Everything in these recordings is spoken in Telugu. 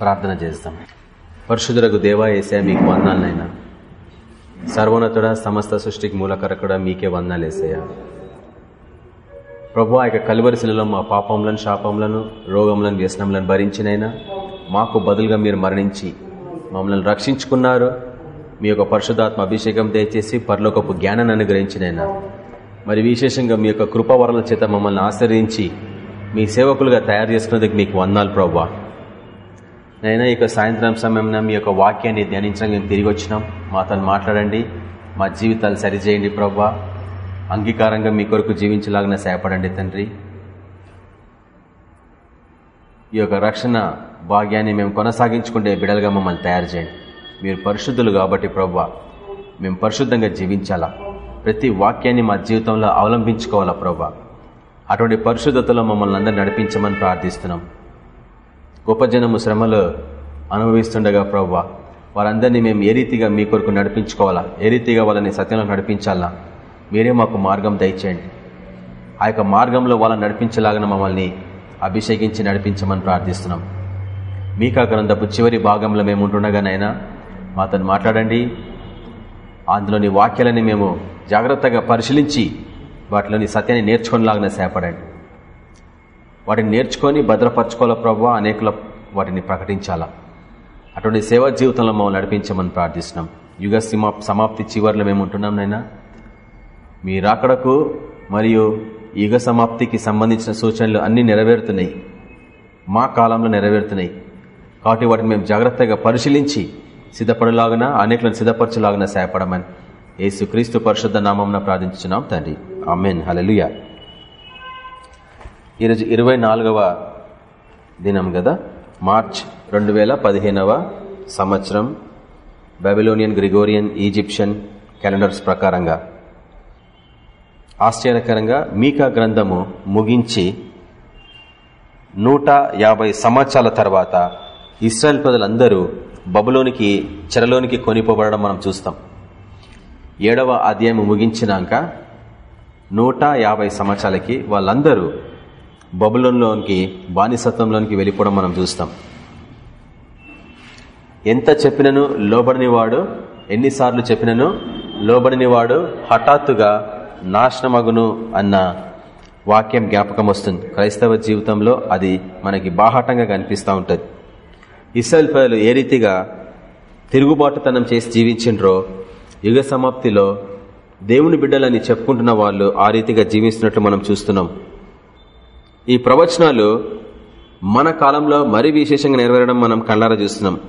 ప్రార్థన చేస్తాం. పరిశుద్ధులకు దేవా ఏసా మీకు వందాలనైనా సర్వోన్నతుడ సమస్త సృష్టికి మూలకరకుడ మీకే వందాలు వేసాయా ప్రభు ఆ యొక్క కలువరిశిలలో మా పాపంలను శాపంలను రోగంలను వ్యసనంలను భరించినైనా మాకు బదులుగా మీరు మరణించి మమ్మల్ని రక్షించుకున్నారు. మీ యొక్క పరిశుధాత్మ అభిషేకం దయచేసి పరలోకపు జ్ఞానాన్ని అనుగ్రహించినైనా. మరి విశేషంగా మీ యొక్క కృపవరల చేత మమ్మల్ని ఆశ్రయించి మీ సేవకులుగా తయారు చేసుకున్నందుకు మీకు వందాలు ప్రభావ. నైనా యొక్క సాయంత్రం సమయంలో మీ యొక్క వాక్యాన్ని ధ్యానించడానికి తిరిగి వచ్చినాం. మాతో మాట్లాడండి. మా జీవితాలు సరిచేయండి ప్రవ్వా అంగీకారంగా మీ కొరకు జీవించలాగిన సహాయపడండి తండ్రి. ఈ యొక్క రక్షణ భాగ్యాన్ని మేము కొనసాగించుకుంటే బిడలుగా మమ్మల్ని తయారు చేయండి. మీరు పరిశుద్ధులు కాబట్టి ప్రవ్వా మేము పరిశుద్ధంగా జీవించాలా? ప్రతి వాక్యాన్ని మా జీవితంలో అవలంబించుకోవాలా ప్రవ్వా అటువంటి పరిశుద్ధతలో మమ్మల్ని అందరూ నడిపించమని ప్రార్థిస్తున్నాం. గొప్ప జనము శ్రమలు అనుభవిస్తుండగా ప్రవ్వా వారందరినీ మేము ఏ రీతిగా మీ కొరకు నడిపించుకోవాలా? ఏ రీతిగా వాళ్ళని సత్యంలో నడిపించాలా మీరే మాకు మార్గం దయచేయండి. ఆ యొక్క మార్గంలో వాళ్ళని నడిపించలాగిన మమ్మల్ని అభిషేకించి నడిపించమని ప్రార్థిస్తున్నాం. మీకా గ్రంథపు చివరి భాగంలో మేము ఉంటుండగానైనా మాతో మాట్లాడండి. అందులోని వాక్యాలని మేము జాగ్రత్తగా పరిశీలించి వాటిలోని సత్యాన్ని నేర్చుకునేలాగిన సేపడండి వాటిని నేర్చుకొని భద్రపరచుకోవాలా ప్రభావ? అనేకుల వాటిని ప్రకటించాలా? అటువంటి సేవా జీవితంలో మమ్మల్ని నడిపించమని ప్రార్థిస్తున్నాం. యుగ సమాప్తి చివరిలో మేము ఉంటున్నాం నైనా మీ రాకడకు మరియు యుగ సమాప్తికి సంబంధించిన సూచనలు అన్ని నెరవేరుతున్నాయి. మా కాలంలో నెరవేరుతున్నాయి. కాబట్టి వాటిని మేము జాగ్రత్తగా పరిశీలించి సిద్ధపడలాగన అనేకులను సిద్ధపరచలాగన సేపడమని యేసు క్రీస్తు పరిశుద్ధ నామం ప్రార్థించున్నాం తండ్రి. అమ్మేన్ హలలుయా ఈరోజు ఇరవై నాలుగవ దినం కదా? మార్చ్ రెండు వేల పదిహేనవ సంవత్సరం. బెబిలోనియన్ గ్రిగోరియన్ ఈజిప్షియన్ క్యాలెండర్స్ ప్రకారంగా. ఆశ్చర్యకరంగా మీకా గ్రంథము ముగించి నూట యాభై సంవత్సరాల తర్వాత ఇస్రాయల్ ప్రజలందరూ బబులోనికి చెరలోనికి కొనిపోబడడం మనం చూస్తాం. ఏడవ అధ్యాయం ముగించినాక నూట యాభై సంవత్సరాలకి వాళ్ళందరూ బబులోన్లోనికి బానిసత్వంలోనికి వెళ్ళిపోవడం మనం చూస్తాం. ఎంత చెప్పినను లోబడిని వాడు ఎన్నిసార్లు చెప్పినను లోబడిని వాడు హఠాత్తుగా నాశనమగును అన్న వాక్యం జ్ఞాపకం వస్తుంది. క్రైస్తవ జీవితంలో అది మనకి బాహాటంగా కనిపిస్తూ ఉంటుంది. ఇస్రాయల్ ప్రజలు ఏ రీతిగా తిరుగుబాటుతనం చేసి జీవించిండ్రో యుగ సమాప్తిలో దేవుని బిడ్డలని చెప్పుకుంటున్న వాళ్ళు ఆ రీతిగా జీవిస్తున్నట్లు మనం చూస్తున్నాం. ఈ ప్రవచనాలు మన కాలంలో మరీ విశేషంగా నెరవేరడం మనం కళ్ళారా చూస్తున్నాం.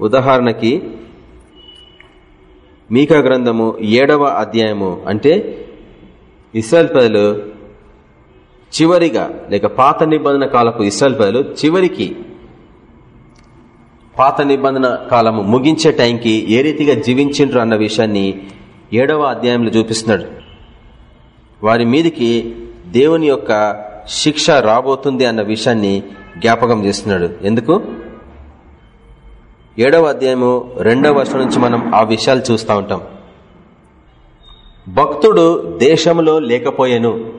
ఉదాహరణకి మీకా గ్రంథము ఏడవ అధ్యాయము అంటే ఇస్రాయల్ ప్రజలు చివరిగా లేక పాత నిబంధన కాలపు ఇస్రాయల్ ప్రజలు చివరికి పాత నిబంధన కాలము ముగించే టైంకి ఏ రీతిగా జీవించిండ్రు అన్న విషయాన్ని ఏడవ అధ్యాయంలో చూపిస్తున్నాడు. వారి మీదికి దేవుని యొక్క శిక్ష రాబోతుంది అన్న విషయాన్ని జ్ఞాపకం చేస్తున్నాడు. ఎందుకు? ఏడవ అధ్యాయము రెండవ వర్షం నుంచి మనం ఆ విషయాలు చూస్తూ ఉంటాం. భక్తుడు దేశంలో లేకపోయాను.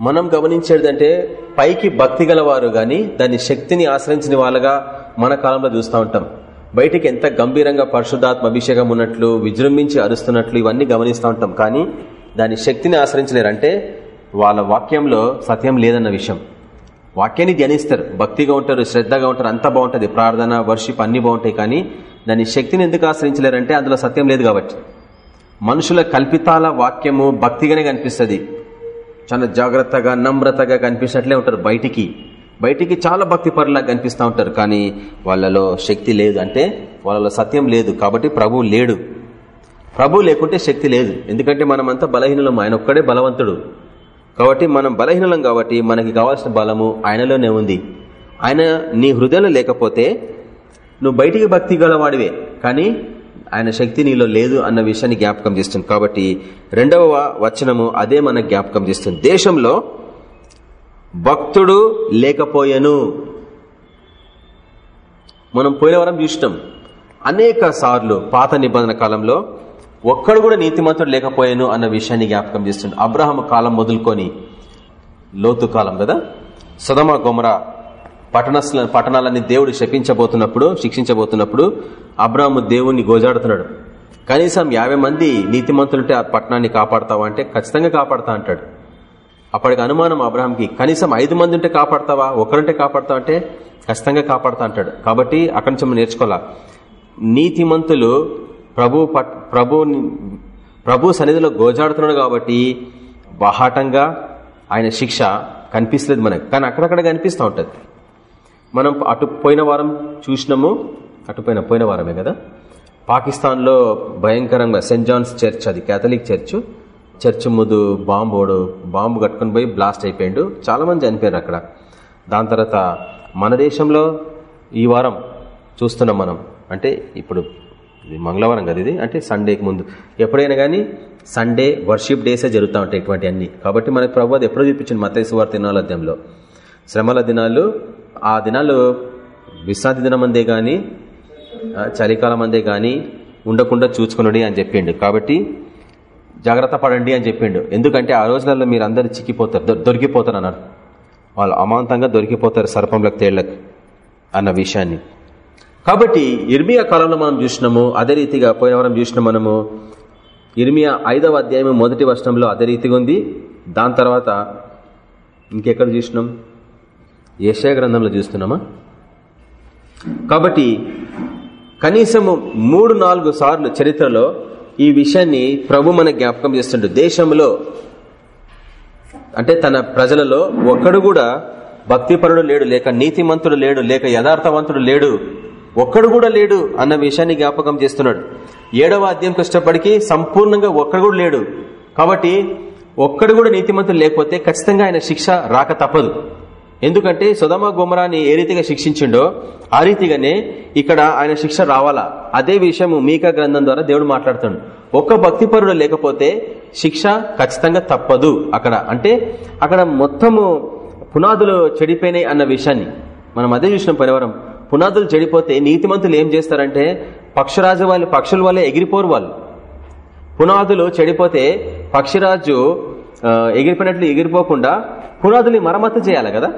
మనం గమనించేదంటే పైకి భక్తి గలవారు గాని దాని శక్తిని ఆశ్రయించిన వాళ్ళగా మన కాలంలో చూస్తూ ఉంటాం. బయటికి ఎంత గంభీరంగా పరిశుద్ధాత్మ అభిషేకం ఉన్నట్లు విజృంభించి అరుస్తున్నట్లు ఇవన్నీ గమనిస్తూ ఉంటాం. కానీ దాని శక్తిని ఆశ్రయించలేరంటే వాళ్ళ వాక్యంలో సత్యం లేదన్న విషయం. వాక్యాన్ని ధ్యానిస్తారు. భక్తిగా ఉంటారు శ్రద్ధగా ఉంటారు అంతా బాగుంటుంది. ప్రార్థన వర్షిప్ అన్ని బాగుంటాయి కానీ దాని శక్తిని ఎందుకు ఆశ్రయించలేరంటే అందులో సత్యం లేదు కాబట్టి. మనుషుల కల్పితాల వాక్యము భక్తిగానే కనిపిస్తుంది. చాలా జాగ్రత్తగా నమ్రతగా కనిపించినట్లే ఉంటారు బయటికి. బయటికి చాలా భక్తి పరులా కనిపిస్తూ ఉంటారు కానీ వాళ్ళలో శక్తి లేదు అంటే వాళ్ళలో సత్యం లేదు కాబట్టి ప్రభువు లేడు. ప్రభు లేకుంటే శక్తి లేదు. ఎందుకంటే మనమంతా బలహీనలం. ఆయన ఒక్కడే బలవంతుడు. కాబట్టి మనం బలహీనలం కాబట్టి మనకి కావాల్సిన బలము ఆయనలోనే ఉంది. ఆయన నీ హృదయంలో లేకపోతే నువ్వు బయటికి భక్తి గలవాడివే. కానీ ఆయన శక్తి నీలో లేదు అన్న విషయాన్ని జ్ఞాపకం చేస్తుంది. కాబట్టి రెండవ వచనము అదే మన జ్ఞాపకం చేస్తుంది. దేశంలో భక్తుడు లేకపోయెను. మనం పోయిన వరం చూసినాం. అనేక సార్లు పాత నిబంధన కాలంలో ఒక్కడు కూడా నీతిమంతుడు లేకపోయాను అన్న విషయాన్ని జ్ఞాపకం చేస్తుంది అబ్రహం కాలం మొదలుకొని లోతు కాలం కదా? సదమ గొమర పట్టణ పట్టణాలని దేవుడు శపించబోతున్నప్పుడు శిక్షించబోతున్నప్పుడు అబ్రాహ్ము దేవుణ్ణి గోజాడుతున్నాడు. కనీసం యాభై మంది నీతిమంతులుంటే ఆ పట్టణాన్ని కాపాడతావా అంటే ఖచ్చితంగా కాపాడతా అంటాడు. అప్పటికి అనుమానం అబ్రాహాంకి కనీసం ఐదు మంది ఉంటే కాపాడతావా? ఒకరుంటే కాపాడతావా అంటే ఖచ్చితంగా కాపాడతా అంటాడు. కాబట్టి అక్కడి నుంచి మనం నేర్చుకోవాలా? నీతిమంతులు ప్రభు ప్రభు ప్రభు సన్నిధిలో గోజాడుతున్నాడు కాబట్టి బహాటంగా ఆయన శిక్ష కనిపిస్తలేదు మనకు. కానీ అక్కడక్కడ కనిపిస్తూ ఉంటుంది. మనం అటు పోయిన వారం చూసినాము. అటు పోయిన పోయిన వారమే కదా. పాకిస్తాన్లో భయంకరంగా సెయింట్ జాన్స్ చర్చ్ అది కేథలిక్ చర్చ్. చర్చ్ ముందు బాంబోడు బాంబు కట్టుకుని పోయి బ్లాస్ట్ అయిపోయాడు. చాలామంది చనిపోయారు అక్కడ. దాని తర్వాత మన దేశంలో ఈ వారం చూస్తున్నాం మనం. అంటే ఇప్పుడు మంగళవారం కదా ఇది? అంటే సండేకి ముందు. ఎప్పుడైనా కానీ సండే వర్షిప్ డేసే జరుగుతూ ఉంటాయి ఇటువంటి అన్ని. కాబట్టి మనకు ప్రభు అది ఎప్పుడో చూపించింది మతేశ్వర వారి తినాల అధ్యాయంలో. శ్రమల దినాలు ఆ దినాలు విశ్రాంతి దినం అందే కానీ చలికాలం అందే కానీ ఉండకుండా చూసుకునడి అని చెప్పిండు. కాబట్టి జాగ్రత్త పడండి అని చెప్పిండు. ఎందుకంటే ఆ రోజులలో మీరు అందరు చిక్కిపోతారు దొరికిపోతారు అన్నారు. వాళ్ళు అమాంతంగా దొరికిపోతారు సర్పంలకు తేళ్ళకు అన్న విషయాన్ని. కాబట్టి ఇర్మియా కాలంలో మనం చూసినాము అదే రీతిగా పోయిన వారం చూసిన మనము. ఇర్మియా ఐదవ అధ్యాయం మొదటి వర్షంలో అదే రీతిగా ఉంది. దాని తర్వాత ఇంకెక్కడ చూసినాం? యశా గ్రంథంలో చూస్తున్నామా? కాబట్టి కనీసము మూడు నాలుగు సార్లు చరిత్రలో ఈ విషయాన్ని ప్రభు మన జ్ఞాపకం చేస్తుండే. దేశంలో అంటే తన ప్రజలలో ఒక్కడు కూడా భక్తిపరుడు లేడు లేక నీతిమంతుడు లేడు లేక యథార్థవంతుడు లేడు. ఒక్కడు కూడా లేడు అన్న విషయాన్ని జ్ఞాపకం చేస్తున్నాడు. ఏడవ అధ్యాయం కష్టపడికి సంపూర్ణంగా ఒక్కడు కూడా లేడు. కాబట్టి ఒక్కడు కూడా నీతిమంతులు లేకపోతే ఖచ్చితంగా ఆయన శిక్ష రాక తప్పదు. ఎందుకంటే సుధమ గుమరాన్ని ఏ రీతిగా శిక్షించిండో ఆ రీతిగానే ఇక్కడ ఆయన శిక్ష రావాలా? అదే విషయం మీకా గ్రంథం ద్వారా దేవుడు మాట్లాడుతాడు. ఒక్క భక్తిపరుడు లేకపోతే శిక్ష ఖచ్చితంగా తప్పదు అక్కడ. అంటే అక్కడ మొత్తము పునాదులు చెడిపోయినాయి అన్న విషయాన్ని మనం అదే చూసినాం పరివారం పునాదులు చెడిపోతే నీతిమంతులు ఏం చేస్తారంటే పక్షరాజు వాళ్ళు పక్షుల వల్లే ఎగిరిపోరు వాళ్ళు. పునాదులు చెడిపోతే పక్షిరాజు ఎగిరిపోయినట్లు ఎగిరిపోకుండా పునాదుని మరమ్మతు చేయాలి కదా?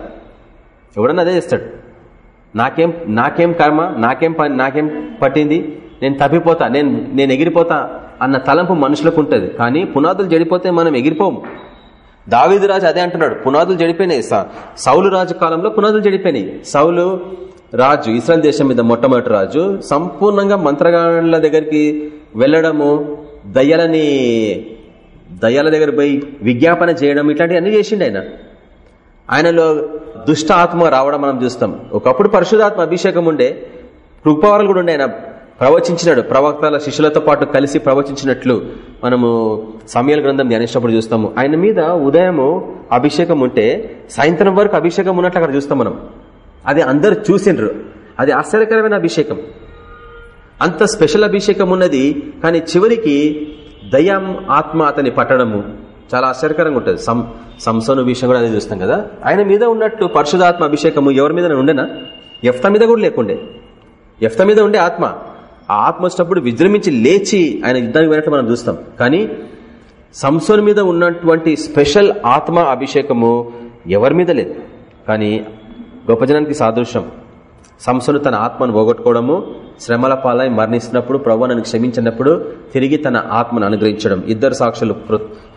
ఎవడన్నా అదే చేస్తాడు. నాకేం నాకేం కర్మ నాకేం పని నాకేం పట్టింది? నేను తప్పిపోతా నేను నేను ఎగిరిపోతా అన్న తలంపు మనుషులకు ఉంటుంది. కానీ పునాదులు చెడిపోతే మనం ఎగిరిపోము. దావీదు రాజు అదే అంటున్నాడు. పునాదులు చెడిపోయినాయి. సౌలు రాజు కాలంలో పునాదులు చెడిపోయినాయి. సౌలు రాజు ఇస్రాయల్ దేశం మీద మొట్టమొదటి రాజు సంపూర్ణంగా మంత్రగాళ్ళ దగ్గరికి వెళ్ళడము దయ్యాలని దయ్యాల దగ్గర పోయి విజ్ఞాపన చేయడం ఇట్లాంటివి అన్ని చేసిండు ఆయన. ఆయనలో దుష్ట ఆత్మ రావడం మనం చూస్తాం. ఒకప్పుడు పరిశుధాత్మ అభిషేకం ఉండే కృపావరాలు కూడా ఉండే ఆయన ప్రవచించినాడు. ప్రవక్తల శిష్యులతో పాటు కలిసి ప్రవచించినట్లు మనము సమయాల గ్రంథం ధ్యానించినప్పుడు చూస్తాము. ఆయన మీద ఉదయము అభిషేకం ఉంటే సాయంత్రం వరకు అభిషేకం ఉన్నట్లు అక్కడ చూస్తాం మనం. అది అందరు చూసిండ్రు. అది ఆశ్చర్యకరమైన అభిషేకం. అంత స్పెషల్ అభిషేకం ఉన్నది కానీ చివరికి దయం ఆత్మ అతని పట్టడము చాలా ఆశ్చర్యకరంగా ఉంటుంది. సం సంసోను విషయం కూడా అదే చూస్తాం కదా. ఆయన మీద ఉన్నట్టు పరిశుధాత్మ అభిషేకము ఎవరి మీద ఉండేనా ఎఫ్త మీద కూడా లేకుండే. ఎఫ్త మీద ఉండే ఆత్మ. ఆ ఆత్మ వచ్చినప్పుడు విజృంభించి లేచి ఆయన యుద్ధానికి వెళ్ళినట్టు మనం చూస్తాం. కానీ సంసోన్ మీద ఉన్నటువంటి స్పెషల్ ఆత్మ అభిషేకము ఎవరి మీద లేదు. కానీ గొప్ప జనానికి సాదృశ్యం. సంసను తన ఆత్మను పోగొట్టుకోవడము శ్రమల పాలై మరణిస్తున్నప్పుడు ప్రభు నన్ను క్షమించినప్పుడు తిరిగి తన ఆత్మను అనుగ్రహించడం. ఇద్దరు సాక్షులు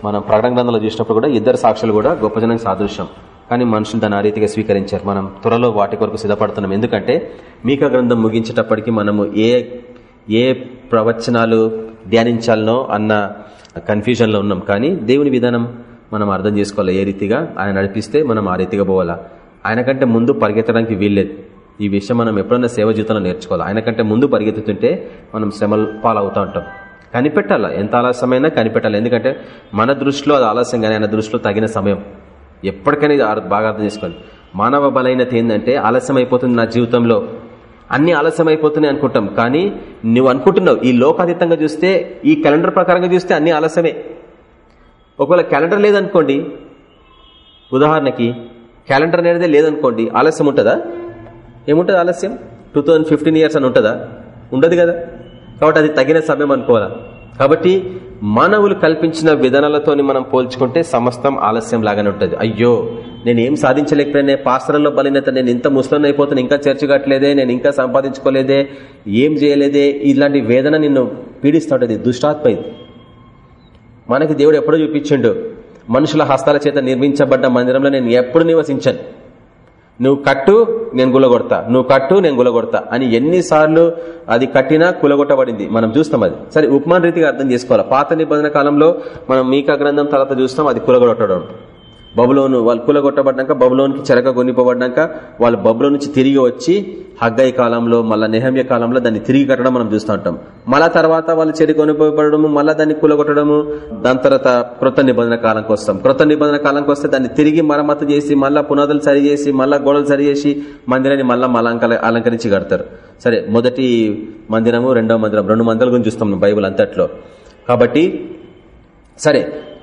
మనం ప్రకటన గ్రంథంలో చూసినప్పుడు కూడా ఇద్దరు సాక్షులు కూడా గొప్ప జనానికి సాదృశ్యం. కానీ మనుషులు దాని ఆ రీతిగా స్వీకరించారు. మనం త్వరలో వాటి కొరకు సిద్ధపడుతున్నాం. ఎందుకంటే మీక గ్రంథం ముగించేటప్పటికి మనము ఏ ఏ ప్రవచనాలు ధ్యానించాలనో అన్న కన్ఫ్యూజన్లో ఉన్నాం. కానీ దేవుని విధానం మనం అర్థం చేసుకోవాలి ఏ రీతిగా. ఆయన నడిపిస్తే మనం ఆ రీతిగా పోవాలా. ఆయన కంటే ముందు పరిగెత్తడానికి వీల్లేదు. ఈ విషయం మనం ఎప్పుడన్నా సేవ జీవితంలో నేర్చుకోవాలి. ఆయన కంటే ముందు పరిగెత్తుతుంటే మనం శ్రమల పాలవుతూ ఉంటాం. కనిపెట్టాలా? ఎంత ఆలస్యమైనా కనిపెట్టాలి. ఎందుకంటే మన దృష్టిలో అది ఆలస్యం కానీ ఆయన దృష్టిలో తగిన సమయం. ఎప్పటికైనా బాగా అర్థం చేసుకోండి. మానవ బలహీనత ఏంటంటే ఆలస్యం అయిపోతుంది నా జీవితంలో. అన్ని ఆలస్యం అయిపోతున్నాయి అనుకుంటాం. కానీ నువ్వు అనుకుంటున్నావు ఈ లోకాతీతంగా చూస్తే ఈ క్యాలెండర్ ప్రకారంగా చూస్తే అన్ని ఆలస్యమే. ఒకవేళ క్యాలెండర్ లేదనుకోండి ఉదాహరణకి క్యాలెండర్ అనేది లేదనుకోండి ఆలస్యం ఉంటుందా? ఏముంటుంది ఆలస్యం? టూ ఇయర్స్ అని ఉంటుందా? ఉండదు కదా. కాబట్టి అది తగిన సమయం అనుకోవాలా? కాబట్టి మానవులు కల్పించిన విధానాలతో మనం పోల్చుకుంటే సమస్తం ఆలస్యం లాగానే ఉంటుంది. అయ్యో నేను ఏం సాధించలేకపోయినా పాస్టర్లో బలినత నేను ఇంత ముస్లిం అయిపోతాను ఇంకా చర్చ కట్టలేదే నేను ఇంకా సంపాదించుకోలేదే ఏం చేయలేదే ఇలాంటి వేదన నిన్ను పీడిస్తుంటది దుష్టాత్మ ఇది. మనకి దేవుడు ఎప్పుడో చూపించిండు మనుషుల హస్తాల చేత నిర్మించబడ్డ మందిరంలో నేను ఎప్పుడు నివసించను. నువ్వు కట్టు నేను గులగొడతా. నువ్వు కట్టు నేను గులగొడతా. అని ఎన్నిసార్లు అది కట్టినా కులగొట్టబడింది. మనం చూస్తాం అది. సరే ఉపమాన రీతిగా అర్థం చేసుకోవాలి? పాత నిబంధన కాలంలో మనం మీకా గ్రంథం తర్వాత చూస్తాం అది కులగొట్టడం. బబులోను వాళ్ళు కూలగొట్టబడ్డాక బబులోనికి చెరక కొనిపోబడ్డాక వాళ్ళు బబులో నుంచి తిరిగి వచ్చి హగ్గై కాలంలో మళ్ళా నెహమ్య కాలంలో దాన్ని తిరిగి కట్టడం మనం చూస్తూ ఉంటాం. మళ్ళా తర్వాత వాళ్ళు చెరి కొనిపోబడము మళ్ళా దాన్ని కూలగొట్టడము దాని తర్వాత కృత నిబంధన కాలంకి వస్తాం కృత నిబంధన కాలంకి వస్తే దాన్ని తిరిగి మరమ్మతు చేసి మళ్ళా పునాదులు సరి చేసి మళ్ళా గోడలు సరి చేసి మందిరాన్ని మళ్ళా మళ్ళా అలంకరించి కడతారు. సరే మొదటి మందిరము రెండవ మందిరం రెండు మందిరాల గురించి చూస్తాం బైబుల్ అంతట్లో. కాబట్టి సరే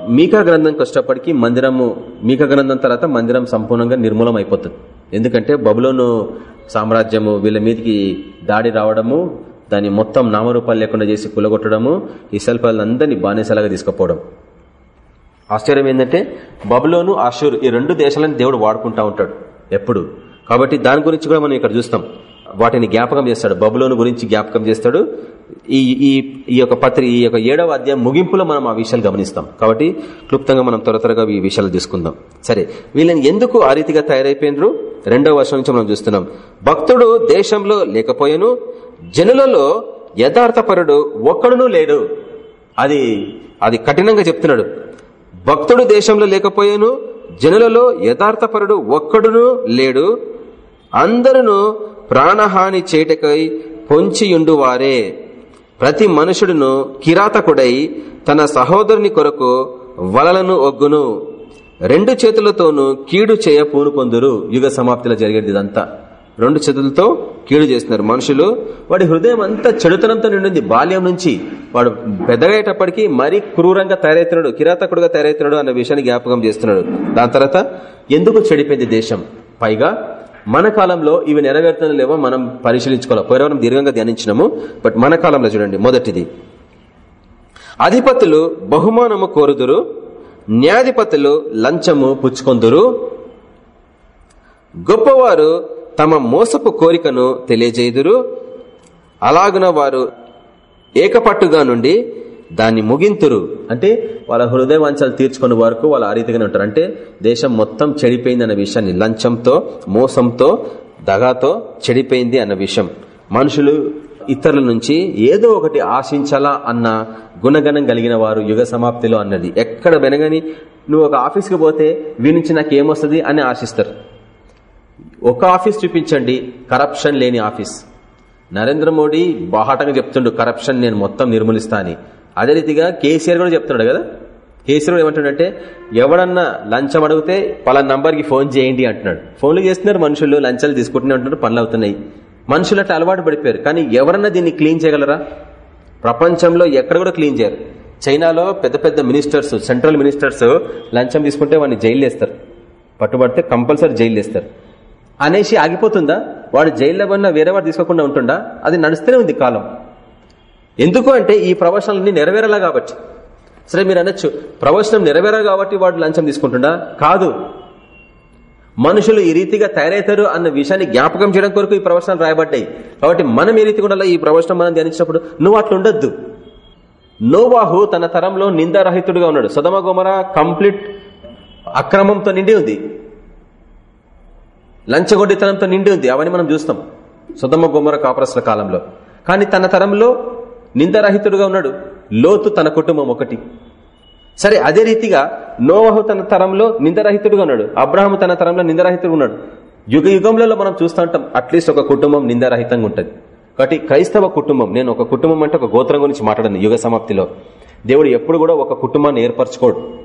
మీకా గ్రంథంకి వచ్చేటప్పటికి మందిరము మీకా గ్రంథం తర్వాత మందిరం సంపూర్ణంగా నిర్మూలం అయిపోతుంది ఎందుకంటే బబులోను సామ్రాజ్యము వీళ్ళ మీదకి దాడి రావడము దాన్ని మొత్తం నామరూపాలు లేకుండా చేసి కులగొట్టడము ఈ ఇసల్పాలందరినీ బానిసలాగా తీసుకుపోవడం. ఆశ్చర్యం ఏంటంటే బబులోను ఆషూర్ ఈ రెండు దేశాలను దేవుడు వాడుకుంటా ఉంటాడు ఎప్పుడు. కాబట్టి దాని గురించి కూడా మనం ఇక్కడ చూస్తాం. వాటిని జ్ఞాపకం చేస్తాడు. బబులోను గురించి జ్ఞాపకం చేస్తాడు. ఈ ఈ ఈ యొక్క పత్రి ఈ యొక్క ఏడవ అధ్యాయం ముగింపులో మనం ఆ విషయాలు గమనిస్తాం. కాబట్టి క్లుప్తంగా మనం త్వర త్వరగా ఈ విషయాలు తీసుకుందాం. సరే వీళ్ళని ఎందుకు ఆ రీతిగా తయారైపోయినరు? రెండవ వర్షం నుంచి మనం చూస్తున్నాం. భక్తుడు దేశంలో లేకపోయాను జనులలో యథార్థపరుడు ఒక్కడునూ లేడు. అది అది కఠినంగా చెప్తున్నాడు. భక్తుడు దేశంలో లేకపోయాను జనులలో యథార్థపరుడు ఒక్కడునూ లేడు. అందరును ప్రాణహాని చేటకై పొంచియుండువారే. ప్రతి మనుషుడును కిరాతకుడై తన సహోదరుని కొరకు వలలను ఒగ్గును. రెండు చేతులతోనూ కీడు చేయ పూనుకొందురు యుగ సమాప్తిలో జరిగేది ఇదంతా రెండు చేతులతో కీడు చేస్తున్నారు మనుషులు. వాడి హృదయం అంతా చెడుతనంతో నిండింది. బాల్యం నుంచి వాడు పెద్దగయ్యేటప్పటికీ మరీ క్రూరంగా తయారవుతున్నాడు. కిరాతకుడుగా తయారవుతున్నాడు అన్న విషయాన్ని జ్ఞాపకం చేస్తున్నాడు. దాని తర్వాత ఎందుకు చెడిపోయింది దేశం? పైగా మన కాలంలో ఇవి నెరవేరుతున్న లేవో మనం పరిశీలించుకోవాలి. పూర్వం దీర్ఘంగా ధ్యానించినాము బట్ మన కాలంలో చూడండి మొదటిది. అధిపతులు బహుమానము కోరుదురు న్యాధిపతులు లంచము పుచ్చుకొందురు. గొప్పవారు తమ మోసపు కోరికను తెలియజేయుదురు. అలాగున వారు ఏకపట్టుగా నుండి దాన్ని ముగింతురు. అంటే వాళ్ళ హృదయ వంచాలు తీర్చుకునే వరకు వాళ్ళు ఆ రీతిగానే ఉంటారు. అంటే దేశం మొత్తం చెడిపోయింది అన్న విషయాన్ని లంచంతో మోసంతో దగాతో చెడిపోయింది అన్న విషయం. మనుషులు ఇతరుల నుంచి ఏదో ఒకటి ఆశించాలా అన్న గుణగణం కలిగిన వారు యుగ సమాప్తిలో అన్నది. ఎక్కడ వెనగని నువ్వు ఒక ఆఫీస్కి పోతే వీరి నుంచి నాకు ఏమొస్తుంది అని ఆశిస్తారు. ఒక ఆఫీస్ చూపించండి కరప్షన్ లేని ఆఫీస్. నరేంద్ర మోడీ బాహాటంగా చెప్తుండు కరప్షన్ నేను మొత్తం నిర్మూలిస్తా అని. అదే రీతిగా కేసీఆర్ కూడా చెప్తున్నాడు కదా. కేసీఆర్ ఏమంటుండంటే ఎవడన్నా లంచం అడిగితే పలానా నంబర్కి ఫోన్ చేయండి అంటున్నాడు. ఫోన్లు చేస్తున్నారు మనుషులు లంచాలు తీసుకుంటూనే ఉంటున్నారు పనులు అవుతున్నాయి. మనుషులు అట్లా అలవాటు పడిపోయారు. కానీ ఎవరన్నా దీన్ని క్లీన్ చేయగలరా? ప్రపంచంలో ఎక్కడ కూడా క్లీన్ చేయరు. చైనాలో పెద్ద పెద్ద మినిస్టర్స్ సెంట్రల్ మినిస్టర్స్ లంచం తీసుకుంటే వాడిని జైలు వేస్తారు. పట్టుబడితే కంపల్సరీ జైలు వేస్తారు. అనేసి ఆగిపోతుందా? వాడు జైల్లో ఉన్న వేరే వాడు తీసుకోకుండా ఉంటుండా? అది నడుస్తూనే ఉంది కాలం. ఎందుకు అంటే ఈ ప్రవచనాలన్నీ నెరవేరలా కాబట్టి. సరే మీరు అనొచ్చు ప్రవచనం నెరవేరా కాబట్టి వాడు లంచం తీసుకుంటుండా? కాదు. మనుషులు ఈ రీతిగా తయారవుతారు అన్న విషయాన్ని జ్ఞాపకం చేయడం కొరకు ఈ ప్రవచనాలు రాయబడ్డాయి. కాబట్టి మనం ఏ రీతిగా ఉండాలో ఈ ప్రవచనం మనం ధ్యానించినప్పుడు నువ్వు అట్లా ఉండొద్దు. నోవాహు తన తరంలో నిందారహితుడుగా ఉన్నాడు. సదమ గుమర కంప్లీట్ అక్రమంతో నిండి ఉంది. లంచగొడ్డితనంతో నిండి ఉంది. అవన్నీ మనం చూస్తాం. సుధమ గుమర కాపరసుల కాలంలో. కానీ తన తరంలో నిందరహితుడుగా ఉన్నాడు. లోతు తన కుటుంబం ఒకటి. సరే అదే రీతిగా నోవహు తన తరంలో నిందరహితుడుగా ఉన్నాడు. అబ్రహం తన తరంలో నిందరహితుడు ఉన్నాడు. యుగ యుగంలో మనం చూస్తూ ఉంటాం అట్లీస్ట్ ఒక కుటుంబం నిందరహితంగా ఉంటుంది. కాబట్టి క్రైస్తవ కుటుంబం నేను ఒక కుటుంబం అంటే ఒక గోత్రం గురించి మాట్లాడను యుగ సమాప్తిలో. దేవుడు ఎప్పుడు కూడా ఒక కుటుంబాన్ని ఏర్పరచుకోడు.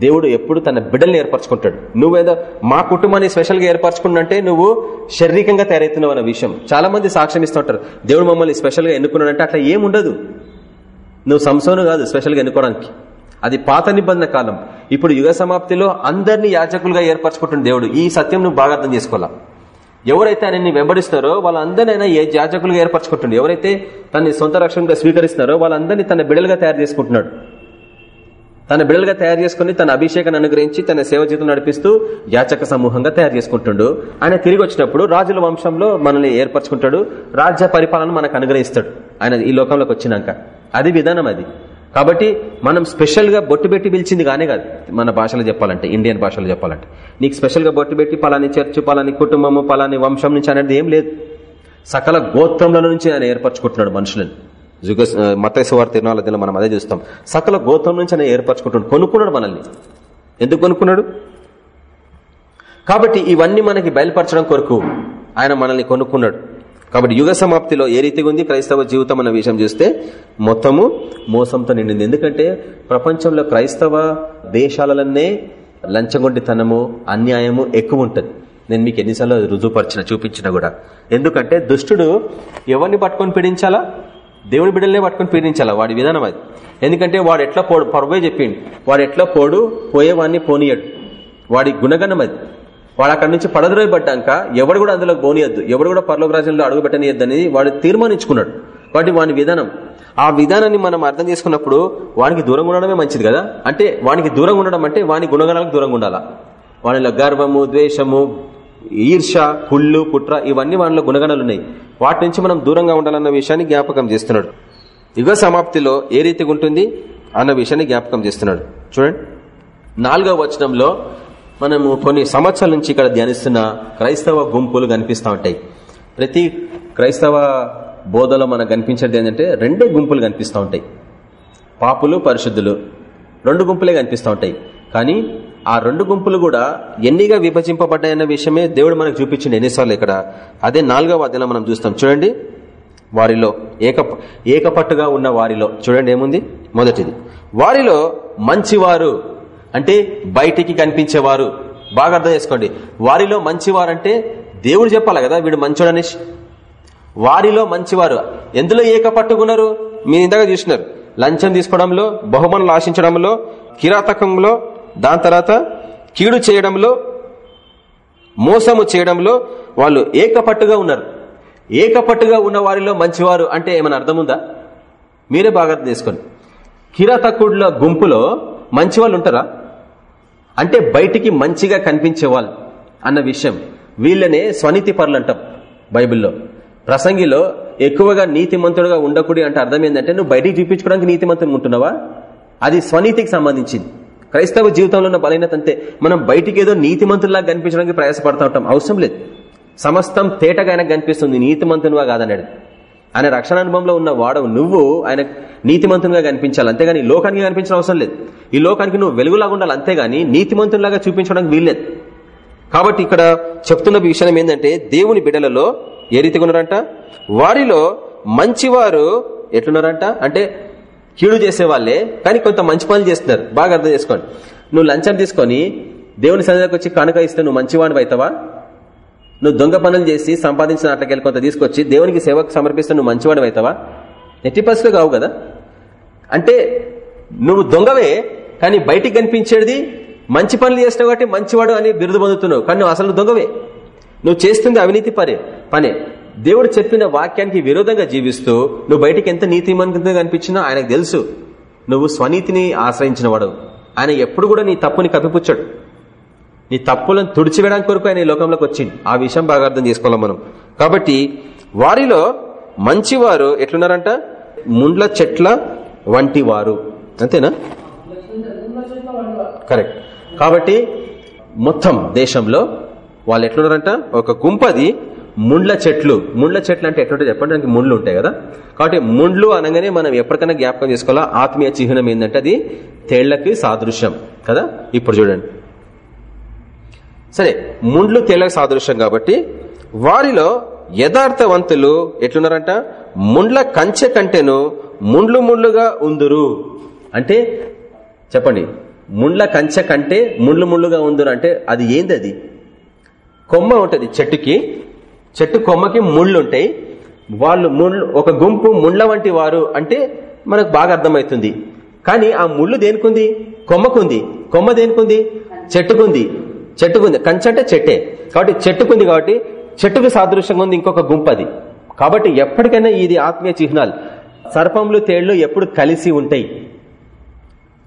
దేవుడు ఎప్పుడు తన బిడ్డల్ని ఏర్పరచుకుంటాడు. నువ్వేదో మా కుటుంబాన్ని స్పెషల్గా ఏర్పరచుకుంటే నువ్వు శారీరకంగా తయారవుతున్నావు అన్న విషయం. చాలా మంది సాక్ష్యం ఇస్తుంటారు. దేవుడు మమ్మల్ని స్పెషల్గా ఎన్నుకున్నాడంటే అట్లా ఏముండదు. నువ్వు సంసోను కాదు స్పెషల్గా ఎన్నుకోవడానికి. అది పాత నిబంధన కాలం. ఇప్పుడు యుగ సమాప్తిలో అందరినీ యాజకులుగా ఏర్పరచుకుంటున్న దేవుడు. ఈ సత్యం నువ్వు బాగా అర్థం చేసుకోవాలా? ఎవరైతే ఆయనని వెంబడిస్తారో వాళ్ళందరినైనా ఏ యాజకులుగా ఏర్పరచుకుంటుండే ఎవరైతే తన సొంత రక్షణగా స్వీకరిస్తున్నారో వాళ్ళందరినీ తన బిడలుగా తయారు చేసుకుంటున్నాడు. తన బిడ్డలుగా తయారు చేసుకుని తన అభిషేకాన్ని అనుగ్రహించి తన సేవ జీవితం నడిపిస్తూ యాచక సమూహంగా తయారు చేసుకుంటుండు. ఆయన తిరిగి వచ్చినప్పుడు రాజుల వంశంలో మనల్ని ఏర్పరచుకుంటాడు. రాజ్య పరిపాలన మనకు అనుగ్రహిస్తాడు. ఆయన ఈ లోకంలోకి వచ్చినాక. అది విధానం అది. కాబట్టి మనం స్పెషల్గా బొట్టు పెట్టి పిలిచింది కానే కాదు. మన భాషలో చెప్పాలంటే ఇండియన్ భాషలో చెప్పాలంటే. నీకు స్పెషల్గా బొట్టు పెట్టి పలాని చర్చ్ పలాని కుటుంబము పలాని వంశం నుంచి అనేది ఏం లేదు. సకల గోత్రంలో నుంచి ఆయన ఏర్పరచుకుంటున్నాడు మనుషులను. జుగ మతేశ్వ వారి తిరునాళ్ళ దిన మనం అదే చూస్తాం. సకల గోత్రం నుంచి ఆయన ఏర్పరచుకుంటున్నాడు. కొనుక్కున్నాడు మనల్ని. ఎందుకు కొనుక్కున్నాడు? కాబట్టి ఇవన్నీ మనకి బయలుపరచడం కొరకు ఆయన మనల్ని కొనుక్కున్నాడు. కాబట్టి యుగ సమాప్తిలో ఏ రీతిగా ఉంది? క్రైస్తవ జీవితం అన్న విషయం చూస్తే మొత్తము మోసంతో నిండింది. ఎందుకంటే ప్రపంచంలో క్రైస్తవ దేశాలలోనే లంచగొండితనము అన్యాయము ఎక్కువ ఉంటుంది. నేను మీకు ఎన్నిసార్లు రుజువుపరిచిన చూపించిన కూడా. ఎందుకంటే దుష్టుడు ఎవరిని పట్టుకొని పీడించాలా? దేవుడి బిడ్డలే పట్టుకొని పీడించాలా? వాడి విధానం అది. ఎందుకంటే వాడు ఎట్లా పోడు? పర్వే చెప్పిండు. వాడు ఎట్లా పోడు? పోయేవాడిని పోనీయడు. వాడి గుణగణం అది. వాడు అక్కడి నుంచి పడద్రోయబడ్డాక ఎవడు కూడా అందులో పోనీయద్దు. ఎవడు కూడా పర్లోక రాజ్యంలో అడుగు పెట్టనియద్దని వాడు తీర్మానించుకున్నాడు. వాటి వాని విధానం. ఆ విధానాన్ని మనం అర్థం చేసుకున్నప్పుడు వానికి దూరంగా ఉండడమే మంచిది కదా? అంటే వానికి దూరంగా ఉండడం అంటే వాని గుణగణాలకు దూరంగా ఉండాలా? వానిలో గర్వము ద్వేషము ఈర్ష కుళ్ళు కుట్ర ఇవన్నీ వానిలో గుణగణాలు ఉన్నాయి వాటి నుంచి మనం దూరంగా ఉండాలన్న విషయాన్ని జ్ఞాపకం చేస్తున్నాడు. యుగ సమాప్తిలో ఏ రీతిగా ఉంటుంది అన్న విషయాన్ని జ్ఞాపకం చేస్తున్నాడు. చూడండి. నాలుగవ వచనంలో మనము కొన్ని సంవత్సరాల నుంచి ఇక్కడ ధ్యానిస్తున్న క్రైస్తవ గుంపులు కనిపిస్తూ ఉంటాయి. ప్రతి క్రైస్తవ బోధలో మనకు కనిపించేది ఏంటంటే రెండే గుంపులు కనిపిస్తూ ఉంటాయి. పాపులు పరిశుద్ధులు రెండు గుంపులే కనిపిస్తూ ఉంటాయి. కానీ ఆ రెండు గుంపులు కూడా ఎన్నిగా విభజింపబడ్డాయన్న విషయమే దేవుడు మనకు చూపించింది ఎన్నిసార్లు ఇక్కడ. అదే నాలుగవ అధ్యాయంలో మనం చూస్తాం. చూడండి. వారిలో ఏక ఏకపట్టుగా ఉన్న వారిలో చూడండి ఏముంది? మొదటిది. వారిలో మంచివారు అంటే బయటికి కనిపించేవారు. బాగా అర్థం చేసుకోండి. వారిలో మంచివారు అంటే దేవుడు చెప్పాలి కదా వీడు మంచోడనేసి వారిలో మంచివారు. ఎందులో ఏకపట్టుకున్నారు మీరు ఇందాక చూసినారు. లంచం తీసుకోవడంలో బహుమనులు ఆశించడంలో కిరాతకంలో దాని తర్వాత కీడు చేయడంలో మోసము చేయడంలో వాళ్ళు ఏకపట్టుగా ఉన్నారు. ఏకపట్టుగా ఉన్న వారిలో మంచివారు అంటే ఏమైనా అర్థం ఉందా మీరే బాగా అర్థం చేసుకోండి. కిరాతకుడుల గుంపులో మంచి వాళ్ళు ఉంటారా? అంటే బయటికి మంచిగా కనిపించే వాళ్ళు అన్న విషయం. వీళ్ళనే స్వనీతి పరులు అంటాం బైబిల్లో. ప్రసంగిలో ఎక్కువగా నీతిమంతుడుగా ఉండకూడదు అంటే అర్థం ఏంటంటే నువ్వు బయటికి చూపించుకోవడానికి నీతిమంతుడు ఉంటున్నావా? అది స్వనీతికి సంబంధించింది. క్రైస్తవ జీవితంలో ఉన్న బలహీనత అంతే మనం బయటికి ఏదో నీతిమంతుల్లాగా కనిపించడానికి ప్రయాసపడతా ఉంటాం. అవసరం లేదు. సమస్తం తేటగా ఆయనకు కనిపిస్తుంది. నీతిమంతునిగా కాదన్నాడు. ఆయన రక్షణ అనుభవంలో ఉన్న వాడవు. నువ్వు ఆయన నీతిమంతునిగా కనిపించాలి. అంతేగాని లోకానికి కనిపించిన అవసరం లేదు. ఈ లోకానికి నువ్వు వెలుగులాగా ఉండాలి. అంతేగాని నీతిమంతునిలాగా చూపించడానికి వీల్లేదు. కాబట్టి ఇక్కడ చెప్తున్న విషయం ఏంటంటే దేవుని బిడలలో ఏ రీతిగా ఉన్నారంట? వారిలో మంచివారు ఎట్లున్నారంట? అంటే కీడు చేసే వాళ్ళే కానీ కొంత మంచి పనులు చేస్తున్నారు. బాగా అర్థం చేసుకోండి. నువ్వు లంచం తీసుకొని దేవుని సన్నిధికి వచ్చి కనుక ఇస్తే నువ్వు మంచివాడివి అవుతావా? నువ్వు దొంగ పనులు చేసి సంపాదించిన అట్లకెళ్ళి కొంత తీసుకొచ్చి దేవునికి సేవకు సమర్పిస్తే నువ్వు మంచివాడు అవుతావా? ఎట్టి పరిస్థితులు కావు కదా? అంటే నువ్వు దొంగవే కానీ బయటికి కనిపించేది మంచి పనులు చేస్తావు కాబట్టి మంచివాడు అని బిరుదు పొందుతున్నావు. కానీ నువ్వు అసలు దొంగవే. నువ్వు చేస్తుంది అవినీతి పనే పనే. దేవుడు చెప్పిన వాక్యానికి విరోధంగా జీవిస్తూ నువ్వు బయటికి ఎంత నీతిమంతంగా అనిపించినా ఆయనకు తెలుసు నువ్వు స్వనీతిని ఆశ్రయించిన వాడు ఆయన ఎప్పుడు కూడా నీ తప్పుని కప్పిపుచ్చాడు. నీ తప్పులను తుడిచివేయడానికి కొరకు ఆయన ఈ లోకంలోకి వచ్చింది ఆ విషయం బాగా అర్థం చేసుకోవాలి మనం. కాబట్టి వారిలో మంచివారు ఎట్లున్నారంట? ముండ్ల చెట్ల వంటి వారు. అంతేనా? కరెక్ట్. కాబట్టి మొత్తం దేశంలో వాళ్ళు ఎట్లున్నారంట? ఒక గుంపది ముండ్ల చెట్లు. ముండ్ల చెట్లు అంటే ఎట్లుంటే చెప్పండి దానికి ముండ్లు ఉంటాయి కదా? కాబట్టి ముండ్లు అనగానే మనం ఎప్పటికైనా జ్ఞాపకం చేసుకోవాలా ఆత్మీయ చిహ్నం ఏంటంటే అది తేళ్ళకి సాదృశ్యం కదా? ఇప్పుడు చూడండి. సరే ముండ్లు తేళ్ళకు సాదృశ్యం కాబట్టి వారిలో యథార్థవంతులు ఎట్లున్నారంట? ముండ్ల కంచె కంటేను ముండ్లు ముండ్లుగా ఉందురు. అంటే చెప్పండి ముండ్ల కంచె కంటే ముండ్లు ముళ్ళుగా ఉందురు అంటే అది ఏంది అది? కొమ్మ ఉంటుంది చెట్టుకి చెట్టు కొమ్మకి ముళ్ళు ఉంటాయి వాళ్ళు ముళ్ళు ఒక గుంపు ముళ్ళ వంటి వారు అంటే మనకు బాగా అర్థమవుతుంది. కానీ ఆ ముళ్ళు దేనికుంది? కొమ్మకుంది. కొమ్మ దేనికుంది? చెట్టుకుంది. చెట్టుకుంది. కంచె అంటే చెట్టే. కాబట్టి చెట్టుకుంది కాబట్టి చెట్టుకు సాదృశ్యంగా ఉంది ఇంకొక గుంపు అది కాబట్టి ఎప్పటికైనా ఇది ఆత్మీయ చిహ్నాలు. సర్పంలు తేళ్ళు ఎప్పుడు కలిసి ఉంటాయి.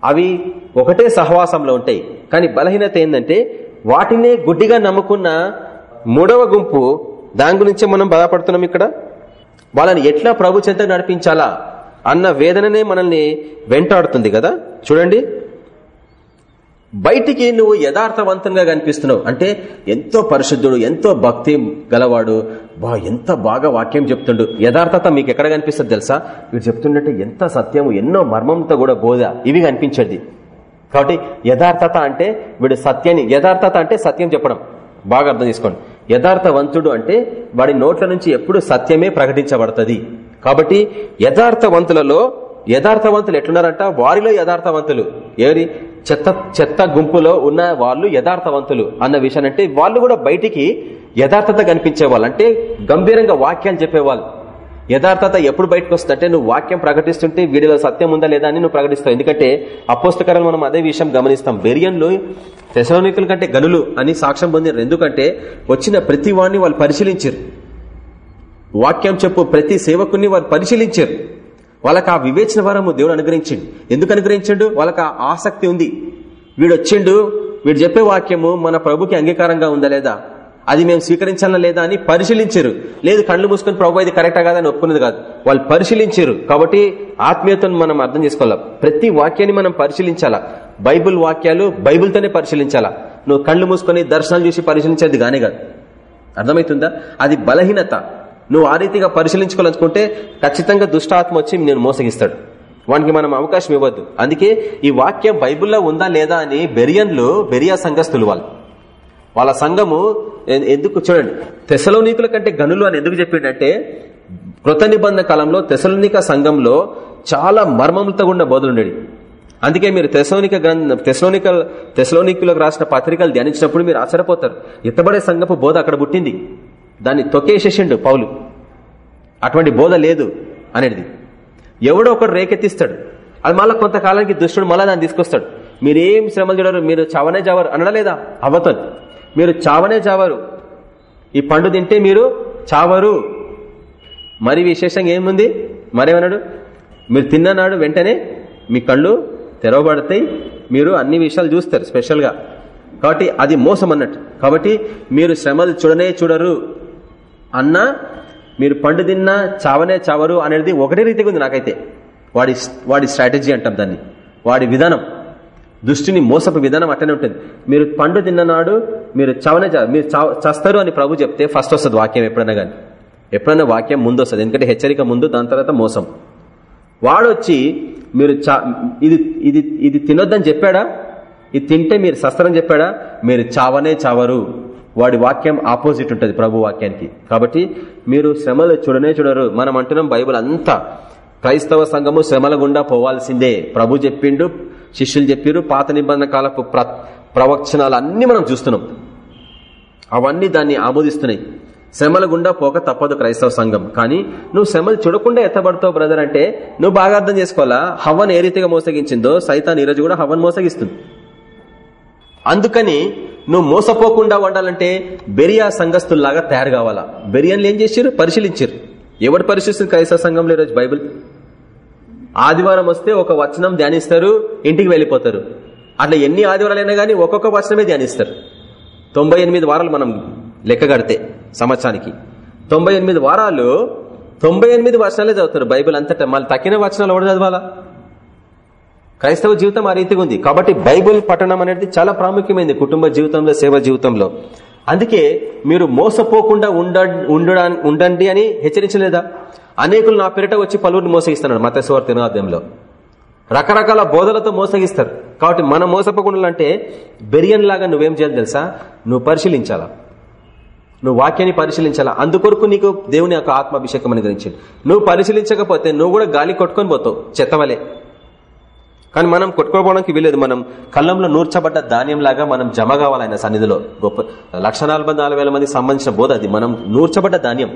అవి ఒకటే సహవాసంలో ఉంటాయి. కానీ బలహీనత ఏంటంటే వాటినే గుడ్డిగా నమ్ముకున్న మూడవ గుంపు దాని గురించే మనం బాధపడుతున్నాం ఇక్కడ? వాళ్ళని ఎట్లా ప్రభు చెంత నడిపించాలా అన్న వేదననే మనల్ని వెంటాడుతుంది కదా? చూడండి. బయటికి నువ్వు యథార్థవంతంగా కనిపిస్తున్నావు. అంటే ఎంతో పరిశుద్ధుడు ఎంతో భక్తి గలవాడు. బా ఎంత బాగా వాక్యం చెప్తుండు. యథార్థత మీకు ఎక్కడ కనిపిస్తుంది తెలుసా? వీడు చెప్తుండే ఎంత సత్యము ఎన్నో మర్మంతో కూడా బోధ ఇవి కనిపించేది. కాబట్టి యథార్థత అంటే వీడు సత్యాన్ని యథార్థత అంటే సత్యం చెప్పడం. బాగా అర్థం చేసుకోండి. యథార్థవంతుడు అంటే వాడి నోట్ల నుంచి ఎప్పుడు సత్యమే ప్రకటించబడుతుంది. కాబట్టి యథార్థవంతులలో యథార్థవంతులు ఎట్లున్నారంట? వారిలో యథార్థవంతులు. ఎవరి చెత్త చెత్త గుంపులో ఉన్న వాళ్ళు యథార్థవంతులు అన్న విషయాన్ని అంటే వాళ్ళు కూడా బయటికి యథార్థత కనిపించే వాళ్ళు అంటే గంభీరంగా వాక్యాలు చెప్పేవాళ్ళు. యథార్థత ఎప్పుడు బయటకు వస్తుందంటే నువ్వు వాక్యం ప్రకటిస్తుంటే వీడిలో సత్యం ఉందా లేదా అని నువ్వు ప్రకటిస్తావు. ఎందుకంటే అపోస్తకరాలు మనం అదే విషయం గమనిస్తాం. బెరియన్లు తెసలోనికుల కంటే గనులు అని సాక్ష్యం పొందినారు. ఎందుకంటే వచ్చిన ప్రతి వాడిని వాళ్ళు పరిశీలించారు. వాక్యం చెప్పు ప్రతి సేవకుని వారు పరిశీలించారు. వాళ్ళకి ఆ వివేచన వరము దేవుడు అనుగ్రహించిండు. ఎందుకు అనుగ్రహించిండు? వాళ్ళకి ఆ ఆసక్తి ఉంది. వీడు వచ్చిండు వీడు చెప్పే వాక్యము మన ప్రభుకి అంగీకారంగా ఉందా లేదా? అది మేము స్వీకరించాలా లేదా అని పరిశీలించారు. లేదు కళ్ళు మూసుకొని ప్రభు ఇది కరెక్టా కాదని ఒప్పుకున్నది కాదు. వాళ్ళు పరిశీలించారు. కాబట్టి ఆత్మీయతను మనం అర్థం చేసుకోవాలా? ప్రతి వాక్యాన్ని మనం పరిశీలించాలా? బైబుల్ వాక్యాలు బైబుల్తోనే పరిశీలించాలా? నువ్వు కళ్ళు మూసుకొని దర్శనాలు చూసి పరిశీలించేది కానీ కాదు. అర్థమవుతుందా అది బలహీనత. నువ్వు ఆ రీతిగా పరిశీలించుకోవాలనుకుంటే ఖచ్చితంగా దుష్టాత్మ వచ్చి నేను మోసగిస్తాడు. వానికి మనం అవకాశం ఇవ్వద్దు. అందుకే ఈ వాక్యం బైబుల్లో ఉందా లేదా అని బెరియన్లు బెరియా సంఘస్థులు వాళ్ళు. వాళ్ళ సంఘము ఎందుకు చూడండి తెసలోనికుల కంటే గనులు అని ఎందుకు చెప్పిండంటే కృత నిబంధన కాలంలో తెసలోనిక సంఘంలో చాలా మర్మములతో ఉన్న బోధలుండేది అందుకే మీరు తెసలోనిక గ్రంథ తెసలోనిక తెసలోనికులకు రాసిన పత్రికలు ధ్యానించినప్పుడు మీరు ఆశ్చర్యపోతారు. ఎత్తబడే సంఘపు బోధ అక్కడ పుట్టింది. దాన్ని తొక్కేసేసిండు పౌలు. అటువంటి బోధ లేదు అనేది. ఎవడో ఒకడు రేకెత్తిస్తాడు. అది మళ్ళీ కొంతకాలానికి దుష్టుడు మళ్ళీ దాన్ని తీసుకొస్తాడు. మీరేం శ్రమలు చూడరు మీరు చావనే చవరు అనడలేదా అవతలు మీరు చావనే చావరు. ఈ పండు తింటే మీరు చావరు. మరి విశేషంగా ఏముంది? మరేమన్నాడు? మీరు తిన్ననాడు వెంటనే మీ కళ్ళు తెరవబడతాయి. మీరు అన్ని విషయాలు చూస్తారు స్పెషల్గా. కాబట్టి అది మోసం అన్నట్టు. కాబట్టి మీరు శ్రమలు చూడనే చూడరు. అన్నా మీరు పండు తిన్నా చావనే చావరు అనేది ఒకటే రీతిగా ఉంది నాకైతే. వాడి వాడి స్ట్రాటజీ అంటాం దాన్ని. వాడి విధానం. దృష్టిని మోసపు విధానం అట్టనే ఉంటుంది. మీరు పండు తిన్ననాడు మీరు చావనే మీరు చస్తారు అని ప్రభు చెప్తే ఫస్ట్ వస్తుంది వాక్యం ఎప్పుడైనా కానీ ఎప్పుడైనా వాక్యం ముందు వస్తుంది. ఎందుకంటే హెచ్చరిక ముందు దాని తర్వాత మోసం. వాడొచ్చి మీరు ఇది ఇది ఇది తినొద్దని చెప్పాడా? ఇది తింటే మీరు సస్తరని చెప్పాడా? మీరు చావనే చావరు. వాడి వాక్యం ఆపోజిట్ ఉంటుంది ప్రభు వాక్యానికి. కాబట్టి మీరు శ్రమలు చూడనే చూడరు. మనం అంటున్నాం బైబుల్ అంతా. క్రైస్తవ సంఘము శ్రమల గుండా పోవాల్సిందే. ప్రభు చెప్పిండు శిష్యులు చెప్పారు పాత నిబంధన కాలపు ప్రవచనాలు అన్ని మనం చూస్తున్నాం. అవన్నీ దాన్ని ఆమోదిస్తున్నాయి. శ్రమల గుండా పోక తప్పదు క్రైస్తవ సంఘం. కానీ నువ్వు శ్రమలు చూడకుండా ఎత్తబడతావు బ్రదర్ అంటే నువ్వు బాగా అర్థం చేసుకోవాలా? హవన్ ఏ రీతిగా మోసగించిందో సైతాన్ ఈరోజు కూడా హవన్ మోసగిస్తుంది. అందుకని నువ్వు మోసపోకుండా ఉండాలంటే బెరియా సంఘస్థుల్లాగా తయారు కావాలా? బెరియాన్లు ఏం చేశారు పరిశీలించారు ఎవడు పరిశీలిస్తుంది క్రైస్తవ సంఘంలో ఈరోజు బైబిల్? ఆదివారం వస్తే ఒక వచనం ధ్యానిస్తారు ఇంటికి వెళ్ళిపోతారు. అట్లా ఎన్ని ఆదివారాలైనా కానీ ఒక్కొక్క వచనమే ధ్యానిస్తారు. తొంభై వారాలు మనం లెక్క కడితే సంవత్సరానికి. తొంభై వారాలు తొంభై ఎనిమిది వచనాలే చదువుతారు. బైబిల్ అంతటా మళ్ళీ తక్కిన వచనాలు ఎవరు చదవాలా? క్రైస్తవ జీవితం ఆ రీతిగా ఉంది. కాబట్టి బైబుల్ పఠనం అనేది చాలా ప్రాముఖ్యమైంది కుటుంబ జీవితంలో సేవ జీవితంలో. అందుకే మీరు మోసపోకుండా ఉండండి అని హెచ్చరించలేదా? అనేకులు నా పేరిట వచ్చి పలువురిని మోసగిస్తున్నాడు మతస్వార్ తినాద్యంలో రకరకాల బోధలతో మోసగిస్తారు. కాబట్టి మనం మోసపోకుండా అంటే బెరియన్ లాగా నువ్వేం చేయాలి తెలుసా? నువ్వు పరిశీలించాలా? నువ్వు వాక్యాన్ని పరిశీలించాలా? అందుకొరకు నీకు దేవుని యొక్క ఆత్మాభిషేకం అనుగ్రహించింది నువ్వు పరిశీలించకపోతే నువ్వు కూడా గాలి కొట్టుకొని పోతావు. చెత్తవలే కానీ మనం కొట్టుకోవడానికి వీలేదు మనం కళ్ళంలో నూర్చబడ్డ ధాన్యం లాగా మనం జమ కావాలి ఆయన సన్నిధిలో. గొప్ప లక్ష మందికి సంబంధించిన బోధ అది. మనం నూర్చబడ్డ ధాన్యం.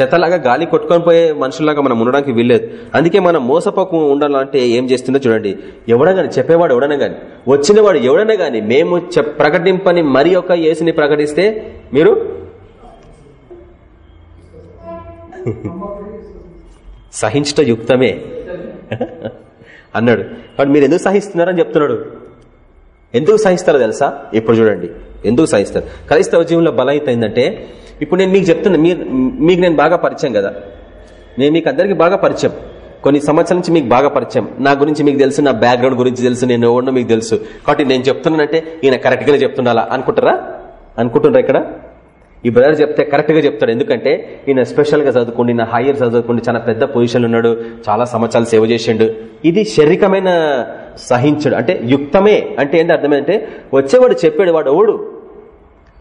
చెత్తలాగా గాలి కొట్టుకొని పోయే మనుషుల్లాగా మనం ఉండడానికి వీల్లేదు. అందుకే మనం మోసపోకు ఉండాలంటే ఏం చేస్తుందో చూడండి. ఎవడగాని చెప్పేవాడు ఎవడనే గాని వచ్చినవాడు ఎవడనే గాని మేము ప్రకటింపని మరి ఒక ఏసుని ప్రకటిస్తే మీరు? సహించట యుక్తమే. అన్నాడు. కాబట్టి మీరు ఎందుకు సహిస్తున్నారని చెప్తున్నాడు. ఎందుకు సహిస్తారో తెలుసా? ఇప్పుడు చూడండి. ఎందుకు సహిస్తారు? క్రైస్తవ జీవంలో బలహీత ఏంటంటే ఇప్పుడు నేను మీకు చెప్తున్నా మీరు మీకు నేను బాగా పరిచయం కదా. నేను మీకు అందరికీ బాగా పరిచయం. కొన్ని సంవత్సరాల నుంచి మీకు బాగా పరిచయం. నా గురించి మీకు తెలుసు నా బ్యాక్గ్రౌండ్ గురించి తెలుసు నేను ఎవరినో మీకు తెలుసు. కాబట్టి నేను చెప్తున్నానంటే ఈయన కరెక్ట్గానే చెప్తున్నా అనుకుంటారా? అనుకుంటున్నారా ఇక్కడ? ఈ బ్రదర్ చెప్తే కరెక్ట్గా చెప్తాడు. ఎందుకంటే ఈయన స్పెషల్గా చదువుకుండి నా హైయర్ చదువుకుండి చాలా పెద్ద పొజిషన్ ఉన్నాడు. చాలా సంవత్సరాలు సేవ చేసిండు. ఇది శారీరకమైన సహించుడు. అంటే యుక్తమే. అంటే ఏంటి అర్థమైందంటే వచ్చేవాడు చెప్పాడు వాడు ఓడు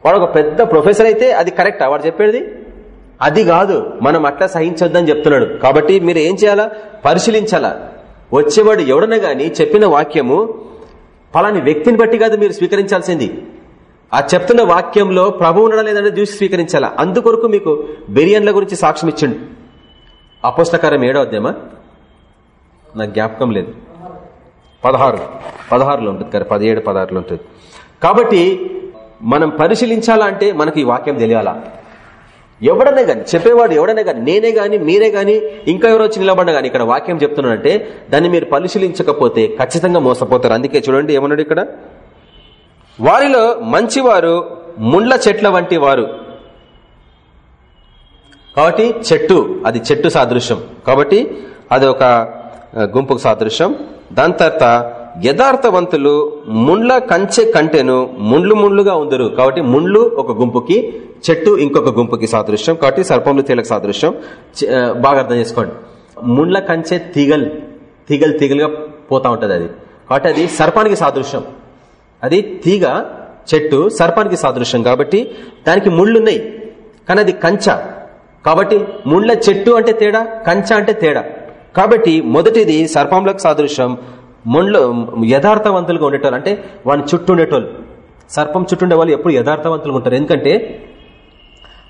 వాడు ఒక పెద్ద ప్రొఫెసర్ అయితే అది కరెక్టా వాడు చెప్పేది అది కాదు. మనం అట్లా సహించొద్దని చెప్తున్నాడు. కాబట్టి మీరు ఏం చేయాలా? పరిశీలించాలా? వచ్చేవాడు ఎవడన గాని చెప్పిన వాక్యము పలాని వ్యక్తిని బట్టి కాదు మీరు స్వీకరించాల్సింది. ఆ చెప్తున్న వాక్యంలో ప్రభు ఉండడం లేదంటే చూసి స్వీకరించాలా? అందుకొరకు మీకు బిర్యానీల గురించి సాక్ష్యం ఇచ్చిండు. అపోస్తకారం ఏడో అధ్యాయమా? నాకు జ్ఞాపకం లేదు. పదహారు. పదహారులో ఉంటుంది కదా పదిహేడు పదహారులో ఉంటుంది. కాబట్టి మనం పరిశీలించాలా అంటే మనకి ఈ వాక్యం తెలియాలా? ఎవడనే కానీ చెప్పేవాడు ఎవడనే కానీ నేనే కానీ మీరే కానీ ఇంకా ఎవరో వచ్చి నిలబడినా కానీ ఇక్కడ వాక్యం చెప్తున్నానంటే దాన్ని మీరు పరిశీలించకపోతే ఖచ్చితంగా మోసపోతారు. అందుకే చూడండి ఏమన్నాడు ఇక్కడ? వారిలో మంచివారు ముండ్ల చెట్ల వంటి వారు. కాబట్టి చెట్టు అది చెట్టు సాదృశ్యం. కాబట్టి అది ఒక గుంపుకు సాదృశ్యం. దాని తర్వాత యథార్థవంతులు ముండ్ల కంచె కంటెను ముండ్లు ముండ్లుగా ఉందరు. కాబట్టి ముండ్లు ఒక గుంపుకి చెట్టు ఇంకొక గుంపుకి సాదృశ్యం. కాబట్టి సర్పంలు తీగలకు సాదృశ్యం. బాగా అర్థం చేసుకోండి. ముండ్ల కంచె తీగల్ తీగలు తీగలుగా పోతా ఉంటది అది. కాబట్టి అది సర్పానికి సాదృశ్యం. అది తీగ చెట్టు సర్పానికి సాదృశ్యం కాబట్టి దానికి ముళ్ళున్నాయి. కానీ అది కంచ. కాబట్టి ముళ్ళ చెట్టు అంటే తేడా కంచ అంటే తేడా. కాబట్టి మొదటిది సర్పంలకు సాదృశ్యం. ముళ్ళు యథార్థవంతులుగా ఉండేటోళ్ళు అంటే వాని చుట్టూ ఉండేటోళ్ళు. సర్పం చుట్టూ ఉండే వాళ్ళు ఎప్పుడు యథార్థవంతులుగా ఉంటారు. ఎందుకంటే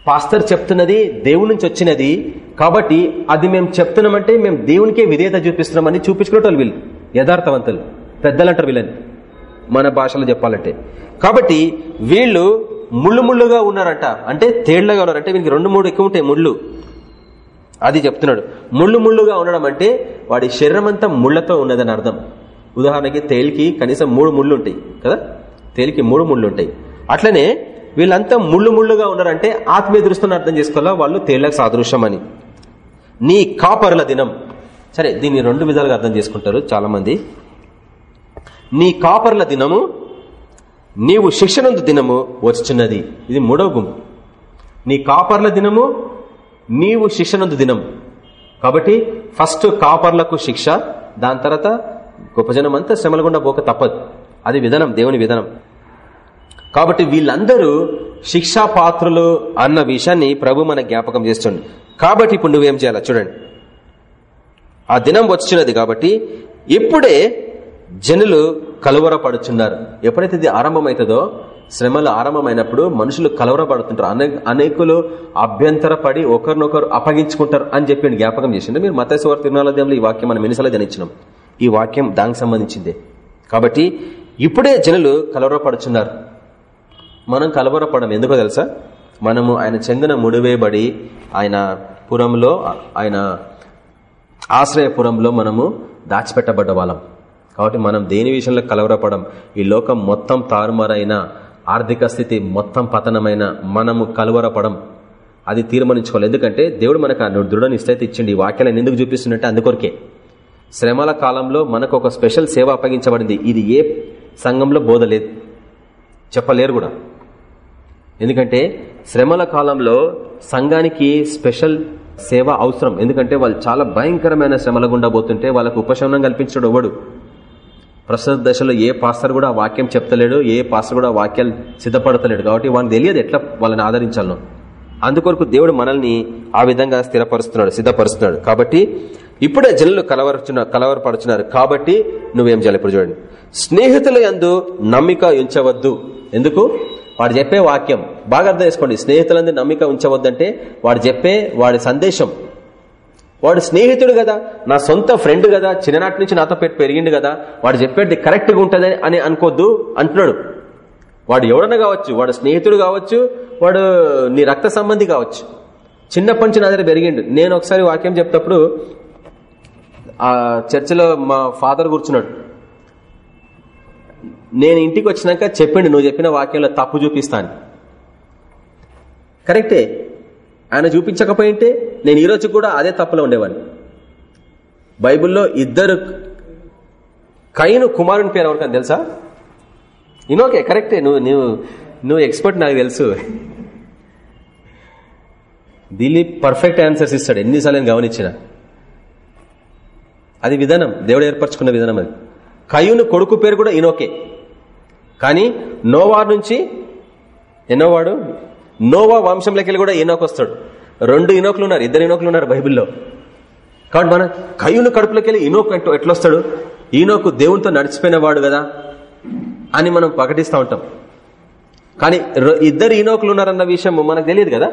పాస్తర్ చెప్తున్నది దేవుడి నుంచి వచ్చినది. కాబట్టి అది మేము చెప్తున్నామంటే మేము దేవునికే విధేయత చూపిస్తున్నామని చూపించుకునేటోళ్ళు వీళ్ళు. యథార్థవంతులు. పెద్దలంటారు వీళ్ళని. మన భాషలో చెప్పాలంటే. కాబట్టి వీళ్ళు ముళ్ళు ముళ్ళుగా ఉన్నారంట. అంటే తేళ్ళగా ఉన్నారంటే. వీనికి రెండు మూడు ఎక్కువ ఉంటాయి ముళ్ళు. అది చెప్తున్నాడు. ముళ్ళు ముళ్ళుగా ఉండడం అంటే వాడి శరీరం అంతా ముళ్ళతో ఉన్నదని అర్థం. ఉదాహరణకి తేలికి కనీసం మూడు ముళ్ళు ఉంటాయి కదా? తేలికి మూడు ముళ్ళు ఉంటాయి. అట్లనే వీళ్ళంతా ముళ్ళు ముళ్ళుగా ఉన్నారంటే ఆత్మీయ దృష్టిని అర్థం చేసుకోవాలా? వాళ్ళు తేళ్ళకు సాదృశ్యం అని నీ కాపరుల దినం. సరే దీన్ని రెండు విధాలుగా అర్థం చేసుకుంటారు చాలా మంది నీ కాపర్ల దినము నీవు శిక్షణందు దినము వచ్చుచున్నది. ఇది మూడవ గుంపు. నీ కాపర్ల దినము నీవు శిక్షణందు దినం కాబట్టి ఫస్ట్ కాపర్లకు శిక్ష దాని తర్వాత గొప్ప జనం అంతా శ్రమలగుండా పోక తప్పదు. అది విధానం దేవుని విధానం. కాబట్టి వీళ్ళందరూ శిక్షా పాత్రులు అన్న విషయాన్ని ప్రభు మన జ్ఞాపకం చేస్తుండే. కాబట్టి ఇప్పుడు నువ్వేం చేయాలా? చూడండి. ఆ దినం వచ్చినది కాబట్టి ఇప్పుడే జనులు కలువరపడుచున్నారు. ఎప్పుడైతే ఇది ఆరంభమవుతుందో శ్రమలు ఆరంభమైనప్పుడు మనుషులు కలవరపడుతుంటారు. అనేకులు అభ్యంతరపడి ఒకరినొకరు అప్పగించుకుంటారు అని చెప్పి జ్ఞాపకం చేసింది మీరు మతేశ్వర తిరునాలయంలో ఈ వాక్యం మనం ఎన్నిసార్లు జనించినాం ఈ వాక్యం దానికి సంబంధించిందే. కాబట్టి ఇప్పుడే జనులు కలవరపడుచున్నారు. మనం కలవరపడం ఎందుకో తెలుసా? మనము ఆయన చెందిన ముడివేయబడి ఆయన పురంలో ఆయన ఆశ్రయపురంలో మనము దాచిపెట్టబడ్డ వాళ్ళం. కాబట్టి మనం దేని విషయంలో కలవరపడం? ఈ లోకం మొత్తం తారుమారైన ఆర్థిక స్థితి మొత్తం పతనమైన మనము కలవరపడం. అది తీర్మానించుకోవాలి. ఎందుకంటే దేవుడు మనకు దృఢ నిశ్చయిత ఇచ్చిండి. ఈ వాక్యాలను ఎందుకు చూపిస్తుందంటే అందుకొరకే. శ్రమల కాలంలో మనకు ఒక స్పెషల్ సేవ అప్పగించబడింది. ఇది ఏ సంఘంలో బోధ లేదు. చెప్పలేరు కూడా. ఎందుకంటే శ్రమల కాలంలో సంఘానికి స్పెషల్ సేవ అవసరం. ఎందుకంటే వాళ్ళు చాలా భయంకరమైన శ్రమల గుండా పోతుంటే వాళ్ళకు ఉపశమనం కల్పించడం ఎవడు. ప్రస్తుత దశలో ఏ పాస్టర్ కూడా వాక్యం చెప్తలేడు ఏ పాస్టర్ కూడా వాక్యాలు సిద్ధపడతలేడు. కాబట్టి వాళ్ళు తెలియదు ఎట్లా వాళ్ళని ఆదరించాలను. అందుకొరకు దేవుడు మనల్ని ఆ విధంగా స్థిరపరుస్తున్నాడు సిద్ధపరుస్తున్నాడు. కాబట్టి ఇప్పుడే జనులు కలవరుచున్న కలవరపడుచున్నారు. కాబట్టి నువ్వేం చేయాలి ఇప్పుడు చూడండి. స్నేహితుల ఎందు నమ్మిక ఉంచవద్దు. ఎందుకు? వాడు చెప్పే వాక్యం. బాగా అర్థం చేసుకోండి. స్నేహితులందు నమ్మిక ఉంచవద్దంటే వాడు చెప్పే వాడి సందేశం వాడు స్నేహితుడు కదా నా సొంత ఫ్రెండ్ కదా చిన్ననాటి నుంచి నాతో పెట్టి పెరిగిండు కదా వాడు చెప్పేది కరెక్ట్గా ఉంటుంది అని అనుకోద్దు అంటున్నాడు. వాడు ఎవడన్నా కావచ్చు వాడు స్నేహితుడు కావచ్చు వాడు నీ రక్త సంబంధి కావచ్చు. చిన్నప్పటి నుంచి నా దగ్గర పెరిగిండు. నేను ఒకసారి వాక్యం చెప్తప్పుడు ఆ చర్చిలో మా ఫాదర్ కూర్చున్నాడు. నేను ఇంటికి వచ్చినాక చెప్పిండు నువ్వు చెప్పిన వాక్యంలో తప్పు చూపిస్తాను కరెక్టే? ఆయన చూపించకపోయింటే నేను ఈరోజు కూడా అదే తప్పులో ఉండేవాడిని. బైబిల్లో ఇద్దరు కయ్యను కుమారుని పేరు ఎవరికని తెలుసా? ఇనోకే కరెక్టే నువ్వు నువ్వు నువ్వు ఎక్స్పర్ట్ నాకు తెలుసు. దిలీప్ పర్ఫెక్ట్ ఆన్సర్స్ ఇస్తాడు. ఎన్నిసార్లు నేను గమనించిన. అది విధానం. దేవుడు ఏర్పరచుకున్న విధానం అది. కయ్యూను కొడుకు పేరు కూడా ఇనోకే కానీ నోవార్ నుంచి ఎన్నోవాడు నోవా వంశంలోకి కూడా ఈనోకు వస్తాడు. రెండు ఇనోకులు ఉన్నారు ఇద్దరు ఇనోకులు ఉన్నారు బైబిల్లో. కాబట్టి మన కయ్యూను కడుపులోకి వెళ్ళి ఇనోక్ ఎట్లా వస్తాడు ఈనోకు దేవునితో నడిచిపోయిన వాడు కదా అని మనం ప్రకటిస్తూ ఉంటాం. కానీ ఇద్దరు ఈనోకులు ఉన్నారన్న విషయం మనకు తెలియదు కదా?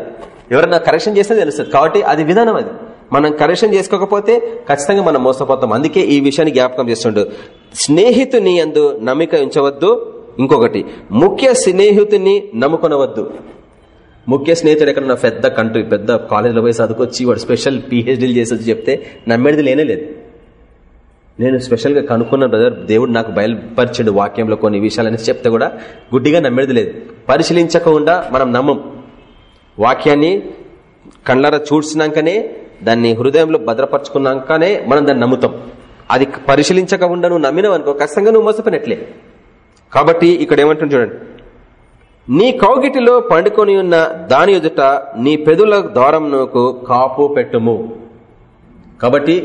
ఎవరన్నా కరెక్షన్ చేస్తే తెలుస్తుంది. కాబట్టి అది విధానం అది. మనం కరెక్షన్ చేసుకోకపోతే ఖచ్చితంగా మనం మోసపోతాం. అందుకే ఈ విషయాన్ని జ్ఞాపకం చేస్తుండు. స్నేహితుని అందు నమ్మిక ఉంచవద్దు. ఇంకొకటి ముఖ్య స్నేహితుని నమ్ముకొనవద్దు. ముఖ్య స్నేహితుడు ఎక్కడన్నా పెద్ద కంట్రీ పెద్ద కాలేజీలో పోయి చదువుకొచ్చి వాడు స్పెషల్ పిహెచ్డీలు చేసి చెప్తే నమ్మేది లేనే లేదు. నేను స్పెషల్గా కనుక్కున్న బ్రదర్ దేవుడు నాకు బయలుపరిచాడు వాక్యంలో కొన్ని విషయాలని చెప్తే కూడా గుడ్డిగా నమ్మేది లేదు. పరిశీలించకుండా మనం నమ్మం. వాక్యాన్ని కళ్ళారా చూడ్చినాకనే దాన్ని హృదయంలో భద్రపరచుకున్నాకనే మనం దాన్ని నమ్ముతాం. అది పరిశీలించకుండా నువ్వు నమ్మినవనుకో ఖచ్చితంగా నువ్వు మోసపోయినట్లే. కాబట్టి ఇక్కడ ఏమంటుంది చూడండి. నీ కౌగిటిలో పండుకొని ఉన్న దాని ఎదుట నీ పెదుల ద్వారంకు కాపు పెట్టుము. కాబట్టి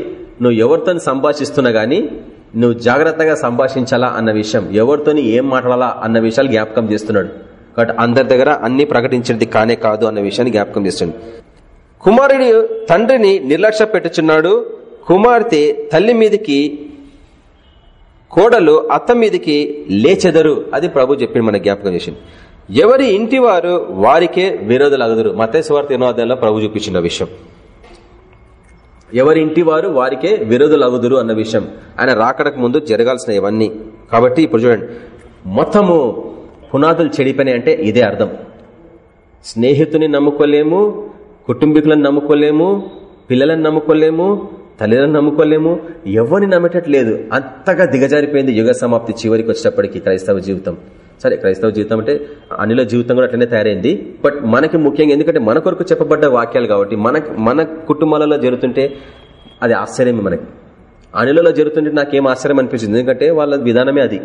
నువ్వు ఎవరితో సంభాషిస్తున్నా గానీ నువ్వు జాగ్రత్తగా సంభాషించాలా అన్న విషయం ఎవరితోని ఏం మాట్లాడాలా అన్న విషయాలు జ్ఞాపకం చేస్తున్నాడు. కాబట్టి అందరి దగ్గర అన్ని ప్రకటించేది కానే కాదు అన్న విషయాన్ని జ్ఞాపకం చేస్తుంది కుమారుడి తండ్రిని నిర్లక్ష్య పెట్టుచున్నాడు కుమార్తె తల్లి మీదికి కోడలు అత్త మీదికి లేచెదరు. అది ప్రభు చెప్పింది మన జ్ఞాపకం చేసింది ఎవరి ఇంటి వారు వారికే విరోధులగదురు. మతేశ్వార్త ఎన్నోదేలో ప్రభు చూపించిన విషయం. ఎవరి ఇంటి వారు వారికే విరోధులగుదురు అన్న విషయం. ఆయన రాకడకు ముందు జరగాల్సిన ఇవన్నీ కాబట్టి ఇప్పుడు చూడండి. మొత్తము పునాదులు చెడిపోయినాయి అంటే ఇదే అర్థం. స్నేహితుని నమ్ముకోలేము కుటుంబీకులను నమ్ముకోలేము పిల్లలను నమ్ముకోలేము తల్లిదండ్రులను నమ్ముకోలేము. ఎవరిని నమ్మేటట్లేదు అంతగా దిగజారిపోయింది యుగ సమాప్తి చివరికి వచ్చేటప్పటికి క్రైస్తవ జీవితం. సరే క్రైస్తవ జీవితం అంటే అనిల జీవితం కూడా అట్లనే తయారైంది. బట్ మనకి ముఖ్యంగా ఎందుకంటే మన కొరకు చెప్పబడ్డ వాక్యాలు కాబట్టి మన మన కుటుంబాలలో జరుగుతుంటే అది ఆశ్చర్యమే మనకి. అనిలలో జరుగుతుంటే నాకేం ఆశ్చర్యం అనిపించింది? ఎందుకంటే వాళ్ళ విధానమే అది.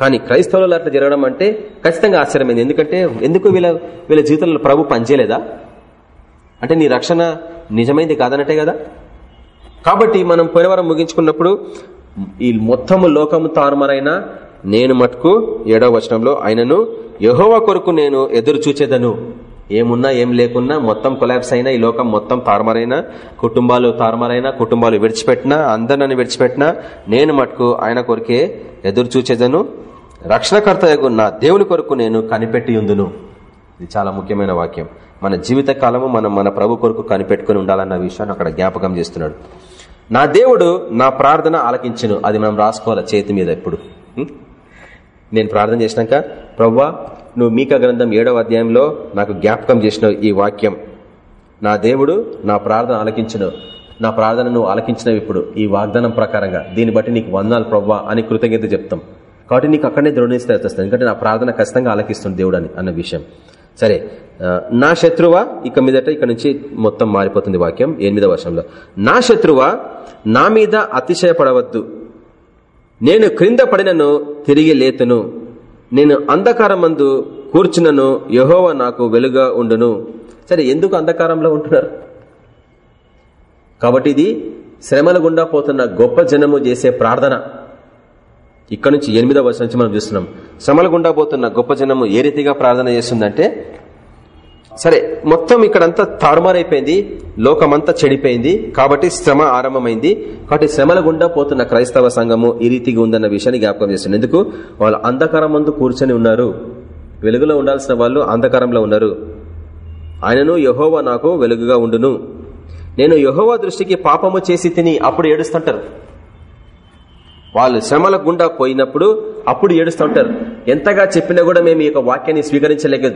కానీ క్రైస్తవులలో అట్లా జరగడం అంటే ఖచ్చితంగా ఆశ్చర్యమైంది. ఎందుకంటే ఎందుకు వీళ్ళ వీళ్ళ జీవితంలో ప్రభు పనిచేయలేదా? అంటే నీ రక్షణ నిజమైంది కాదనటే కదా? కాబట్టి మనం పోయినవారం ముగించుకున్నప్పుడు ఈ మొత్తము లోకము తారుమారైనా నేను మటుకు ఏడవ వచనంలో ఆయనను యహోవ కొరకు నేను ఎదురు చూచేదను ఏమున్నా ఏం లేకున్నా మొత్తం కొలాబ్స్ అయినా ఈ లోకం మొత్తం తారుమారైనా కుటుంబాలు తారుమారైనా కుటుంబాలు విడిచిపెట్టినా అందరిని విడిచిపెట్టినా నేను మటుకు ఆయన కొరికే ఎదురు చూచేదను రక్షణకర్త నా దేవుని కొరకు నేను కనిపెట్టి ఉందును ఇది చాలా ముఖ్యమైన వాక్యం. మన జీవిత కాలము మనం మన ప్రభు కొరకు కనిపెట్టుకుని ఉండాలన్న విషయాన్ని అక్కడ జ్ఞాపకం చేస్తున్నాడు. నా దేవుడు నా ప్రార్థన ఆలకించను. అది మనం రాసుకోవాలి? చేతి మీద ఎప్పుడు? నేను ప్రార్థన చేసినాక ప్రవ్వా నువ్వు మీక గ్రంథం ఏడవ అధ్యాయంలో నాకు జ్ఞాపకం చేసిన ఈ వాక్యం. నా దేవుడు నా ప్రార్థన ఆలకించను. నా ప్రార్థన నువ్వు ఆలకించినవి ఇప్పుడు. ఈ వాగ్దానం ప్రకారంగా. దీన్ని బట్టి నీకు వందాలు ప్రవ్వా అని కృతజ్ఞత చెప్తాం. కాబట్టి నీకు అక్కడనే దృఢనిస్తే వస్తుంది ఎందుకంటే నా ప్రార్థన ఖచ్చితంగా ఆలకిస్తుంది దేవుడు అని అన్న విషయం. సరే నా శత్రువా ఇక మీదట ఇక్కడ నుంచి మొత్తం మారిపోతుంది వాక్యం ఎనిమిదవ వర్షంలో నా శత్రువా నా మీద అతిశయపడవద్దు. నేను క్రింద పడినను తిరిగి లేతును. నేను అంధకారమందు కూర్చున్నను యహోవ నాకు వెలుగా ఉండును. సరే ఎందుకు అంధకారంలో ఉంటున్నారు? కాబట్టి ఇది శ్రమల గుండా పోతున్న గొప్ప జనము చేసే ప్రార్థన. ఇక్కడ నుంచి ఎనిమిదవ వర్షం నుంచి మనం చూస్తున్నాం. శ్రమల గుండా పోతున్న గొప్ప జనము ఏ రీతిగా ప్రార్థన చేస్తుందంటే సరే మొత్తం ఇక్కడంతా తారుమారైపోయింది లోకమంతా చెడిపోయింది కాబట్టి శ్రమ ఆరంభమైంది. కాబట్టి శ్రమల గుండా పోతున్న క్రైస్తవ సంఘము ఈ రీతిగా ఉందన్న విషయాన్ని జ్ఞాపకం చేస్తుంది. ఎందుకు? వాళ్ళు అంధకారం ముందు కూర్చొని ఉన్నారు. వెలుగులో ఉండాల్సిన వాళ్ళు అంధకారంలో ఉన్నారు. ఆయనను యహోవా నాకు వెలుగుగా ఉండును. నేను యహోవా దృష్టికి పాపము చేసి తిని అప్పుడు ఏడుస్తుంటారు. వాళ్ళు శ్రమల గుండా పోయినప్పుడు అప్పుడు ఏడుస్తుంటారు. ఎంతగా చెప్పినా కూడా మేము ఈ యొక్క వాక్యాన్ని స్వీకరించలేక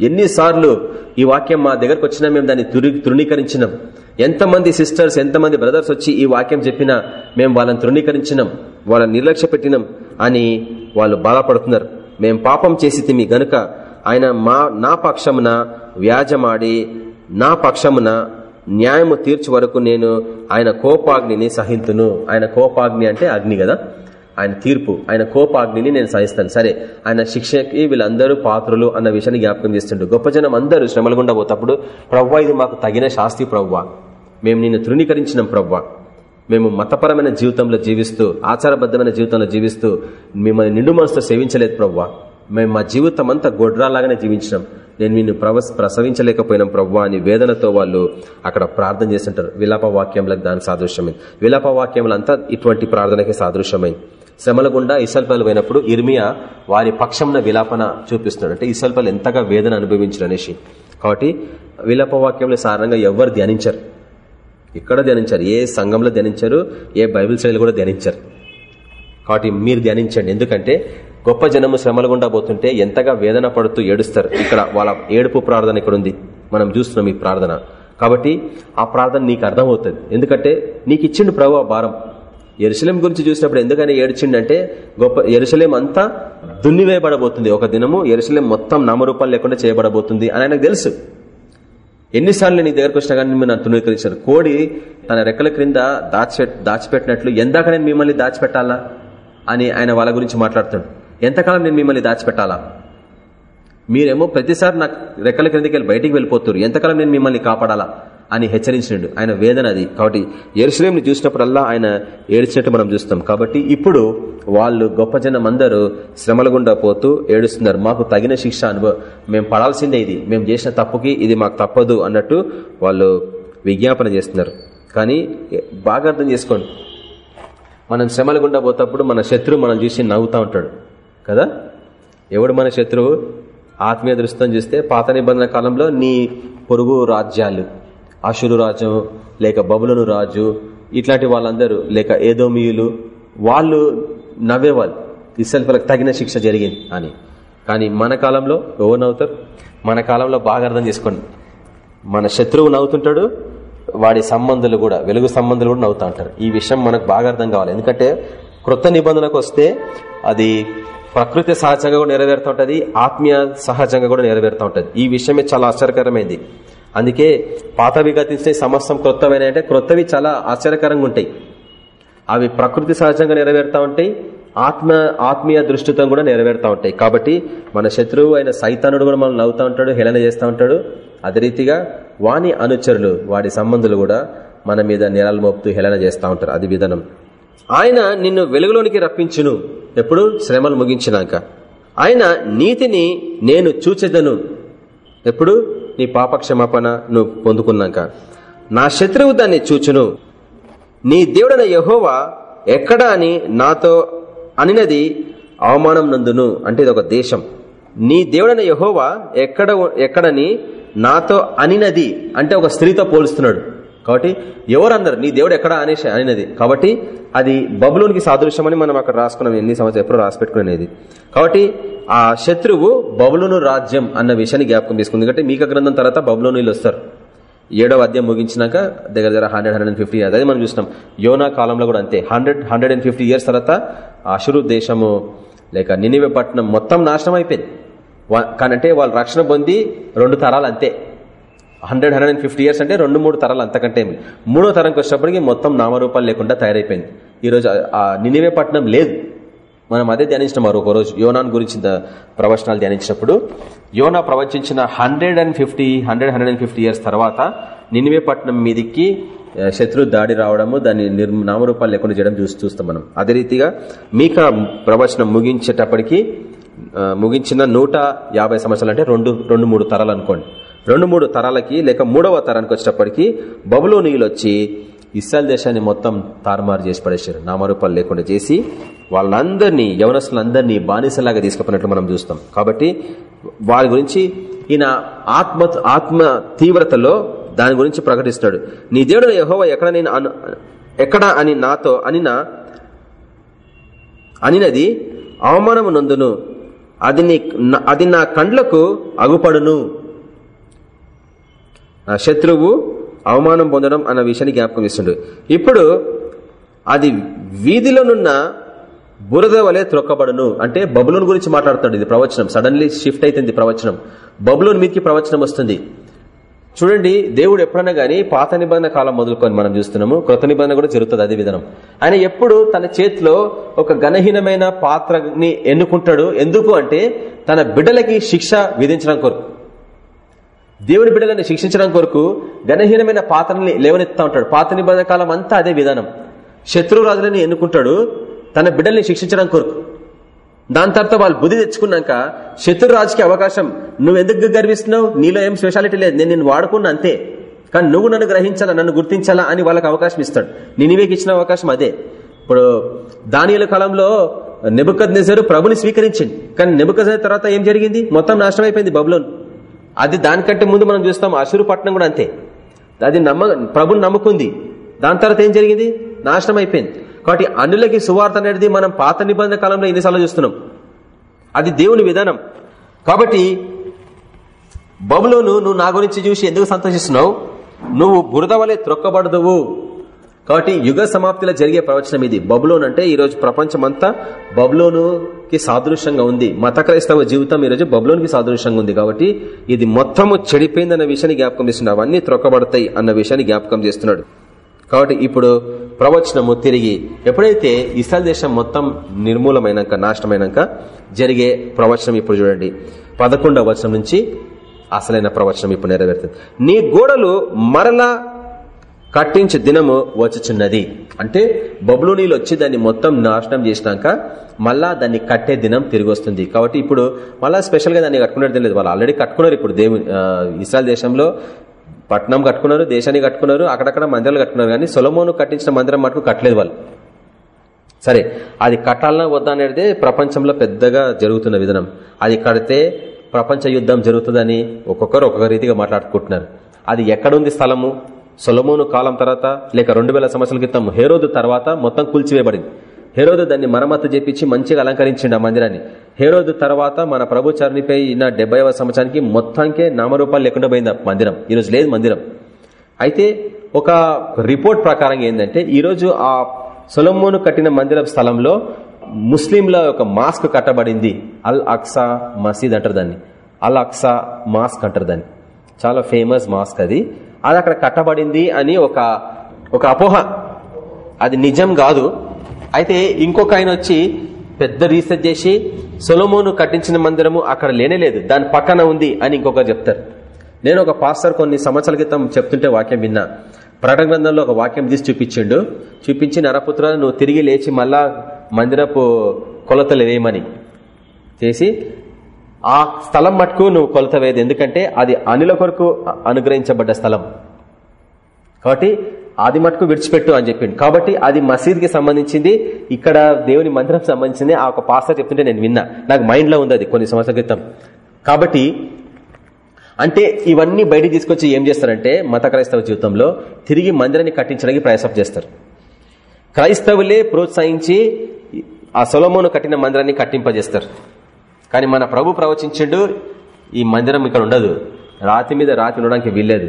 ఎన్నిసార్లు ఈ వాక్యం మా దగ్గరకు వచ్చినా మేము దాన్ని తృణీకరించినాం. ఎంతమంది సిస్టర్స్ ఎంతమంది బ్రదర్స్ వచ్చి ఈ వాక్యం చెప్పినా మేము వాళ్ళని తృణీకరించినాం వాళ్ళని నిర్లక్ష్య పెట్టినాం అని వాళ్ళు బాధపడుతున్నారు. మేము పాపం చేసి తిమి గనుక ఆయన మా నా పక్షమున వ్యాజమాడి నా పక్షమున న్యాయము తీర్చు వరకు నేను ఆయన కోపాగ్నిని సహింతును. ఆయన కోపాగ్ని అంటే అగ్ని కదా? ఆయన తీర్పు ఆయన కోపాగ్నిని నేను సహిస్తాను. సరే ఆయన శిక్షకి వీళ్ళందరూ పాత్రులు అన్న విషయాన్ని జ్ఞాపకం చేస్తుండ్రు గొప్ప జనం అందరూ శ్రమల గుండా పోతప్పుడు ప్రవ్వా ఇది మాకు తగిన శాస్తి ప్రవ్వా. మేము నిన్ను తృణీకరించినాం ప్రవ్వా. మేము మతపరమైన జీవితంలో జీవిస్తూ ఆచారబద్ధమైన జీవితంలో జీవిస్తూ మిమ్మల్ని నిండు మనసుతో సేవించలేదు ప్రవ్వా. మేము మా జీవితం అంతా గొడ్రాలాగానే జీవించినాం. నేను నిన్ను ప్రవస్ ప్రసవించలేకపోయినాం ప్రవ్వా అని వేదనతో వాళ్ళు అక్కడ ప్రార్థన చేస్తుంటారు. విలాప వాక్యములకు దాని సాదృశ్యమైంది. విలాప వాక్యములంతా ఇటువంటి ప్రార్థనకే సాదృశ్యమైంది. శ్రమల గుండా పోయినప్పుడు ఇర్మియా వారి పక్షంన విలాపన చూపిస్తున్నాడు. అంటే ఇసల్పల్ ఎంతగా వేదన అనుభవించారు అనేసి కాబట్టి విలాప వాక్యంలో సాధారణంగా ఎవరు ధ్యానించరు. ఇక్కడ ధ్యానించారు? ఏ సంఘంలో ధ్యానించారు? ఏ బైబిల్ శైలి కూడా ధ్యానించారు. కాబట్టి మీరు ధ్యానించండి. ఎందుకంటే గొప్ప జనము శ్రమల గుండా పోతుంటే ఎంతగా వేదన పడుతూ ఏడుస్తారు. ఇక్కడ వాళ్ళ ఏడుపు ప్రార్థన ఇక్కడ ఉంది. మనం చూస్తున్నాం ఈ ప్రార్థన. కాబట్టి ఆ ప్రార్థన నీకు అర్థమవుతుంది. ఎందుకంటే నీకు ఇచ్చిండు ప్రభు భారం. ఎరుసలేం గురించి చూసినప్పుడు ఎందుకని ఏడ్చిండంటే గొప్ప ఎరుసలేం అంతా దున్నివేయబడబోతుంది. ఒక దినము ఎరుసలేం మొత్తం నామరూపాలు లేకుండా చేయబడబోతుంది అని ఆయనకు తెలుసు. ఎన్నిసార్లు నీ దగ్గరకు వచ్చినా కానీ నన్ను తృణీకరించారు. కోడి తన రెక్కల క్రింద దాచిపె దాచిపెట్టినట్లు ఎందాక నేను మిమ్మల్ని దాచిపెట్టాలా అని ఆయన వాళ్ళ గురించి మాట్లాడుతాడు. ఎంతకాలం నేను మిమ్మల్ని దాచిపెట్టాలా? మీరేమో ప్రతిసారి నాకు రెక్కల క్రిందకి వెళ్ళి బయటికి వెళ్ళిపోతారు ఎంతకాలం నేను మిమ్మల్ని కాపాడాలా? అని హెచ్చరించినాడు ఆయన వేదన అది. కాబట్టి ఎరుసలేంని చూసినప్పుడల్లా ఆయన ఏడ్చినట్టు మనం చూస్తాం. కాబట్టి ఇప్పుడు వాళ్ళు గొప్ప జనం అందరూ శ్రమల గుండా పోతూ ఏడుస్తున్నారు. మాకు తగిన శిక్ష అనుభవం మేము పడాల్సిందే ఇది. మేము చేసిన తప్పుకి ఇది మాకు తప్పదు అన్నట్టు వాళ్ళు విజ్ఞాపన చేస్తున్నారు. కానీ బాగా అర్థం చేసుకోండి. మనం శ్రమల గుండా పోతప్పుడు మన శత్రువు మనం చూసి నవ్వుతూ ఉంటాడు. కదా? ఎవడు మన శత్రువు? ఆత్మీయ దృష్టం చూస్తే పాత నిబంధన కాలంలో నీ పొరుగు రాజ్యాలు. అషురు రాజు లేక బబులను రాజు ఇట్లాంటి వాళ్ళందరూ లేక ఏదోమియులు వాళ్ళు నవ్వేవాళ్ళు. ఇసల్ఫలకు తగిన శిక్ష జరిగింది అని. కానీ మన కాలంలో ఎవరు నవ్వుతారు? మన కాలంలో బాగా అర్థం చేసుకోండి. మన శత్రువు నవ్వుతుంటాడు వాడి సంబంధులు కూడా వెలుగు సంబంధులు కూడా నవ్వుతా ఉంటారు. ఈ విషయం మనకు బాగా అర్థం కావాలి. ఎందుకంటే కృత నిబంధనకు వస్తే అది ప్రకృతి సహజంగా కూడా నెరవేరుతూ ఉంటుంది ఆత్మీయ సహజంగా కూడా నెరవేరుతూ ఉంటుంది. ఈ విషయమే చాలా ఆశ్చర్యకరమైంది. అందుకే పాతవి గతిస్తే సమస్తం క్రొత్తమైన అంటే క్రొత్తవి చాలా ఆశ్చర్యకరంగా ఉంటాయి. అవి ప్రకృతి సహజంగా నెరవేరుతా ఉంటాయి ఆత్మ ఆత్మీయ దృష్టితో కూడా నెరవేరుతా ఉంటాయి. కాబట్టి మన శత్రువు అయిన సైతానుడు కూడా మనం నవ్వుతూ ఉంటాడు హేళన చేస్తూ ఉంటాడు. అదే రీతిగా వాని అనుచరులు వాడి సంబంధులు కూడా మన మీద నేరాలు మోపుతూ హేళన చేస్తూ ఉంటారు. అది విధానం. ఆయన నిన్ను వెలుగులోనికి రప్పించును. ఎప్పుడు? శ్రమలు ముగించినాక. ఆయన నీతిని నేను చూచెదను. ఎప్పుడు? నీ పాప క్షమాపణ నువ్వు పొందుకున్నాక. నా శత్రువు దాన్ని చూచును. నీ దేవుడైన యహోవా ఎక్కడ అని నాతో అనినది అవమానం నందును అంటే ఇది ఒక దేశం. నీ దేవుడైన యహోవా ఎక్కడ ఎక్కడని నాతో అనినది అంటే ఒక స్త్రీతో పోలుస్తున్నాడు. కాబట్టి ఎవరందరు నీ దేవుడు ఎక్కడ? అనేసి అనేది కాబట్టి అది బబులోనికి సాదృశ్యమని మనం అక్కడ రాసుకున్నాం ఎన్ని సంవత్సరాలు ఎప్పుడు రాసిపెట్టుకునేది. కాబట్టి ఆ శత్రువు బబులోను రాజ్యం అన్న విషయాన్ని జ్ఞాపకం తీసుకుంది ఎందుకంటే మీక గ్రంథం తర్వాత బబులోనీలు వస్తారు. ఏడవ అధ్యాయం ముగించినాక దగ్గర దగ్గర హండ్రెడ్ హండ్రెడ్ అండ్ ఫిఫ్టీ అదే మనం చూసినాం. యోనా కాలంలో కూడా అంతే. Hundred hundred and fifty years తర్వాత అషురు దేశము లేక నినివే పట్టణం మొత్తం నాశనం అయిపోయింది. కానంటే వాళ్ళు రక్షణ పొంది రెండు తరాలు అంతే. Hundred hundred and fifty years అంటే రెండు మూడు తరాలు అంతకంటే ఏమి. మూడో తరంకి వచ్చినప్పటికీ మొత్తం నామరూపాలు లేకుండా తయారైపోయింది. ఈరోజు ఆ నినివే పట్టణం లేదు. మనం అదే ధ్యానించిన మరి ఒకరోజు యోనాన్ గురించి ప్రవచనాలు ధ్యానించినప్పుడు యోనా ప్రవచించిన hundred and fifty hundred hundred and fifty years తర్వాత నినివే పట్టణం మీదికి శత్రు దాడి రావడము దాన్ని నామరూపాలు లేకుండా చేయడం చూసి చూస్తాం మనం. అదే రీతిగా మీక ప్రవచనం ముగించేటప్పటికి ముగించిన నూట యాభై సంవత్సరాలు అంటే రెండు రెండు మూడు తరాలు అనుకోండి. రెండు మూడు తరాలకి లేక మూడవ తరానికి వచ్చేటప్పటికి బబులో నీళ్ళు వచ్చి ఇస్రాయల్ దేశాన్ని మొత్తం తారుమారు చేసి పడేశారు. నామరూపాలు లేకుండా చేసి వాళ్ళందరినీ యవనస్తులందరినీ బానిసలాగా తీసుకుపోయినట్లు మనం చూస్తాం. కాబట్టి వారి గురించి ఈయన ఆత్మ ఆత్మ తీవ్రతలో దాని గురించి ప్రకటిస్తాడు. నీ దేవుడు యహోవ ఎక్కడ నేను ఎక్కడ అని నాతో అనిన అనినది అవమానము నందును. అది నీ అది నా కండ్లకు అగుపడును. ఆ శత్రువు అవమానం పొందడం అన్న విషయాన్ని జ్ఞాపకం ఇస్తుండు ఇప్పుడు అది వీధిలోనున్న బురద వలె త్రొక్కబడును. అంటే బబులోన్ గురించి మాట్లాడుతాడు ఇది ప్రవచనం. సడన్లీ షిఫ్ట్ అవుతుంది ప్రవచనం. బబులోన్ మీదకి ప్రవచనం వస్తుంది. చూడండి దేవుడు ఎప్పుడైనా గానీ పాత నిబంధన కాలం మొదలుకొని మనం చూస్తున్నాము. కృత నిబంధన కూడా జరుగుతుంది అదే విధానం. ఆయన ఎప్పుడు తన చేతిలో ఒక గణహీనమైన పాత్రని ఎన్నుకుంటాడు? ఎందుకు అంటే తన బిడ్డలకి శిక్ష విధించడం కొరకు. దేవుని బిడ్డలను శిక్షించడం కొరకు ఘనహీనమైన పాత్రని లేవనెత్తా ఉంటాడు. పాత నిబంధన కాలం అంతా అదే విధానం. శత్రురాజులని ఎన్నుకుంటాడు తన బిడ్డల్ని శిక్షించడం కొరకు. దాని తర్వాత వాళ్ళు బుద్ధి తెచ్చుకున్నాక శత్రురాజుకి అవకాశం నువ్వు ఎందుకు గర్విస్తున్నావు? నీలో ఏం స్పెషాలిటీ లేదు. నేను నేను వాడుకున్నా అంతే. కానీ నువ్వు నన్ను గ్రహించాలా? నన్ను గుర్తించాలా? అని వాళ్ళకి అవకాశం ఇస్తాడు. నినివేకి ఇచ్చిన అవకాశం అదే. ఇప్పుడు దానియుల కాలంలో నెబుకద్ నెజరు ప్రభుని స్వీకరించింది కానీ నెబుకద్ తర్వాత ఏం జరిగింది? మొత్తం నాశనం అయిపోయింది బబులోన్. అది దానికంటే ముందు మనం చూస్తాం అసురు పట్టణం కూడా అంతే. అది నమ్మ ప్రభుని నమ్ముకుంది. దాని తర్వాత ఏం జరిగింది? నాశనం అయిపోయింది. కాబట్టి అన్నులకి సువార్త అనేది మనం పాత నిబంధన కాలంలో ఎన్నిసార్లు చూస్తున్నాం. అది దేవుని విధానం. కాబట్టి బబులోను నువ్వు నా గురించి చూసి ఎందుకు సంతోషిస్తున్నావు? నువ్వు బురద వలె త్రొక్కబడదువు. కాబట్టి యుగ సమాప్తిలో జరిగే ప్రవచనం ఇది. బబులోన్ అంటే ఈరోజు ప్రపంచమంతా బబులోను కి సాదృశ్యంగా ఉంది. మత క్రైస్తవ జీవితం ఈ రోజు బబులోనికి సాదృశ్యంగా ఉంది కాబట్టి ఇది మొత్తము చెడిపోయిందన్న విషయాన్ని జ్ఞాపకం చేస్తున్నాడు. అవన్నీ త్రొక్కబడతాయి అన్న విషయాన్ని జ్ఞాపకం చేస్తున్నాడు. కాబట్టి ఇప్పుడు ప్రవచనము తిరిగి ఎప్పుడైతే ఇస్రాయల్ దేశం మొత్తం నిర్మూలమైనాక నాశనమైనాక జరిగే ప్రవచనం ఇప్పుడు చూడండి. పదకొండవ వచనం నుంచి అసలైన ప్రవచనం ఇప్పుడు నెరవేరుతుంది. నీ గోడలు మరలా కట్టించే దినము వచ్చుచున్నది. అంటే బబులోనీలు వచ్చి దాన్ని మొత్తం నాశనం చేసినాక మళ్ళా దాన్ని కట్టే దినం తిరిగి వస్తుంది. కాబట్టి ఇప్పుడు మళ్ళా స్పెషల్గా దాన్ని కట్టుకునేది తెలియదు. వాళ్ళు ఆల్రెడీ కట్టుకున్నారు ఇప్పుడు దేవుని ఇస్రాయల్ దేశంలో. పట్నం కట్టుకున్నారు దేశాన్ని కట్టుకున్నారు అక్కడక్కడ మందిరాలు కట్టుకున్నారు. కానీ సొలమోను కట్టించిన మందిరం మటుకు కట్టలేదు వాళ్ళు. సరే అది కట్టాలన్నా వద్దా అనేది ప్రపంచంలో పెద్దగా జరుగుతున్న విధానం. అది కడితే ప్రపంచ యుద్ధం జరుగుతుందని ఒక్కొక్కరు ఒక్కొక్క రీతిగా మాట్లాడుకుంటున్నారు. అది ఎక్కడుంది స్థలము? సొలమోను కాలం తర్వాత లేక రెండు వేల సంవత్సరాల క్రితం హేరోదు తర్వాత మొత్తం కూల్చివేయబడింది. హేరోదు దాన్ని మరమ్మతు చేపించి మంచిగా అలంకరించిండు ఆ మందిరాన్ని. హేరోదు తర్వాత మన ప్రభు చరణిపై నా డెబ్బైవ సంవత్సరానికి మొత్తానికే నామరూపాలు లేకుండా పోయింది ఆ మందిరం. ఈరోజు లేదు మందిరం. అయితే ఒక రిపోర్ట్ ప్రకారం ఏంటంటే ఈరోజు ఆ సొలమోను కట్టిన మందిరం స్థలంలో ముస్లింల ఒక మాస్క్ కట్టబడింది. అల్ అక్సా మసీద్ అంటారు దాన్ని. అల్ అక్సా మాస్క్ అంటారు దాన్ని. చాలా ఫేమస్ మాస్క్ అది. అది అక్కడ కట్టబడింది అని ఒక ఒక అపోహ. అది నిజం కాదు. అయితే ఇంకొక ఆయన వచ్చి పెద్ద రీసెర్చ్ చేసి సొలమోను కట్టించిన మందిరము అక్కడ లేనేలేదు దాని పక్కన ఉంది అని ఇంకొకరు చెప్తారు. నేను ఒక పాస్టర్ కొన్ని సంవత్సరాల క్రితం చెప్తుంటే వాక్యం విన్నా. ప్రకటన గ్రంథంలో ఒక వాక్యం తీసి చూపించిండు. చూపించి నరపుత్ర నువ్వు తిరిగి లేచి మళ్ళా మందిరపు కొలతలు వేయమని చేసి ఆ స్థలం మటుకు నువ్వు కొలత వేయదు ఎందుకంటే అది అనిల కొరకు అనుగ్రహించబడ్డ స్థలం. కాబట్టి అది మటుకు విడిచిపెట్టు అని చెప్పిండు. కాబట్టి అది మసీద్కి సంబంధించింది ఇక్కడ దేవుని మందిరం సంబంధించింది ఆ ఒక పాస్టర్ చెప్తుంటే నేను విన్నా. నాకు మైండ్లో ఉంది అది కొన్ని సంవత్సరాల క్రితం. కాబట్టి అంటే ఇవన్నీ బయటికి తీసుకొచ్చి ఏం చేస్తారంటే మత క్రైస్తవ జీవితంలో తిరిగి మందిరాన్ని కట్టించడానికి ప్రయాసం చేస్తారు. క్రైస్తవులే ప్రోత్సహించి ఆ సొలమోను కట్టిన మందిరాన్ని కట్టింపజేస్తారు. కానీ మన ప్రభు ప్రవచించిండు ఈ మందిరం ఇక్కడ ఉండదు. రాతి మీద రాతి ఉండడానికి వీల్లేదు.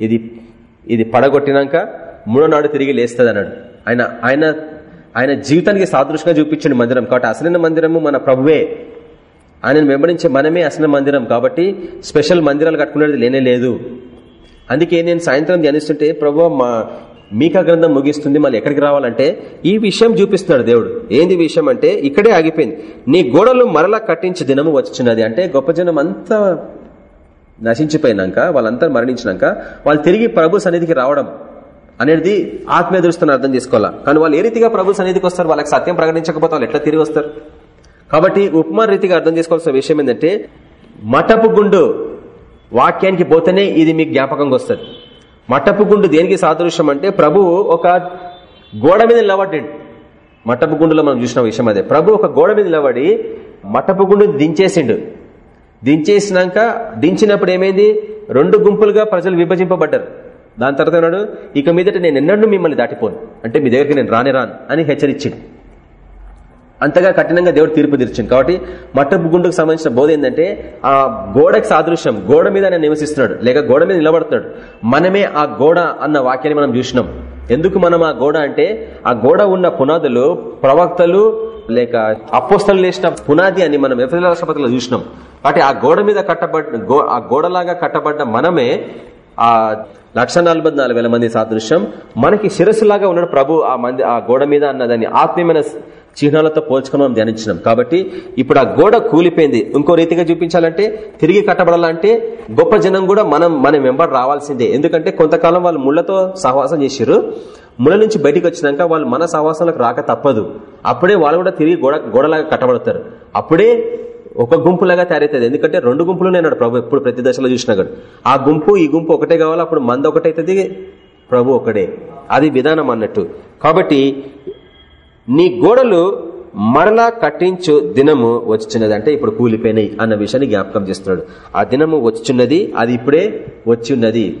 ఇది ఇది పడగొట్టినాక మూడో నాడు తిరిగి లేస్తుంది అన్నాడు ఆయన ఆయన ఆయన జీవితానికి సాదృశ్యంగా చూపించండి మందిరం. కాబట్టి అసలైన మందిరము మన ప్రభువే. ఆయనను వెంబడించే మనమే అసలు మందిరం. కాబట్టి స్పెషల్ మందిరాలు కట్టుకునేది లేనే లేదు. అందుకే నేను సాయంత్రం ధ్యానిస్తుంటే ప్రభు మా మీకా గ్రంథం ముగిస్తుంది మళ్ళీ ఎక్కడికి రావాలంటే ఈ విషయం చూపిస్తున్నాడు దేవుడు. ఏంది విషయం అంటే ఇక్కడే ఆగిపోయింది. నీ గోడలు మరలా కట్టించే దినము వచ్చినది అంటే గొప్ప జనం అంతా నశించిపోయినాక వాళ్ళంతా మరణించినాక వాళ్ళు తిరిగి ప్రభు సన్నిధికి రావడం అనేది ఆత్మీయ దృష్టిని అర్థం చేసుకోవాలా? కానీ వాళ్ళు ఏ రీతిగా ప్రభు సన్నిధికి వస్తారు? వాళ్ళకి సత్యం ప్రకటించకపోతే వాళ్ళు ఎట్లా తిరిగి వస్తారు? కాబట్టి ఉపమా రీతిగా అర్థం చేసుకోవాల్సిన విషయం ఏంటంటే మటపు గుండు వాక్యానికి పోతేనే ఇది మీకు జ్ఞాపకంగా వస్తుంది. మట్టపు గుండు దేనికి సాదృశ్యం అంటే ప్రభు ఒక గోడ మీద నిలబడ్డాడు. మట్టపు గుండులో మనం చూసిన విషయం అదే. ప్రభు ఒక గోడ మీద నిలబడి మట్టపు గుండు దించేసిండు. దించేసినాక దించినప్పుడు ఏమైంది? రెండు గుంపులుగా ప్రజలు విభజింపబడ్డారు. దాని తర్వాత ఇక మీదట నేను ఎన్నడూ మిమ్మల్ని దాటిపోను. అంటే మీ దగ్గరికి నేను రాని రాను అని హెచ్చరించిండు. అంతగా కఠినంగా దేవుడు తీర్పు తీర్చింది. కాబట్టి మట్టపు గుండుకు సంబంధించిన బోధ ఏంటంటే ఆ గోడకి సాదృశ్యం గోడ మీద ఆయన నివసిస్తున్నాడు లేక గోడ మీద నిలబడుతున్నాడు. మనమే ఆ గోడ అన్న వాక్యాన్ని మనం చూసినాం. ఎందుకు మనం ఆ గోడ అంటే ఆ గోడ ఉన్న పునాదులు ప్రవక్తలు లేక అపోస్తలు వేసిన పునాది అని మనం ఎఫ్ఎల్ రాష్ట్రపతిలో చూసినాం. కాబట్టి ఆ గోడ మీద కట్టబడ్డ ఆ గోడలాగా కట్టబడ్డ మనమే ఆ లక్ష మంది సాదృశ్యం. మనకి శిరస్సులాగా ఉన్నాడు ప్రభు ఆ మంది ఆ గోడ మీద అన్నదాన్ని ఆత్మీయమైన చిహ్నాలతో పోల్చుకుని మనం ధ్యానించినాం. కాబట్టి ఇప్పుడు ఆ గోడ కూలిపోయింది. ఇంకో రీతిగా చూపించాలంటే తిరిగి కట్టబడాలంటే గొప్ప జనం కూడా మనం మనం వెంబడి రావాల్సిందే. ఎందుకంటే కొంతకాలం వాళ్ళు ముళ్ళతో సహవాసం చేసిర్రు. ముళ్ళ నుంచి బయటికి వచ్చినాక వాళ్ళు మన సహవాసంలోకి రాక తప్పదు. అప్పుడే వాళ్ళు కూడా తిరిగి గోడ గోడలాగా కట్టబడతారు. అప్పుడే ఒక గుంపులాగా తయారవుతుంది ఎందుకంటే రెండు గుంపులు అన్నాడు ప్రభు. ఎప్పుడు ప్రతి దశలో చూసినా కూడా. ఆ గుంపు ఈ గుంపు ఒకటే కావాలి. అప్పుడు మంద ఒకటైతుంది ప్రభు ఒకటే అది విధానం అన్నట్టు. కాబట్టి నీ గోడలు మరలా కట్టించు దినము వచ్చినది అంటే ఇప్పుడు కూలిపోయినాయి అన్న విషయాన్ని జ్ఞాపకం చేస్తున్నాడు. ఆ దినము వచ్చిన్నది అది ఇప్పుడే వచ్చిన్నది.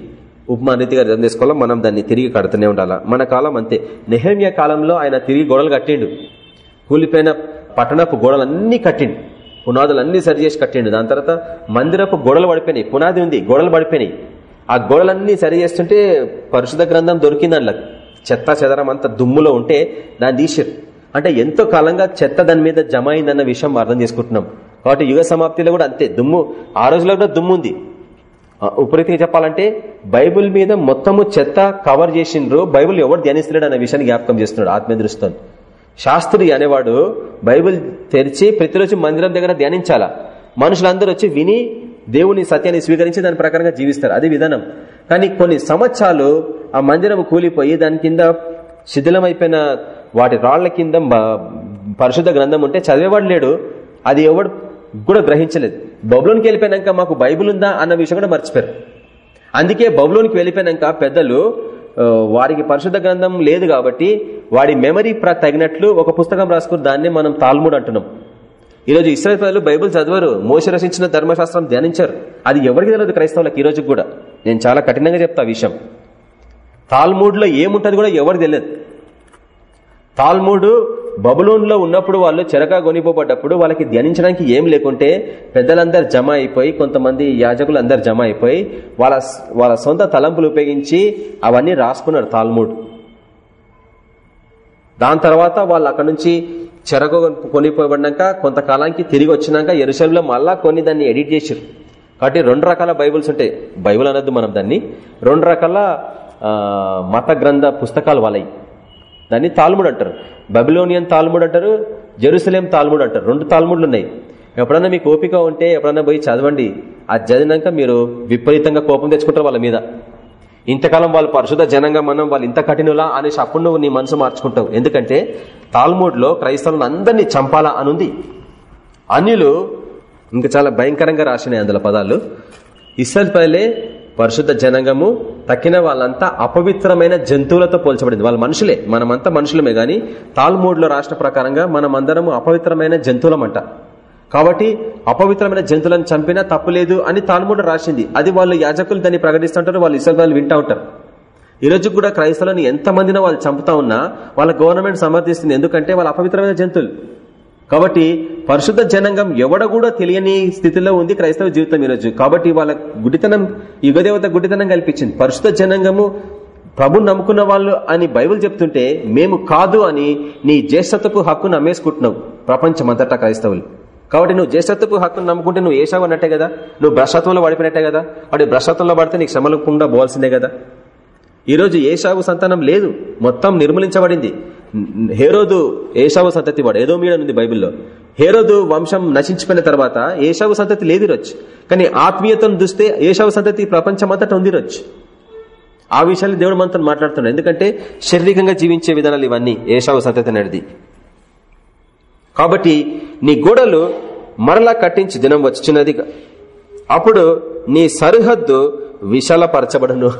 ఉపమా అర్థం చేసుకోవాలా? మనం దాన్ని తిరిగి కడుతూనే ఉండాలా? మన కాలం అంతే. నెహమ్య కాలంలో ఆయన తిరిగి గోడలు కట్టిండు. కూలిపోయిన పట్టణపు గోడలన్నీ కట్టిండు. పునాదులు అన్ని సరి చేసి కట్టిండు. దాని తర్వాత మందిరపు గోడలు పడిపోయినాయి. పునాది ఉంది గోడలు పడిపోయినాయి. ఆ గోడలన్నీ సరి చేస్తుంటే పరిశుధ గ్రంథం దొరికింది అందులో చెత్త చెదరం అంత దుమ్ములో ఉంటే దాన్ని తీసిరు అంటే ఎంతో కాలంగా చెత్త దాని మీద జమ అయిందన్న విషయం అర్థం చేసుకుంటున్నాం. కాబట్టి యుగ సమాప్తిలో కూడా అంతే. దుమ్ము ఆ రోజులో కూడా దుమ్ము ఉంది. ఉపరీతిగా చెప్పాలంటే బైబుల్ మీద మొత్తము చెత్త కవర్ చేసిండ్రు. బైబుల్ ఎవరు ధ్యానిస్తున్నాడు అనే విషయాన్ని జ్ఞాపకం చేస్తున్నాడు ఆత్మీయ దృష్టితో శాస్త్రి అనేవాడు బైబిల్ తెరిచి ప్రతిరోజు మందిరం దగ్గర ధ్యానించాలా? మనుషులందరూ వచ్చి విని దేవుని సత్యాన్ని స్వీకరించి దాని ప్రకారంగా జీవిస్తారు. అది విధానం. కానీ కొన్ని సంవత్సరాలు ఆ మందిరం కూలిపోయి దాని కింద శిథిలమైపోయిన వాటి రాళ్ళ కింద పరిశుద్ధ గ్రంథం ఉంటే చదివేవాడు లేడు. అది ఎవడు కూడా గ్రహించలేదు. బబులోనికి వెళ్ళిపోయినాక మాకు బైబుల్ ఉందా అన్న విషయం కూడా మర్చిపోయారు. అందుకే బబులోనికి వెళ్ళిపోయినాక పెద్దలు వారికి పరిశుద్ధ గ్రంథం లేదు కాబట్టి వాడి మెమరీ తగినట్లు ఒక పుస్తకం రాసుకుని దాన్ని మనం తాల్ముడ్ అంటున్నాం. ఈరోజు ఇస్రాయల్ ప్రజలు బైబుల్ చదవరు మోస రచించిన ధర్మశాస్త్రం ధ్యానించారు. అది ఎవరికి తెలియదు క్రైస్తవులకు ఈరోజు కూడా. నేను చాలా కఠినంగా చెప్తా విషయం. తాల్మూడ్లో ఏముంటుంది కూడా ఎవరు తెలియదు. తాల్మూడు బబులోన్లో ఉన్నప్పుడు వాళ్ళు చెరగా కొనిపోబడ్డప్పుడు వాళ్ళకి ధ్యానించడానికి ఏం లేకుంటే పెద్దలందరు జమ అయిపోయి కొంతమంది యాజకులు అందరు జమ అయిపోయి వాళ్ళ వాళ్ళ సొంత తలంపులు ఉపయోగించి అవన్నీ రాసుకున్నారు తాల్మూడ్. దాని తర్వాత వాళ్ళు అక్కడ నుంచి చెరగ కొనిపోబడినాక కొంతకాలానికి తిరిగి వచ్చినాక ఎరుసల్లో మళ్ళా కొన్ని దాన్ని ఎడిట్ చేసారు కాబట్టి రెండు రకాల బైబుల్స్ ఉంటాయి. బైబుల్ అనొద్దు మనం దాన్ని. రెండు రకాల మత గ్రంథ పుస్తకాలు వాళ్ళవి. దాన్ని తాల్ముడు అంటారు. బబిలోనియన్ తాల్ముడు అంటారు జెరూసలేం తాల్ముడు అంటారు. రెండు తాల్ముడ్లు ఉన్నాయి. ఎప్పుడన్నా మీకు ఓపిక ఉంటే ఎప్పుడన్నా పోయి చదవండి. అది చదివినాక మీరు విపరీతంగా కోపం తెచ్చుకుంటారు వాళ్ళ మీద. ఇంతకాలం వాళ్ళు పరిశుద్ధ జనంగా మనం వాళ్ళు ఇంత కఠినలా అనేసి అప్పుడు నువ్వు నీ మనసు మార్చుకుంటావు. ఎందుకంటే తాల్మూడ్లో క్రైస్తవులను అందరినీ చంపాలా అనుంది. అన్యులు ఇంకా చాలా భయంకరంగా రాసినాయి అందులో పదాలు. ఇస్రాయల్ పల్లె పరిశుద్ధ జనంగము తక్కిన వాళ్ళంతా అపవిత్రమైన జంతువులతో పోల్చబడింది. వాళ్ళ మనుషులే. మనమంతా మనుషులమే గాని తాల్మూడ్లో రాష్ట్ర ప్రకారంగా మనమందరము అపవిత్రమైన జంతువులమంట. కాబట్టి అపవిత్రమైన జంతువులను చంపినా తప్పులేదు అని తాల్మూడ రాసింది. అది వాళ్ళు యాజకులు దాన్ని ప్రకటిస్తుంటారు వాళ్ళు ఇసలు వింటా ఉంటారు. ఈ రోజు కూడా క్రైస్తవులను ఎంతమందిన వాళ్ళు చంపుతా ఉన్నా వాళ్ళ గవర్నమెంట్ సమర్థిస్తుంది. ఎందుకంటే వాళ్ళు అపవిత్రమైన జంతువులు. కాబట్టి పరిశుద్ధ జనాంగం ఎవడ కూడా తెలియని స్థితిలో ఉంది క్రైస్తవ జీవితం ఈరోజు. కాబట్టి వాళ్ళ గుడితనం యుగదేవత గుడితనం కల్పించింది. పరిశుద్ధ జనాంగము ప్రభు నమ్ముకున్న వాళ్ళు అని బైబుల్ చెప్తుంటే మేము కాదు అని నీ జ్యేష్ఠతకు హక్కును అమ్మేసుకుంటున్నావు ప్రపంచమంతటా క్రైస్తవులు. కాబట్టి నువ్వు జ్యేష్ఠత్వపు హక్కును నమ్ముకుంటే నువ్వు ఏషావు అన్నట్టే కదా? నువ్వు భ్రష్టత్వంలో పడిపోయినట్టే కదా? వాడి భ్రష్టత్వంలో పడితే నీకు శ్రమలకుండా పోవాల్సిందే కదా? ఈరోజు ఏషావు సంతానం లేదు. మొత్తం నిర్మూలించబడింది. హేరోదు ఏషావు సంతతి వాడు ఏదో మీద ఉంది బైబిల్లో. హేరోదు వంశం నశించిపోయిన తర్వాత ఏషావు సంతతి లేదు రొచ్చు కానీ ఆత్మీయతను చూస్తే ఏషావు సంతతి ప్రపంచమంతటా ఉంది రొచ్చు ఆ విషయాన్ని దేవుడు మనతో మాట్లాడుతున్నాడు. ఎందుకంటే శారీరకంగా జీవించే విధానాలు ఇవన్నీ ఏషావు సంతతి అనేది. కాబట్టి నీ గోడలు మరలా కట్టించి దినం వచ్చినది అప్పుడు నీ సరిహద్దు విశాలపరచబడును.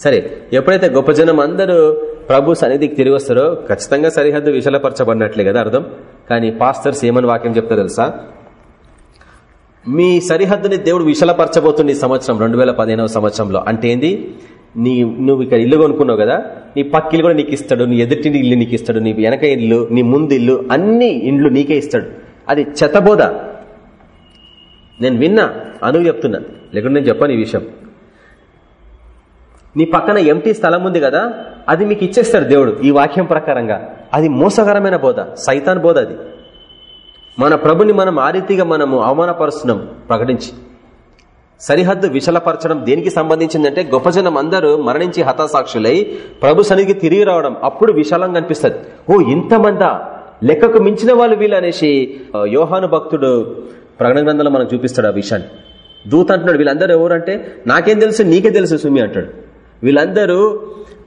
సరే ఎప్పుడైతే గొప్ప జనం అందరూ ప్రభు సన్నిధికి తిరిగి వస్తారో ఖచ్చితంగా సరిహద్దు విశాలపరచబడినట్లే కదా అర్థం? కానీ పాస్టర్స్ ఏమని వాక్యం చెప్తారు తెలుసా? మీ సరిహద్దుని దేవుడు విశాలపరచబోతుంది ఈ సంవత్సరం రెండు వేల సంవత్సరంలో అంటే ఏంది? నీ నువ్వు ఇక్కడ ఇల్లు కొనుక్కున్నావు కదా నీ పక్కిల్లు కూడా నీకు ఇస్తాడు నీ ఎదుటి ఇల్లు నీకు ఇస్తాడు నీ వెనక ఇల్లు నీ ముందు ఇల్లు అన్ని ఇండ్లు నీకే ఇస్తాడు. అది చెత్తబోధ నేను విన్నా అనువు చెప్తున్నా. లేకుంటే నేను చెప్పాను ఈ విషయం. నీ పక్కన ఎంటీ స్థలం ఉంది కదా అది మీకు ఇచ్చేస్తాడు దేవుడు ఈ వాక్యం ప్రకారంగా. అది మోసకరమైన బోధ సైతాన్ బోధ అది. మన ప్రభుని మనం ఆ రీతిగా మనము అవమానపరుస్తున్నాం ప్రకటించి. సరిహద్దు విశలపరచడం దేనికి సంబంధించిందంటే గొప్ప జనం అందరూ మరణించి హతాసాక్షులై ప్రభు సన్నిధికి తిరిగి రావడం అప్పుడు విశాలంగా అనిపిస్తుంది ఓ ఇంతమందా లెక్కకు మించిన వాళ్ళు వీళ్ళు అనేసి యోహాను భక్తుడు ప్రకటన గ్రంథంలో మనకు చూపిస్తాడు ఆ విషయాన్ని. దూత అంటున్నాడు వీళ్ళందరూ ఎవరంటే నాకేం తెలుసు నీకే తెలుసు సుమి అంటాడు. వీళ్ళందరూ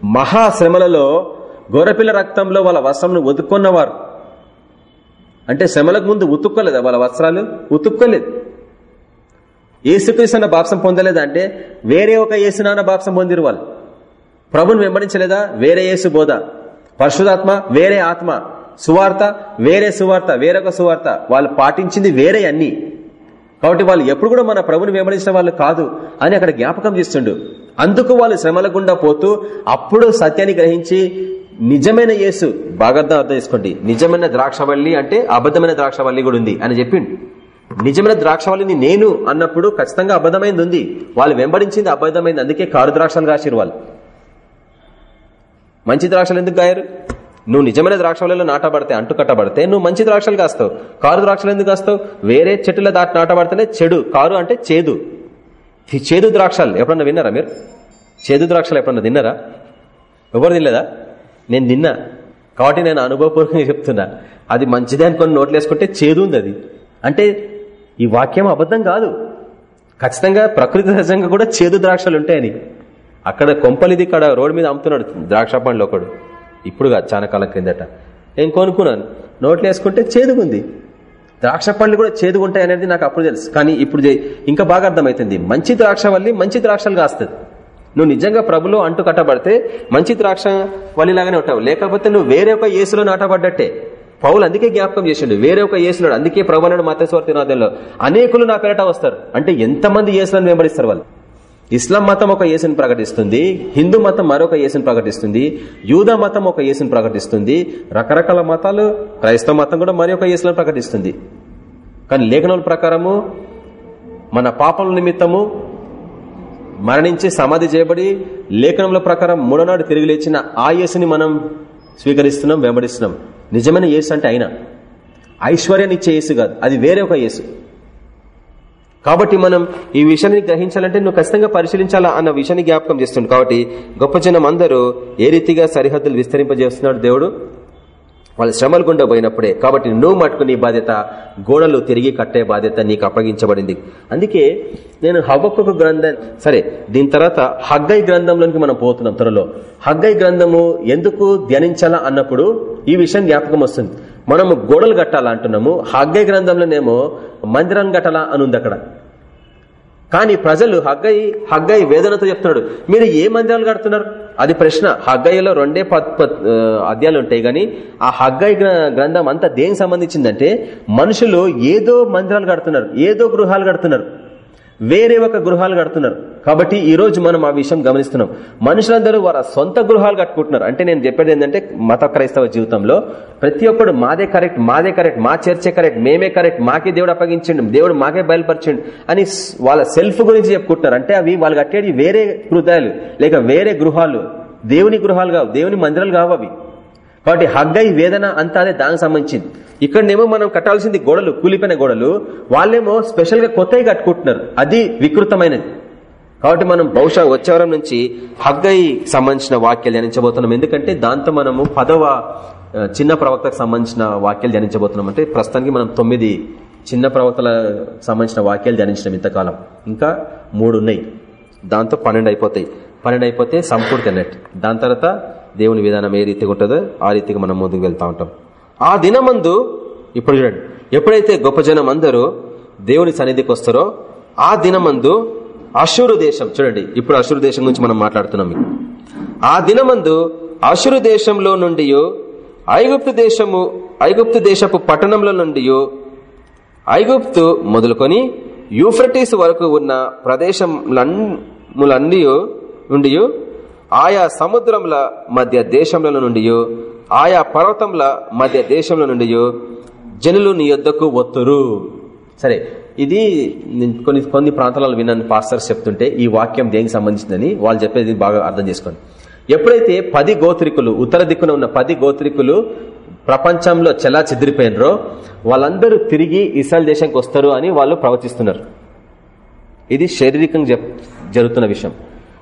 మహాశ్రమలలో గొర్రెపిల్ల రక్తంలో వాళ్ళ వస్త్రంను ఉతుక్కున్నవారు. అంటే శ్రమలకు ముందు ఉతుక్కోలేదు వాళ్ళ వస్త్రాలు ఉతుక్కోలేదు. ఏసుక్రీస్తున్న బాప్సం పొందలేదంటే వేరే ఒక ఏసునాన్న బాప్సం పొందిరు వాళ్ళు. ప్రభుని వెంబడించలేదా? వేరే యేసు బోధ. పరిశుధాత్మ వేరే ఆత్మ. సువార్త వేరే సువార్త వేరొక సువార్త. వాళ్ళు పాటించింది వేరే అన్ని. కాబట్టి వాళ్ళు ఎప్పుడు కూడా మన ప్రభుని వెంబడించిన వాళ్ళు కాదు అని అక్కడ జ్ఞాపకం చేస్తుండు. అందుకు వాళ్ళు శ్రమల గుండా పోతూ అప్పుడు సత్యాన్ని గ్రహించి నిజమైన యేసు బాగా అర్థం చేసుకోండి. నిజమైన ద్రాక్షవల్లి అంటే అబద్ధమైన ద్రాక్షవల్లి కూడా ఉంది అని చెప్పిండు. నిజమైన ద్రాక్షవల్లిని నేను అన్నప్పుడు ఖచ్చితంగా అబద్ధమైంది ఉంది. వాళ్ళు వెంబడించింది అబద్ధమైంది. అందుకే కారు ద్రాక్షలు కాసిరు వాళ్ళు. మంచి ద్రాక్షలు ఎందుకు గాయరు నువ్వు నిజమైన ద్రాక్షలలో నాటబడితే అంటు కట్టబడితే నువ్వు మంచి ద్రాక్షలు కాస్తావు. కారు ద్రాక్షలు ఎందుకు కాస్తావు? వేరే చెట్టుల దాటి నాటబడితేనే చెడు. కారు అంటే చేదు. చేదు ద్రాక్షలు. ఎప్పుడన్నా విన్నారా మీరు? చేదు ద్రాక్షలు ఎప్పుడన్నా తిన్నారా? ఎవరు తినలేదా? నేను తిన్నా. కాబట్టి నేను అనుభవపూర్వకంగా చెప్తున్నా. అది మంచిదే అనుకుని నోట్లు వేసుకుంటే చేదు ఉంది అది. అంటే ఈ వాక్యం అబద్ధం కాదు. ఖచ్చితంగా ప్రకృతి సహజంగా కూడా చేదు ద్రాక్షలు ఉంటాయని. అక్కడ కొంపలిది ఇక్కడ రోడ్డు మీద అమ్ముతున్నాడు ద్రాక్ష పండ్లు ఒకడు. ఇప్పుడు కాదు చాలా కాలం క్రిందట. నేను కొనుక్కున్నాను. నోట్లు వేసుకుంటే చేదుగుంది ద్రాక్ష పండ్లు కూడా చేదుగుంటాయి అనేది నాకు అప్పుడు తెలుసు. కానీ ఇప్పుడు ఇంకా బాగా అర్థమవుతుంది. మంచి ద్రాక్ష వల్లి మంచి ద్రాక్షలు కాస్తుంది. నువ్వు నిజంగా ప్రభులో అంటు కట్టబడితే మంచి ద్రాక్ష వల్లిలాగానే ఉంటావు. లేకపోతే నువ్వు వేరే ఒక ఏసులో నాటబడ్డట్టే. పౌలు అందుకే జ్ఞాపకం చేసిండు. వేరే ఒక ఏసులోడు అందుకే ప్రభునాడు మతస్వార్థనాథంలో అనేకులు నా పేరట వస్తారు. అంటే ఎంతమంది ఏసులను వెంబడిస్తారు వాళ్ళు? ఇస్లాం మతం ఒక యేసుని ప్రకటిస్తుంది హిందూ మతం మరొక యేసుని ప్రకటిస్తుంది యూదా మతం ఒక యేసుని ప్రకటిస్తుంది రకరకాల మతాలు క్రైస్తవ మతం కూడా మరి ఒక యేసులను ప్రకటిస్తుంది. కానీ లేఖనాల ప్రకారము మన పాపల నిమిత్తము మరణించి సమాధి చేయబడి లేఖనముల ప్రకారం మూడోనాడు తిరిగి లేచిన ఆ యేసుని మనం స్వీకరిస్తున్నాం వెంబడిస్తున్నాం. నిజమైన యేసు అంటే ఆయన. ఐశ్వర్యాన్ని ఇచ్చే యేసు కాదు అది వేరే ఒక యేసు. కాబట్టి మనం ఈ విషయాన్ని గ్రహించాలంటే నువ్వు ఖచ్చితంగా పరిశీలించాలా అన్న విషయాన్ని జ్ఞాపకం చేస్తుంది కాబట్టి గొప్ప జనం అందరూ ఏ రీతిగా సరిహద్దులు విస్తరింపజేస్తున్నాడు దేవుడు? వాళ్ళు శ్రమలు గుండా పోయినప్పుడే. కాబట్టి నువ్వు మట్టుకు నీ బాధ్యత గోడలు తిరిగి కట్టే బాధ్యత నీకు అప్పగించబడింది. అందుకే నేను హబక్కు గ్రంథం సరే దీని తర్వాత హగ్గై గ్రంథంలోనికి మనం పోతున్నాం త్వరలో. హగ్గై గ్రంథము ఎందుకు ధ్యానించాలా అన్నప్పుడు ఈ విషయం జ్ఞాపకం వస్తుంది. మనము గోడలు కట్టాలా అంటున్నాము. హగ్గై గ్రంథంలోనేమో మందిరాన్ని కట్టాలా అని ఉంది అక్కడ. కానీ ప్రజలు హగ్గై హగ్గై వేదనతో చెప్తున్నాడు. మీరు ఏ మందిరాలు కడుతున్నారు? అది ప్రశ్న. హగ్గయ్యలో రెండే పద్ అధ్యాయాలు ఉంటాయి కానీ ఆ హగ్గై గ్రంథం అంతా దేనికి సంబంధించిందంటే మనుషులు ఏదో మందిరాలు కడుతున్నారు ఏదో గృహాలు కడుతున్నారు. వేరే ఒక గృహాలు కడుతున్నారు. కాబట్టి ఈ రోజు మనం ఆ విషయం గమనిస్తున్నాం. మనుషులందరూ వారి సొంత గృహాలు కట్టుకుంటున్నారు. అంటే నేను చెప్పేది ఏంటంటే మత క్రైస్తవ జీవితంలో ప్రతి ఒక్కడు మాదే కరెక్ట్ మాదే కరెక్ట్ మా చర్చే కరెక్ట్ మేమే కరెక్ట్ మాకే దేవుడు అప్పగించండి దేవుడు మాకే బయలుపరచండి అని వాళ్ళ సెల్ఫ్ గురించి చెప్పుకుంటున్నారు. అంటే అవి వాళ్ళు కట్టేది వేరే హృదయాలు లేక వేరే గృహాలు. దేవుని గృహాలు కావు దేవుని మందిరాలు కావు అవి. కాబట్టి హగ్గై వేదన అంతా అదే దానికి సంబంధించింది. ఇక్కడనేమో మనం కట్టాల్సింది గోడలు కూలిపోయిన గోడలు. వాళ్ళేమో స్పెషల్గా కొత్తవి కట్టుకుంటున్నారు. అది వికృతమైనది. కాబట్టి మనం బహుశా వచ్చేవరం నుంచి హగ్గై సంబంధించిన వాక్యాలు ధ్యానించబోతున్నాం. ఎందుకంటే దాంతో మనము పదవ చిన్న ప్రవక్తకు సంబంధించిన వాక్యాలు ధ్యానించబోతున్నాం. అంటే ప్రస్తుతానికి మనం తొమ్మిది చిన్న ప్రవక్తల సంబంధించిన వాక్యాలు ధ్యానించినాం ఇంతకాలం. ఇంకా మూడు ఉన్నాయి దాంతో పన్నెండు అయిపోతాయి. పన్నెండు అయిపోతే సంపూర్తి అన్నట్టు. దాని తర్వాత దేవుని విధానం ఏ రీతిగా ఉంటుందో ఆ రీతిగా మనం ముందుకు వెళ్తూ ఉంటాం ఆ దినమందు ఇప్పుడు చూడండి ఎప్పుడైతే గొప్ప జనం అందరూ దేవుని సన్నిధికి వస్తారో ఆ దినమందు అశురు దేశం చూడండి ఇప్పుడు అశురు దేశం గురించి మనం మాట్లాడుతున్నాం మీకు. ఆ దినమందు అశురు దేశంలో నుండి ఐగుప్తు దేశము ఐగుప్తు దేశపు పట్టణంలో నుండి ఐగుప్తు మొదలుకొని యూఫ్రటీస్ వరకు ఉన్న ప్రదేశములన్నీ నుండి ఆయా సముద్రముల మధ్య దేశముల నుండి ఆయా పర్వతముల మధ్య దేశముల నుండి జనులు నీ యొద్దకు ఒత్తురు సరే ఇది నేను కొన్ని కొన్ని ప్రాంతాలలో విన్నాను పాస్టర్స్ చెప్తుంటే ఈ వాక్యం దేనికి సంబంధించిందని వాళ్ళు చెప్పేది బాగా అర్థం చేసుకోండి. ఎప్పుడైతే పది గోత్రికులు ఉత్తర దిక్కున ఉన్న పది గోత్రికులు ప్రపంచంలో చెలా చెదిరిపోయినరో వాళ్ళందరూ తిరిగి ఇస్రాయల్ దేశానికి వస్తారు అని వాళ్ళు ప్రవచిస్తున్నారు. ఇది శారీరకంగా జరుగుతున్న విషయం.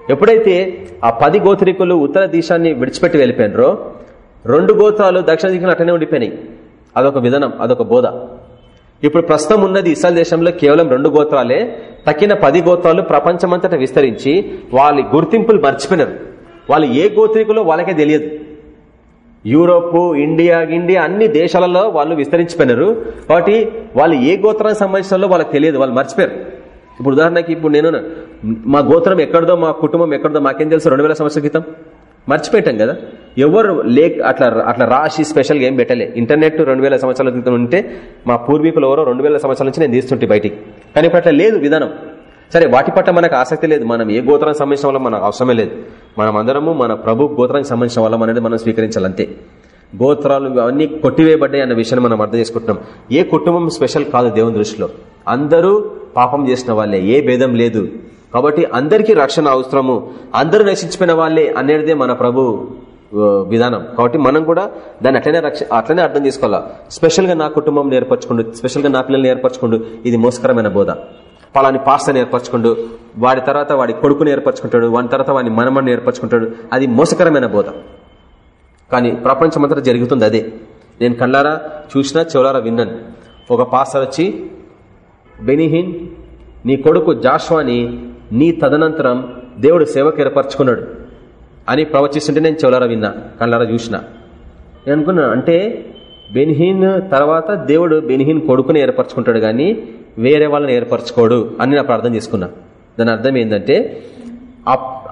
ఎప్పుడైతే ఆ పది గోత్రికులు ఉత్తర దేశాన్ని విడిచిపెట్టి వెళ్ళిపోయినరో రెండు గోత్రాలు దక్షిణ దిక్కున అట్టనే ఉండిపోయినాయి. అదొక విధానం అదొక బోధ. ఇప్పుడు ప్రస్తుతం ఉన్నది ఇస్రాయల్ దేశంలో కేవలం రెండు గోత్రాలే. తక్కిన పది గోత్రాలు ప్రపంచమంతటా విస్తరించి వాళ్ళ గుర్తింపులు మర్చిపోయినారు. వాళ్ళు ఏ గోత్రికులో వాళ్ళకే తెలియదు. యూరోప్ ఇండియా ఇండియా అన్ని దేశాలలో వాళ్ళు విస్తరించిపోయినారు. కాబట్టి వాళ్ళు ఏ గోత్రానికి సంబంధించిన వాళ్ళకి తెలియదు. వాళ్ళు మర్చిపోయారు. ఇప్పుడు ఉదాహరణకి ఇప్పుడు నేను మా గోత్రం ఎక్కడదో మా కుటుంబం ఎక్కడదో మాకేం తెలుసు? రెండు వేల సంవత్సరాల క్రితం. మర్చిపెట్టాం కదా. ఎవరు లేక్ అట్లా అట్లా రాసి స్పెషల్గా ఏం పెట్టలే. ఇంటర్నెట్ రెండు వేల సంవత్సరాల క్రితం ఉంటే మా పూర్వీకులు ఎవరో రెండు వేల సంవత్సరాల నుంచి నేను తీస్తుంటే బయటికి. కానీ ఇప్పుడు అట్లా లేదు విధానం. సరే వాటి పట్ల మనకు ఆసక్తి లేదు. మనం ఏ గోత్రానికి సంబంధించిన వాళ్ళం మనకు అవసరమే లేదు. మనం అందరము మన ప్రభు గోత్రానికి సంబంధించిన వాళ్ళం అనేది మనం స్వీకరించాలి అంతే. గోత్రాలు అవన్నీ కొట్టివేయబడ్డాయి అన్న విషయాన్ని మనం అర్థం చేసుకుంటున్నాం. ఏ కుటుంబం స్పెషల్ కాదు దేవుని దృష్టిలో. అందరూ పాపం చేసిన వాళ్ళే. ఏ భేదం లేదు. కాబట్టి అందరికీ రక్షణ అవసరము. అందరూ నశించిపోయిన వాళ్ళే అనేదే మన ప్రభు విధానం. కాబట్టి మనం కూడా దాన్ని అట్లనే రక్ష అట్లనే అర్థం చేసుకోవాలా? స్పెషల్గా నా కుటుంబం నేర్పరచుకుండు స్పెషల్గా నా పిల్లల్ని నేర్పరచుకుండు ఇది మోసకరమైన బోధ. పలాని పాస్టర్ నేర్పరచుకుండు వాడి తర్వాత వాడి కొడుకు నేర్పరచుకుంటాడు వాడి తర్వాత వాడి మనమని నేర్పరచుకుంటాడు అది మోసకరమైన బోధ. కానీ ప్రపంచమంతటా జరుగుతుంది అదే. నేను కళ్ళారా చూసినా చెవులారా విన్నాను. ఒక పాస్టర్ వచ్చి బెనిహిన్ నీ కొడుకు జాష్వాని నీ తదనంతరం దేవుడు సేవకు ఏర్పరచుకున్నాడు అని ప్రవచిస్తుంటే నేను చెవులారా విన్నా కళ్ళారా చూసిన. నేను అనుకున్నా అంటే బెనిహీన్ తర్వాత దేవుడు బెనిహీన్ కొడుకుని ఏర్పరచుకుంటాడు కానీ వేరే వాళ్ళని ఏర్పరచుకోడు అని నా ప్రార్థన చేసుకున్నా. దాని అర్థం ఏంటంటే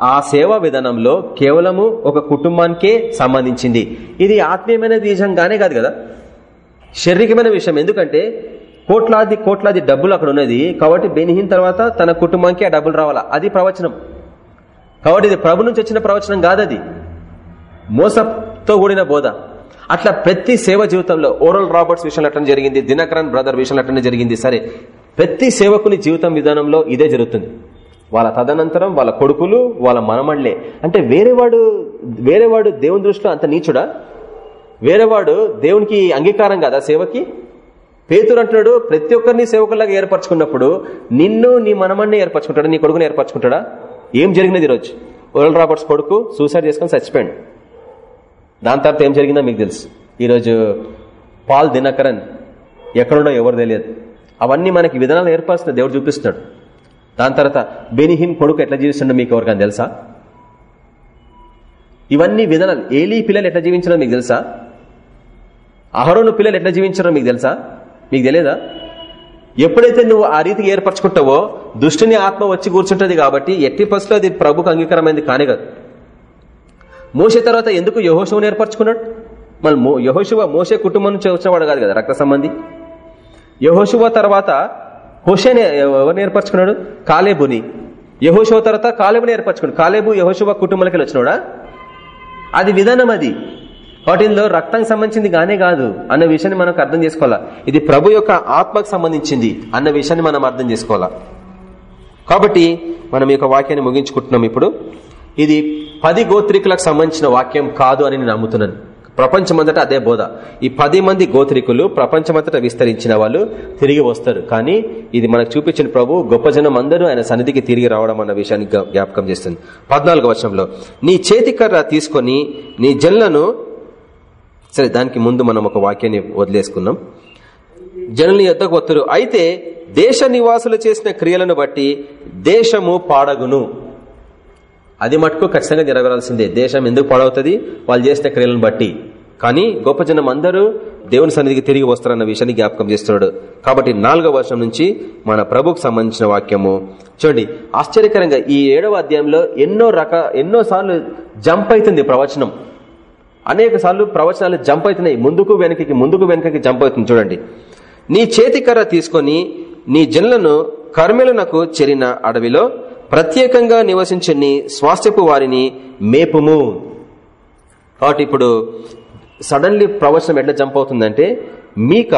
ఆ- సేవా విధానంలో కేవలము ఒక కుటుంబానికే సంబంధించింది. ఇది ఆత్మీయమైన నిజంగానే కాదు కదా? శారీరకమైన విషయం. ఎందుకంటే కోట్లాది కోట్లాది డబ్బులు అక్కడ ఉన్నది. కాబట్టి బెనిహిన్ తర్వాత తన కుటుంబానికి ఆ డబ్బులు రావాలా? అది ప్రవచనం. కాబట్టి ఇది ప్రభు నుంచి వచ్చిన ప్రవచనం కాదది. మోసంతో కూడిన బోధ. అట్లా ప్రతి సేవ జీవితంలో ఓరల్ రాబర్ట్స్ విషయంలో అట్లనే జరిగింది. దినకరన్ బ్రదర్ విషయంలో అట్లనే జరిగింది. సరే ప్రతి సేవకుని జీవితం విధానంలో ఇదే జరుగుతుంది. వాళ్ళ తదనంతరం వాళ్ళ కొడుకులు వాళ్ళ మనమళ్ళే. అంటే వేరేవాడు వేరేవాడు దేవుని దృష్టిలో అంత నీచుడా? వేరేవాడు దేవునికి అంగీకారం కదా సేవకి? పేతురు అంటున్నాడు ప్రతి ఒక్కరిని సేవకులాగా ఏర్పరచుకున్నప్పుడు నిన్ను నీ మనమన్నే ఏర్పరచుకుంటాడా నీ కొడుకుని ఏర్పరచుకుంటాడా? ఏం జరిగినది ఈరోజు? ఓరల్ రాబర్ట్స్ కొడుకు సూసైడ్ చేసుకుని చచ్చిపోయాడు. దాని తర్వాత ఏం జరిగిందో మీకు తెలుసు. ఈరోజు పాల్ దినకరన్ ఎక్కడుండో ఎవరు తెలియదు. అవన్నీ మనకి విధానాలు ఏర్పరుస్తున్నాయి దేవుడు చూపిస్తున్నాడు. దాని తర్వాత బెనిహిన్ కొడుకు ఎట్లా జీవిస్తుండో మీకు ఎవరికైనా తెలుసా? ఇవన్నీ విధానాలు ఏలీ పిల్లలు ఎట్లా జీవించారో మీకు తెలుసా? అహరోను పిల్లలు ఎట్లా జీవించారో మీకు తెలుసా? మీకు తెలియదా ఎప్పుడైతే నువ్వు ఆ రీతికి ఏర్పరచుకుంటావో దుష్టిని ఆత్మ వచ్చి కూర్చుంటది కాబట్టి ఎట్టి పరిస్థితిలో అది ప్రభుకు అంగీకారమైంది కానే కాదు. మోసే తర్వాత ఎందుకు యహోశివను ఏర్పరచుకున్నాడు? మళ్ళీ యహోశివ మోసే కుటుంబం నుంచి వచ్చినవాడు కాదు కదా రక్త సంబంధి. యహోశివ తర్వాత హుషేని ఎవరిని ఏర్పరచుకున్నాడు? కాలేబుని. యహోశివ తర్వాత కాలేబుని ఏర్పరచుకున్నాడు. కాలేబు యహోశివ కుటుంబాలకి వచ్చినాడా అది విధానం అది. వాటిల్లో రక్తానికి సంబంధించింది గానే కాదు అన్న విషయాన్ని మనకు అర్థం చేసుకోవాలా? ఇది ప్రభు యొక్క ఆత్మకు సంబంధించింది అన్న విషయాన్ని మనం అర్థం చేసుకోవాలా? కాబట్టి మనం ఈ యొక్క వాక్యాన్ని ముగించుకుంటున్నాం ఇప్పుడు. ఇది పది గోత్రికులకు సంబంధించిన వాక్యం కాదు అని నేను నమ్ముతున్నాను. ప్రపంచమంతటా అదే బోధ. ఈ పది మంది గోత్రికులు ప్రపంచమంతటా విస్తరించిన వాళ్ళు తిరిగి వస్తారు. కానీ ఇది మనకు చూపించిన ప్రభు గొప్ప జనం అందరూ ఆయన సన్నిధికి తిరిగి రావడం అన్న విషయాన్ని జ్ఞాపకం చేస్తుంది. పద్నాలుగు వర్షంలో నీ చేతికర్ర తీసుకొని నీ జన్లను సరే దానికి ముందు మనం ఒక వాక్యాన్ని వదిలేసుకున్నాం జనుల యొద్దకు వత్తురు. అయితే దేశ నివాసులు చేసిన క్రియలను బట్టి దేశము పాడగును. అది మటుకు ఖచ్చితంగా జరగాల్సిందే దేశం ఎందుకు పాడవుతుంది? వాళ్ళు చేసిన క్రియలను బట్టి. కానీ గొప్ప జనం అందరూ దేవుని సన్నిధికి తిరిగి వస్తారన్న విషయాన్ని జ్ఞాపకం చేస్తున్నాడు. కాబట్టి నాలుగో వర్షం నుంచి మన ప్రభుకు సంబంధించిన వాక్యము. చూడండి ఆశ్చర్యకరంగా ఈ ఏడవ అధ్యాయంలో ఎన్నో రక ఎన్నో సార్లు జంప్ అవుతుంది ప్రవచనం. అనేక సార్లు ప్రవచనాలు జంప్ అవుతున్నాయి. ముందుకు వెనకకి ముందుకు వెనకకి జంప్ అవుతుంది చూడండి. నీ చేతికర్ర తీసుకొని నీ జనులను కర్మెలనకు చెరిన అడవిలో ప్రత్యేకంగా నివసించని స్వాస్థ్యపు వారిని మేపుము. కాబట్టి ఇప్పుడు సడన్లీ ప్రవచనం ఎట్లా జంప్ అవుతుందంటే మీక